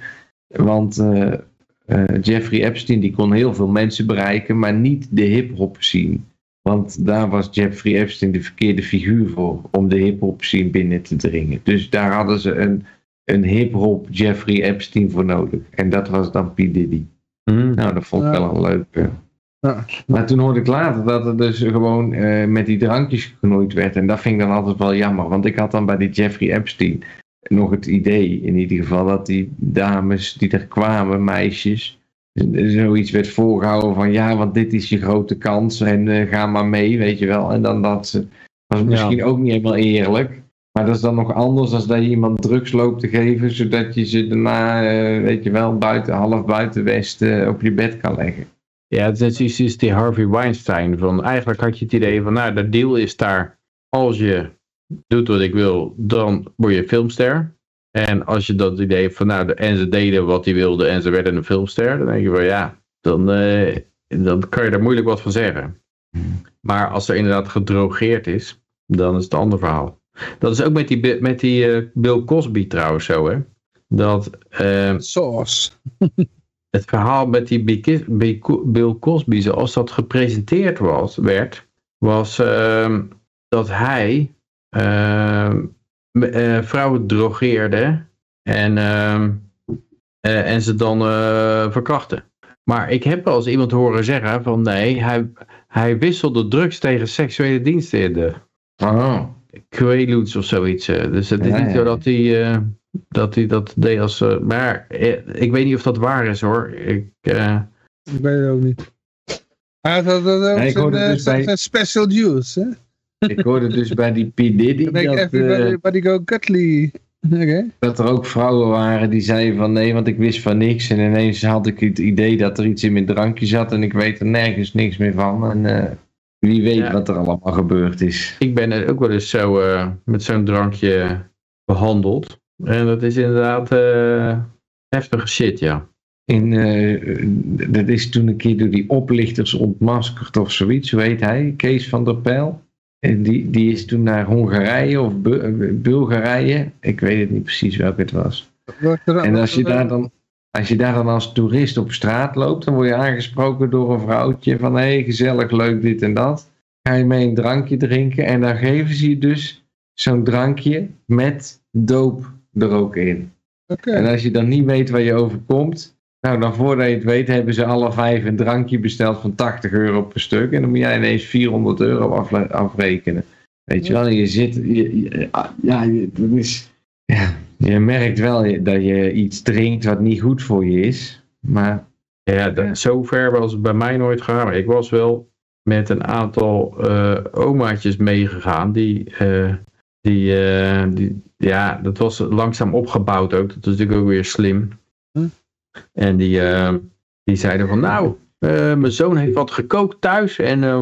Want Jeffrey Epstein die kon heel veel mensen bereiken, maar niet de hip-hop scene. Want daar was Jeffrey Epstein de verkeerde figuur voor om de hip-hop scene binnen te dringen. Dus daar hadden ze een, een hip-hop Jeffrey Epstein voor nodig. En dat was dan P. Diddy. Hmm. Nou, dat vond ik Ja. wel een leuke. Ja. Maar toen hoorde ik later dat er dus gewoon eh, met die drankjes geknoeid werd. En dat vind ik dan altijd wel jammer. Want ik had dan bij die Jeffrey Epstein nog het idee, in ieder geval, dat die dames die er kwamen, meisjes, zoiets werd voorgehouden van ja, want dit is je grote kans en eh, ga maar mee, weet je wel. En dan dat ze, was misschien ook niet helemaal eerlijk. Maar dat is dan nog anders dan dat je iemand drugs loopt te geven, zodat je ze daarna, eh, weet je wel, buiten, half buiten West eh, op je bed kan leggen. Ja, het is, is, is die Harvey Weinstein. Van, eigenlijk had je het idee van, nou, de deal is daar. Als je doet wat ik wil, dan word je filmster. En als je dat idee hebt van nou, de- en ze deden wat hij wilde en ze werden een filmster, dan denk je van ja, dan, eh, dan kan je daar moeilijk wat van zeggen. Maar als er inderdaad gedrogeerd is, dan is het een ander verhaal. Dat is ook met die, met die eh, Bill Cosby trouwens zo, hè. Dat eh, Sauce. het verhaal met die Bi- Bi- Bill Cosby, zoals dat gepresenteerd was, werd, was ehm, dat hij eh, vrouwen drogeerde en, ehm, eh, en ze dan eh, verkrachtte. Maar ik heb wel eens iemand horen zeggen van nee, hij, hij wisselde drugs tegen seksuele diensten in de Oh. Quaaludes of zoiets. Dus het is Ja, niet ja. zo dat hij, eh, dat hij dat deed als... eh, maar ik weet niet of dat waar is hoor. Ik, eh, Ik weet het ook niet. Hij had dat ook Nee, zijn, dus zijn- bij- zijn special juice, hè? Ik hoorde dus bij die P. Diddy dat, everybody, eh, go Cutley. Dat er ook vrouwen waren die zeiden van nee, want ik wist van niks. En ineens had ik het idee dat er iets in mijn drankje zat en ik weet er nergens niks meer van. En eh, wie weet Ja. wat er allemaal gebeurd is. ik ben er ook wel eens zo eh, met zo'n drankje behandeld. En dat is inderdaad eh, heftige shit, ja. In, eh, dat is toen een keer door die oplichters ontmaskerd of zoiets. Hoe heet hij? Kees van der Pijl. En die, die is toen naar Hongarije of Bu- eh, Bulgarije. Ik weet het niet precies welke het was. En als je daar dan, als je daar dan als toerist op straat loopt, dan word je aangesproken door een vrouwtje van hé, hey, gezellig, leuk, dit en dat. Ga je mee een drankje drinken en dan geven ze je dus zo'n drankje met doop er ook in. En als je dan niet weet waar je overkomt, nou dan voordat je het weet hebben ze alle vijf een drankje besteld van 80 euro per stuk. En dan moet jij ineens 400 euro afle- afrekenen. Weet je wel, je zit, je, je- ja, je, dat is, ja, je merkt wel dat je iets drinkt wat niet goed voor je is. Maar Ja, dat, zo ver was het bij mij nooit gegaan. Maar ik was wel met een aantal eh, omaatjes meegegaan. Die, eh, die, eh, die, ja, dat was langzaam opgebouwd ook. Dat was natuurlijk ook weer slim. En die, eh, die zeiden van, nou, eh, mijn zoon heeft wat gekookt thuis. En, eh,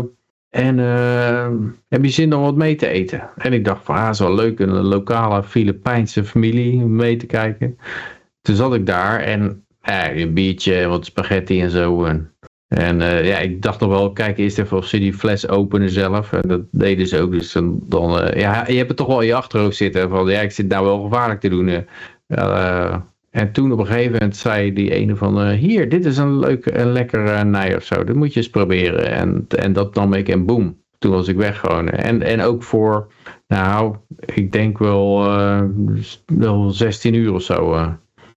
en eh, heb je zin om wat mee te eten? En ik dacht van, ah, wel leuk. Een lokale Filipijnse familie mee te kijken. Toen zat ik daar en ja, een biertje en wat spaghetti en zo. En, en eh, ja, ik dacht nog wel, kijk eerst even of ze die fles openen zelf. En dat deden ze ook. Dus dan, dan eh, ja, je hebt het toch wel in je achterhoofd zitten. Van ja, ik zit nou wel gevaarlijk te doen. eh. En toen op een gegeven moment zei die ene van, eh, hier, dit is een leuk en lekker nij of zo. Dat moet je eens proberen. En, en dat nam ik en boem. Toen was ik weg gewoon. En, en ook voor, nou, ik denk wel, eh, wel 16 uur of zo. eh.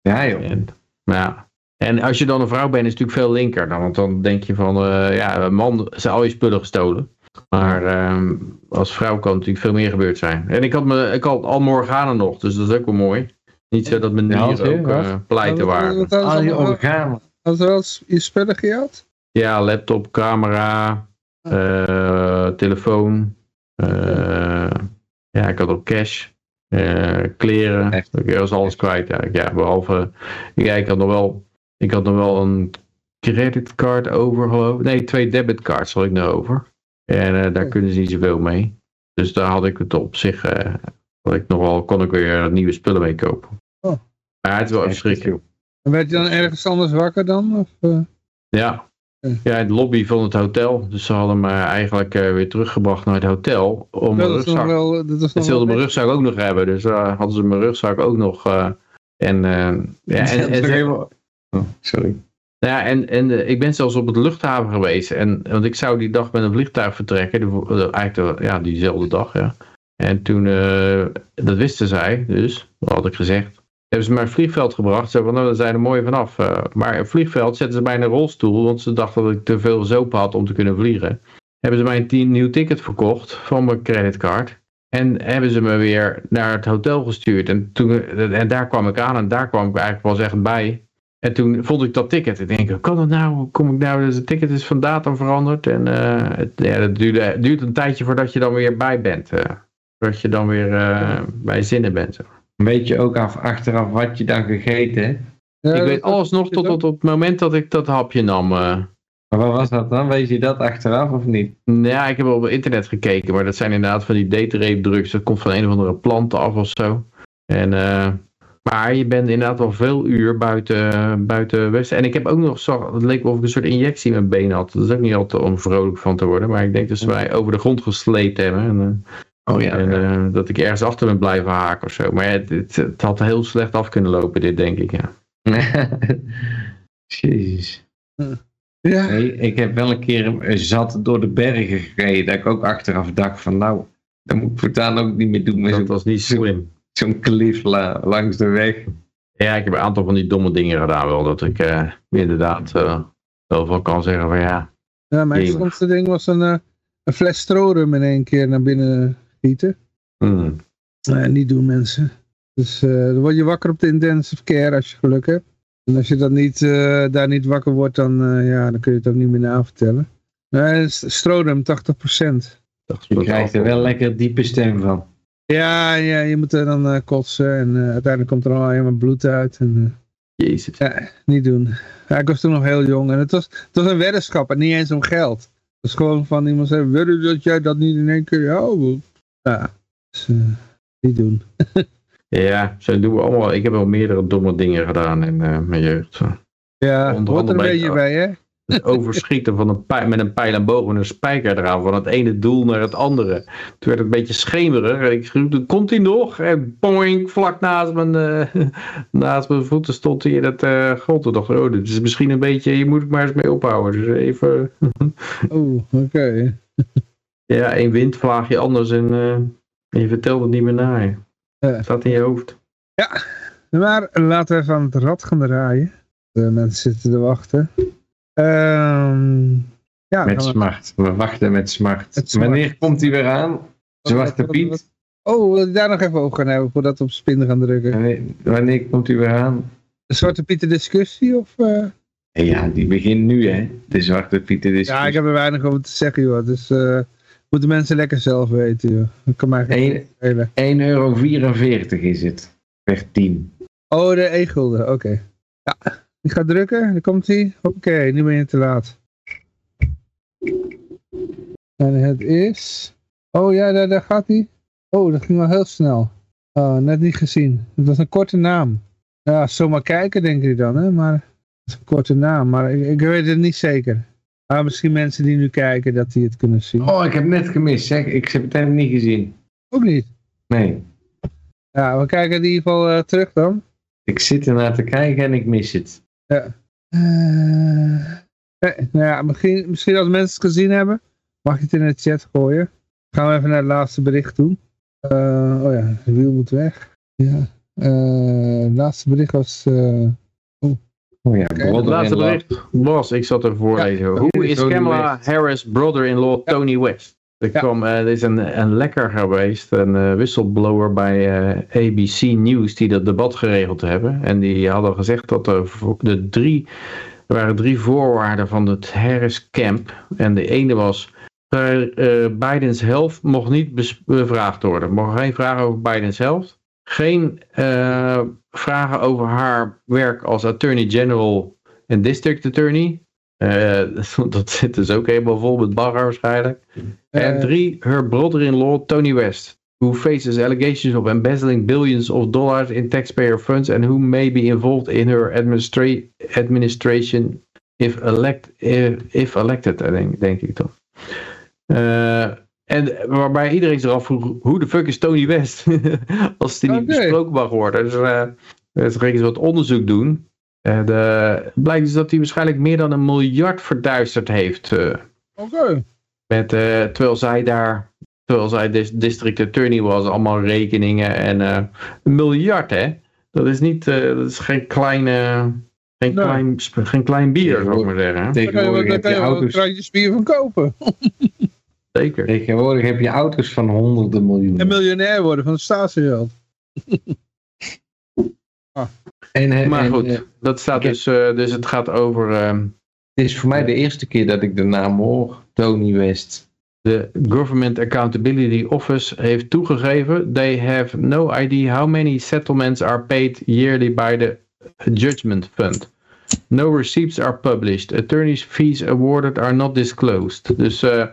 ja joh. En, ja. En als je dan een vrouw bent, is het natuurlijk veel linker. Dan, want dan denk je van, ja, een man zijn al je spullen gestolen. Maar ehm, als vrouw kan natuurlijk veel meer gebeurd zijn. En ik had, me, ik had al Morgana nog, dus dat is ook wel mooi. Niet zo dat mijn Ja, ook eh, pleiten waren. Hadden Al ze je wel eens je spullen gejat? Ja, laptop, camera, eh, telefoon. eh, ja, ik had ook cash. eh, kleren. Echt? Ik was alles kwijt eigenlijk. Ja, behalve... Ja, ik had nog wel... Ik had nog wel een creditcard over geloof ik. Nee, twee debitcards had ik nog over. En eh, daar Oh. kunnen ze niet zoveel mee. Dus daar had ik het op zich... eh, had ik nog wel, kon ik weer nieuwe spullen mee kopen. Oh. Maar het is wel Echt, verschrikkelijk. En werd je dan ergens anders wakker dan? Of, eh? Ja. Ja. in de lobby van het hotel. Dus ze hadden me eigenlijk eh, weer teruggebracht naar het hotel. Om mijn dat nog rugzak. wel... Dat is En nog ze wilden mijn rugzak ook nog hebben. Dus eh, hadden ze mijn rugzak ook nog. eh, en, eh, ja, en, en, ze- Oh, sorry. ja, en, en eh, ik ben zelfs op het luchthaven geweest. En, want ik zou die dag met een vliegtuig vertrekken. De, eh, eigenlijk de- ja, diezelfde dag, ja. En toen, eh, dat wisten zij dus, had ik gezegd. Hebben ze mij naar het vliegveld gebracht. Ze van, nou, daar zijn er mooi vanaf. Eh, maar het vliegveld zetten ze mij in een rolstoel. Want ze dachten dat ik te veel zoop had om te kunnen vliegen. Hebben ze mij een nieuw ticket verkocht van mijn creditcard. En hebben ze me weer naar het hotel gestuurd. En, toen, en daar kwam ik aan en daar kwam ik eigenlijk pas echt bij. En toen vond ik dat ticket. Ik denk, kan dat nou? Kom ik nou? Dus het ticket is van datum veranderd. En eh, het, ja, het duurt een tijdje voordat je dan weer bij bent. eh. Voordat je dan weer eh, bij zinnen bent. Weet je ook af, achteraf wat je dan gegeten hebt? Ja, ik dat- weet alles nog tot, tot op het moment dat ik dat hapje nam. eh. Maar wat was dat dan? Weet je dat achteraf of niet? Ja, ik heb op internet gekeken, maar dat zijn inderdaad van die datarape drugs. Dat komt van een of andere planten af of zo. En eh, Maar je bent inderdaad wel veel uur buiten, buiten Westen. En ik heb ook nog zo, het leek of ik een soort injectie in mijn been had. Dat is ook niet altijd om vrolijk van te worden. Maar ik denk dat ze mij over de grond gesleept hebben. En, Oh ja. en eh, dat ik ergens achter ben blijven haken of zo. Maar het, het, het had heel slecht af kunnen lopen, dit denk ik. Ja. Jezus. Ja, Nee, ik heb wel een keer zat door de bergen gereden. Dat ik ook achteraf dacht van nou, dat moet ik voortaan ook niet meer doen met Dat was niet slim. zo'n klif la- langs de weg. Ja, ik heb een aantal van die domme dingen gedaan wel. Dat ik eh, inderdaad eh wel van kan zeggen van ja. ja mijn stomste ding was een, eh, een fles strorum in één keer naar binnen gieten. hmm. Nee, niet doen mensen. Dus eh, dan word je wakker op de intensive care als je geluk hebt. En als je dat niet, eh, daar niet wakker wordt, dan, eh, ja, dan kun je het ook niet meer navertellen. Nee, s- Strorum, 80%. Je krijgt er wel lekker diepe stem van. Ja, ja, je moet er dan eh, kotsen en eh, uiteindelijk komt er al helemaal bloed uit. En, Jezus. ja, niet doen. Ja, ik was toen nog heel jong en het was, het was een weddenschap en niet eens om geld. Het was gewoon van iemand zei, wil je dat jij dat niet in één keer houdt? Ja, dus eh, niet doen. Ja, zo doen we allemaal. Ik heb wel meerdere domme dingen gedaan in eh, mijn jeugd. Ja, Onder hoort er een beetje bij- bij, hè? Het overschieten van een pijl, met een pijl en boog en een spijker eraan. Van het ene doel naar het andere. Toen werd het een beetje schemerig. Ik schreeuwde, komt hij nog? En boing, vlak naast mijn, eh, naast mijn voeten stond hij in het eh grond. Toen dacht oh, dit is misschien een beetje, hier moet ik maar eens mee ophouden. Dus even, Oeh, oké. Ja, één windvlaagje anders en eh, je vertelt het niet meer na je. Ja. Staat in je hoofd. Maar laten we even aan het rad gaan draaien. De mensen zitten te wachten. Ehm ja, Met we- smart. We wachten met smart. Met smart. Wanneer komt hij weer aan? Zwarte Piet. Oh, wil je daar nog even over gaan hebben voordat we op spin gaan drukken? Wanneer, wanneer komt hij weer aan? De Zwarte Pieter discussie? Of, eh? Ja, die begint nu hè. De Zwarte Piet is Ja, ik heb er weinig over te zeggen, joh. Dus eh, moeten mensen lekker zelf weten, joh. Dat kan mij geen Eén- schelen. 1,44 euro is het. Per 10. Oh, de e-gulden, oké. Ja, ik ga drukken, dan komt hij. Oké, nu ben je te laat. En het is... Oh ja, daar, daar gaat hij. Oh, dat ging wel heel snel. Oh, net niet gezien. Het was een korte naam. Ja, zomaar kijken denk ik dan, hè. Maar het is een korte naam, maar ik, ik weet het niet zeker. Maar misschien mensen die nu kijken, dat die het kunnen zien. Oh, ik heb net gemist. Zeg. Ik heb het helemaal niet gezien. Ook niet. Nee. Ja, we kijken in ieder geval eh, terug dan. Ik zit ernaar te kijken en ik mis het. Eh, nee, nou ja, misschien, misschien als mensen het gezien hebben, mag je het in de chat gooien. Gaan we even naar het laatste bericht toe. Eh, oh ja, het wiel moet weg. Ja. eh, het laatste bericht was... Oh ja, Het laatste bericht was, ik zat er voorlezen. Ja, Hoe is Tony Kamala West. Harris' brother-in-law Tony West? Er, Ja. kwam, eh, er is een, een lekker geweest, een eh, whistleblower bij eh, ABC News die dat debat geregeld hebben. En die hadden gezegd dat er de drie, er waren drie voorwaarden van het Harris camp. En de ene was, Bidens health mocht niet bevraagd worden. Er mogen geen vragen over Bidens health. Geen eh, vragen over haar werk als Attorney General en District Attorney. Eh, dat zit dus ook helemaal vol met bagger waarschijnlijk. En eh, drie, her brother-in-law Tony West. Who faces allegations of embezzling billions of dollars in taxpayer funds and who may be involved in her administra administration if, elect, if, if elected, denk, denk ik toch. Eh, en waarbij iedereen zich afvroeg, hoe de fuck is Tony West? Als die niet besproken mag worden. Dus uh, ze gingen ze wat onderzoek doen. En eh, het blijkt dus dat hij waarschijnlijk meer dan een miljard verduisterd heeft. eh, Oké. met, eh, terwijl zij daar, terwijl zij dis- district attorney was, allemaal rekeningen en eh, een miljard hè. Dat is niet, eh, dat is geen kleine, geen, Nee. klein, geen klein bier zou ik maar zeggen. Daar kan je, daar heb kan je je wel een auto's. kratje spier van kopen. Zeker. Tegenwoordig heb je auto's van honderden En miljoenen. miljonair worden van het statiegeld. En, en- Maar en, goed, eh, dat staat dus, eh, dus het gaat over ehm, het is voor mij de eerste keer dat ik de naam hoor. Tony West. de Government Accountability Office heeft toegegeven, they have no idea how many settlements are paid yearly by the Judgment Fund. No receipts are published. Attorneys fees awarded are not disclosed. Dus eh,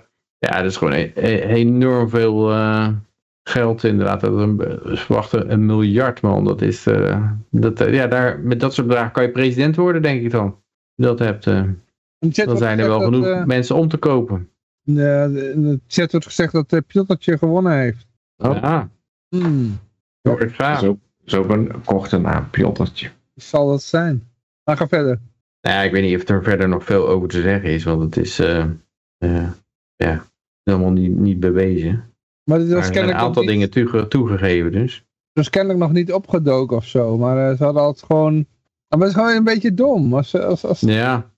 ja, dat is gewoon e- e- enorm veel, eh, geld inderdaad. Dat is een, ze verwachten een miljard man. Dat is, eh, dat, eh, ja, daar, met dat soort bedragen kan je president worden, denk ik dan. Dat hebt, eh, dan zijn er wel genoeg dat, mensen om te kopen. in de- chat wordt gezegd dat uh, Piltertje gewonnen heeft. Oh. Ja, Hmm, hoor ik graag. Zo, zo een korte naam, zal dat zijn? Maar ga verder. Nou ja, ik weet niet of er verder nog veel over te zeggen is, want het is ja, helemaal niet, niet bewezen. Maar dit Er was een kennelijk, aantal dingen toege- toegegeven dus. het was kennelijk nog niet opgedoken of zo. Maar eh, ze hadden altijd gewoon... Maar het is gewoon een beetje dom. Als, als, als, Ja,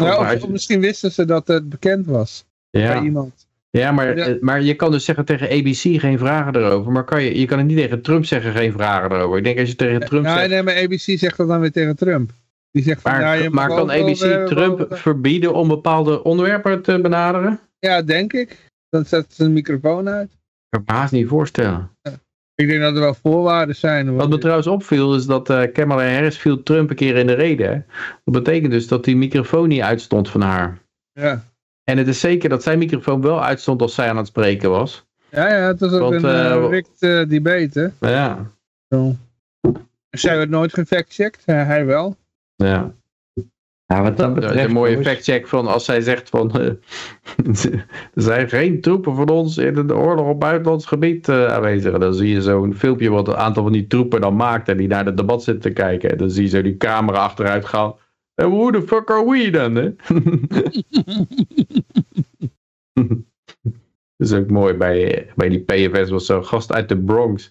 of, of misschien wisten ze dat het bekend was bij ja. iemand. ja maar, Ja. eh, maar je kan dus zeggen tegen ABC geen vragen erover, maar kan je, je kan het niet tegen Trump zeggen geen vragen erover. Ik denk als je tegen Trump Ja, zegt, nee, maar ABC zegt dat dan weer tegen Trump. Die zegt van, maar, je maar kan ABC eh, Trump verbieden om bepaalde onderwerpen te benaderen? Ja, denk ik. Dan zet ze een microfoon uit. Ik kan me haast niet voorstellen. Ik denk dat er wel voorwaarden zijn. Wat me trouwens opviel is dat eh Kamala Harris viel Trump een keer in de reden. Dat betekent dus dat die microfoon niet uitstond van haar. Ja. En het is zeker dat zijn microfoon wel uitstond als zij aan het spreken was. ja, ja, het was ook Want, een eh, debate, hè. Ja, Zo. Zij werd nooit gefactcheckt, hij wel. ja. Ja, wat dat betreft... de mooie factcheck van als zij zegt van eh, er zijn geen troepen van ons in de oorlog op buitenlands gebied eh, aanwezig. En dan zie je zo'n filmpje wat een aantal van die troepen dan maakt en die naar het debat zitten te kijken. En dan zie je zo die camera achteruit gaan. En who the fuck are we dan? Hè? Dat is ook mooi. Bij, bij die PFS was zo'n gast uit de Bronx.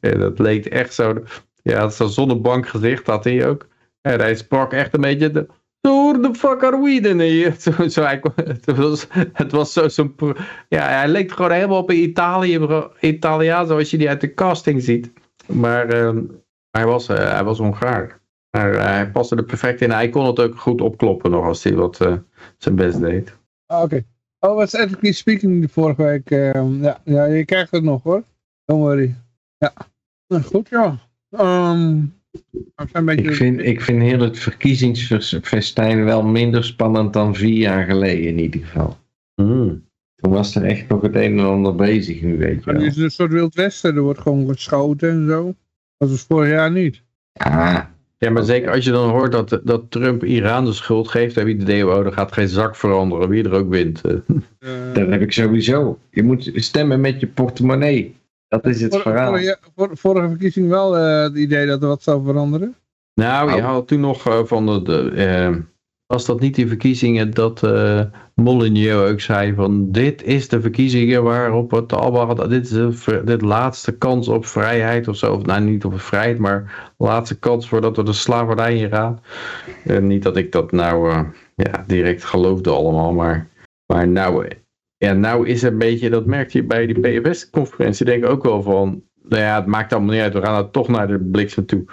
En dat leek echt zo. Ja, zo'n zonnebank gezicht had hij ook. En hij sprak echt een beetje. De, Who the fuck are we then? Zo, zo, het was, het was zo, zo'n pro- ja, hij leek gewoon helemaal op een Italië, Italiaan zoals je die uit de casting ziet. Maar ehm, hij, was, eh, hij was Hongaar. Maar eh, hij paste er perfect in. Hij kon het ook goed opkloppen nog als hij wat eh, zijn best deed. Ah, Oké. Oh, wat is ethically speaking vorige week? ehm, ja, ja, je krijgt het nog hoor. Don't worry. Ja. Nou, goed, ja. Ehm, zijn een beetje... Ik vind, ik vind heel het verkiezingsfestijn wel minder spannend dan vier jaar geleden in ieder geval. Hmm. Toen was er echt nog het een en ander bezig nu, weet je wel. is een soort Wild Westen. Er wordt gewoon geschoten en zo. Dat was vorig jaar niet. Ja, Ja, maar zeker als je dan hoort dat, dat Trump Iran de schuld geeft, dan heb je het idee, oh, er gaat geen zak veranderen, wie er ook wint. Eh, dat heb ik sowieso. Je moet stemmen met je portemonnee. Dat is het vor- verhaal. vorig jaar- vor- vorige verkiezing wel eh, het idee dat er wat zou veranderen. Nou, je Nou. had toen nog eh, van de, de eh, was dat niet die verkiezingen dat eh Molyneux ook zei van dit is de verkiezingen waarop het allemaal, dit is de, de laatste kans op vrijheid of zo, of nou niet op vrijheid, maar laatste kans voordat we de slavernij in gaan. Niet dat ik dat nou eh, ja, direct geloofde allemaal, maar, maar nou, ja, nou is een beetje, dat merkte je bij die PFS-conferentie, denk ik ook wel van, nou ja, het maakt allemaal niet uit, we gaan er toch naar de bliksem toe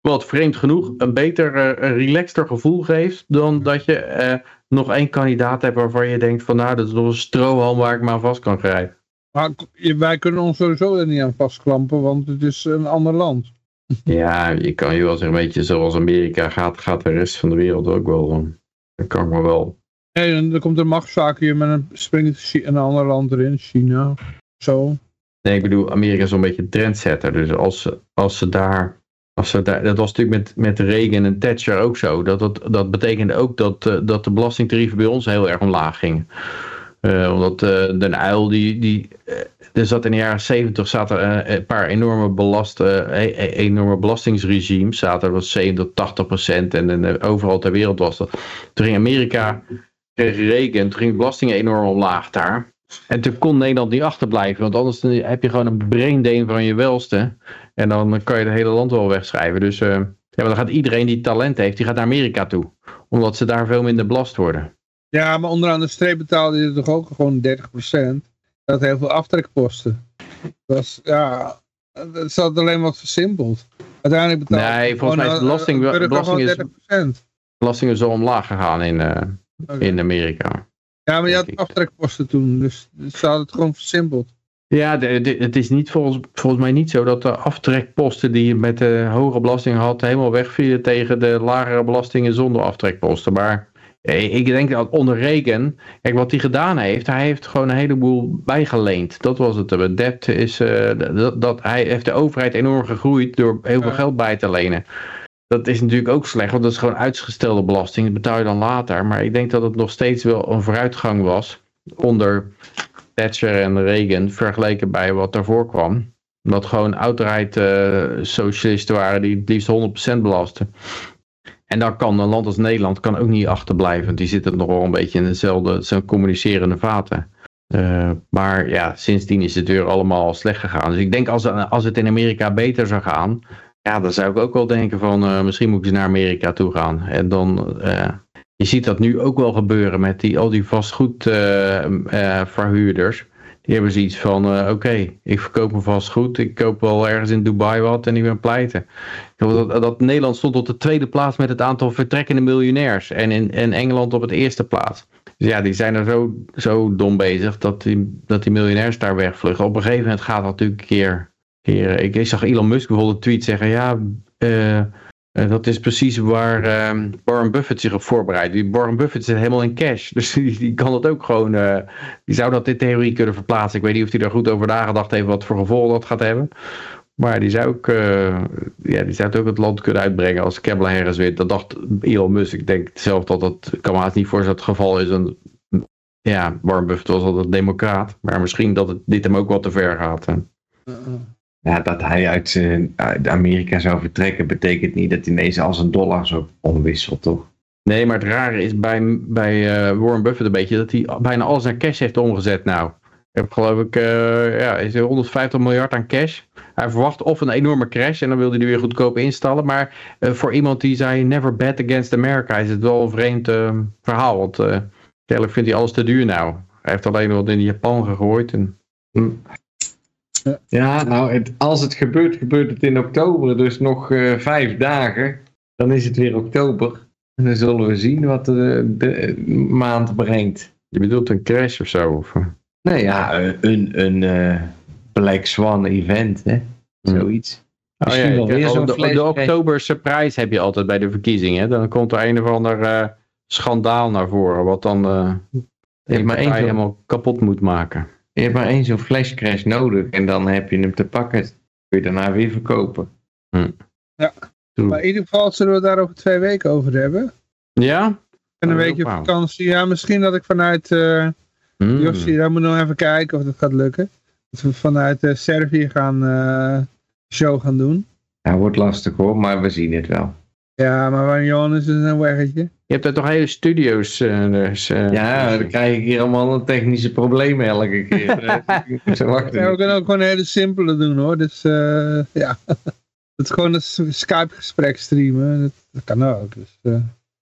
wat vreemd genoeg een beter, eh, een relaxter gevoel geeft dan dat je eh, nog één kandidaat hebt waarvan je denkt van nou, dat is nog een strohalm waar ik maar aan vast kan grijpen. Maar wij kunnen ons sowieso er niet aan vastklampen, want het is een ander land. Ja, je kan je wel zeggen, weet je, zoals Amerika gaat, gaat de rest van de wereld ook wel. Dat kan ik me wel. Nee, en er komt een machtszaakje met een springt een ander land erin, China. Zo. Nee, ik bedoel, Amerika is zo'n beetje een trendsetter. Dus als ze, als ze daar. Als ze daar dat was natuurlijk met, met Reagan en Thatcher ook zo. Dat, dat, dat betekende ook dat, eh, dat de belastingtarieven bij ons heel erg omlaag gingen. Eh, omdat eh Den Uyl, die, die, er zat in de jaren zeventig zaten een paar enorme, belast, e- e- enorme belastingsregimes. Zaten er was 70, 80 procent en, en overal ter wereld was dat. Toen ging Amerika, kreeg Reagan, toen ging de belastingen enorm omlaag daar. En toen kon Nederland niet achterblijven, want anders heb je gewoon een braindeen van je welste. En dan kan je het hele land wel wegschrijven. Dus eh, ja, maar dan gaat iedereen die talent heeft, die gaat naar Amerika toe. Omdat ze daar veel minder belast worden. Ja, maar onderaan de streep betaalde je toch ook gewoon 30%. Dat had heel veel aftrekposten. Dat was, ja, het zat alleen wat versimpeld. Uiteindelijk betaalde Nee, volgens mij is belasting- belasting is- gewoon 30%. Belastingen zo omlaag gegaan in, eh, In Amerika. Ja, maar je had aftrekposten toen, dus ze hadden het gewoon versimpeld. Ja, de- de- het is niet volgens, volgens mij niet zo dat de aftrekposten die je met de hoge belasting had helemaal wegvielen tegen de lagere belastingen zonder aftrekposten. Maar eh, ik denk dat onder Reagan, kijk wat hij gedaan heeft, hij heeft gewoon een heleboel bijgeleend. Dat was het. De debt is, eh, dat, dat, hij heeft de overheid enorm gegroeid door heel veel geld bij te lenen. Dat is natuurlijk ook slecht, want dat is gewoon uitgestelde belasting. Dat betaal je dan later. Maar ik denk dat het nog steeds wel een vooruitgang was onder Thatcher en Reagan vergeleken bij wat daarvoor kwam. Omdat gewoon outright eh, socialisten waren die het liefst 100% belasten. En dan kan een land als Nederland kan ook niet achterblijven. Want die zitten nog wel een beetje in dezelfde zo'n communicerende vaten. Eh, maar ja, sindsdien is het weer allemaal slecht gegaan. Dus ik denk als, als het in Amerika beter zou gaan. Ja, dan zou ik ook wel denken van eh, misschien moet ik naar Amerika toe gaan. En dan, eh, je ziet dat nu ook wel gebeuren met die, al die vastgoedverhuurders. die hebben zoiets van, eh, oké, ik verkoop mijn vastgoed. Ik koop wel ergens in Dubai wat en ik ben pleiten. Dat, dat Nederland stond op de tweede plaats met het aantal vertrekkende miljonairs. En in en Engeland op het eerste plaats. Dus ja, die zijn er zo, zo dom bezig dat die, dat die miljonairs daar wegvluchten. Op een gegeven moment gaat dat natuurlijk een keer... ik, zag Elon Musk bijvoorbeeld een tweet zeggen... Ja, eh, eh, dat is precies waar eh, Warren Buffett zich op voorbereidt. Die Warren Buffett zit helemaal in cash. Dus die, kan dat ook gewoon... eh, die zou dat in theorie kunnen verplaatsen. Ik weet niet of hij daar goed over nagedacht heeft... wat voor gevolgen dat gaat hebben. Maar die zou, ook, ja, die zou het ook het land kunnen uitbrengen als Kamala Harris wint. Dat dacht Elon Musk. Ik denk zelf dat dat, kan haast niet voor het geval is. En, ja, Warren Buffett was altijd democraat. Maar misschien dat het, dit hem ook wat te ver gaat. hè. Ja, dat hij uit, eh, uit Amerika zou vertrekken betekent niet dat hij ineens als een dollar zo omwisselt, toch? Nee, maar het rare is bij, bij eh, Warren Buffett een beetje dat hij bijna al zijn cash heeft omgezet nou. Ik heb geloof ik, eh, ja, is er 150 miljard aan cash. Hij verwacht of een enorme crash en dan wil hij die weer goedkoop installen. Maar voor iemand die zei never bet against America is het wel een vreemd verhaal. Want kennelijk vindt hij alles te duur nou. Hij heeft alleen wat in Japan gegooid. En, Ja, nou, het, als het gebeurt, gebeurt het in oktober. Dus nog eh, vijf dagen. Dan is het weer oktober. En dan zullen we zien wat de, de maand brengt. je bedoelt een crash of zo? Of, eh? Nee, ja, eh, een, een eh, Black Swan event, hè? Zoiets. Oh, ja, Misschien wel weer zo'n de, de oktoberse prijs heb je altijd bij de verkiezingen. Dan komt er een of ander eh, schandaal naar voren. Wat dan eh partij zo'n- helemaal kapot moet maken. Je hebt maar één zo'n flashcrash nodig. En dan heb je hem te pakken. Kun je daarna weer verkopen. Maar in ieder geval zullen we het daar over twee weken over hebben. Ja? En een Oh, weekje op vakantie. Ja, misschien dat ik vanuit. Jossi, daar moet nog even kijken of dat gaat lukken. Dat we vanuit eh, Servië gaan eh show gaan doen. Ja, wordt lastig hoor, maar we zien het wel. Ja, maar Johannes is een weggetje. Je hebt daar toch hele studio's. eh, dus, eh, Ja, dan krijg ik hier allemaal een technische problemen elke keer. Eh. Ja, we kunnen ook gewoon een hele simpele doen hoor. Dus eh, ja, het is gewoon een S- Skype gesprek streamen. Dat, kan ook. Dus,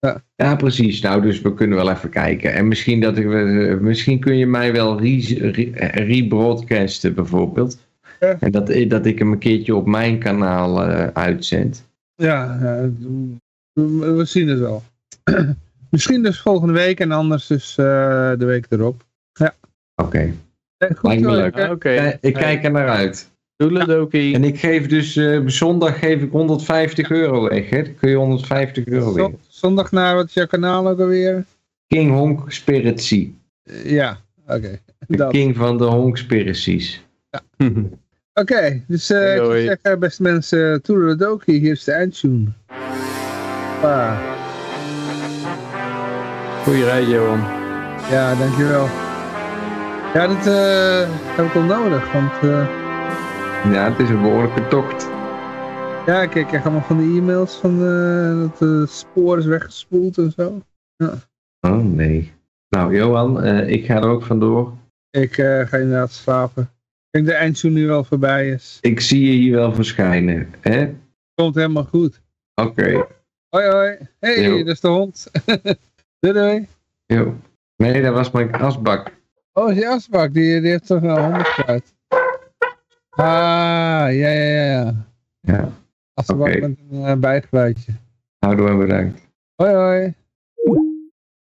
eh, Ja, precies. Nou, dus we kunnen wel even kijken. En misschien, dat ik, eh, misschien kun je mij wel re- re- rebroadcasten bijvoorbeeld. Ja. En dat, dat ik hem een keertje op mijn kanaal eh, uitzend. ja, ja, we, we zien het wel. Misschien dus volgende week en anders dus eh, de week erop. Oké. Nee, goed, Lijkt me leuk. ik, eh, Oké. Kijk- Ik kijk er naar uit. Doeledokie. En ik geef dus, eh, zondag geef ik 150 euro weg. Hè? Dan kun je 150 euro winnen. zon- zondag naar, wat is jouw kanaal ook alweer? King Honk Spiracy. Eh, ja, oké. De Dat. king van de Honk Spiracies. Oké, dus eh, ik zou zeggen, beste mensen, toedeledokie, hier is de eindtune. Ah, Goeie rij, Johan. ja, dankjewel. Ja, dat eh, heb ik wel nodig, want eh, Ja, het is een behoorlijke tocht. ja, ik ik krijg allemaal van die e-mails van eh, dat de spoor is weggespoeld en zo. Oh nee. Nou, Johan, eh, ik ga er ook vandoor. Ik eh, ga inderdaad slapen. Ik denk de eindtune nu wel voorbij is. Ik zie je hier wel verschijnen. Hè? Komt helemaal goed. Oké. Hoi hoi. Hey, dat is de hond. doei doei. Jo. Nee, dat was mijn asbak. Oh, die asbak, die, die heeft toch een hondenspuit. Ah, ja, ja, ja, ja. Asbak met een uh, bijgeluidje. Houdoe en bedankt. Hoi hoi.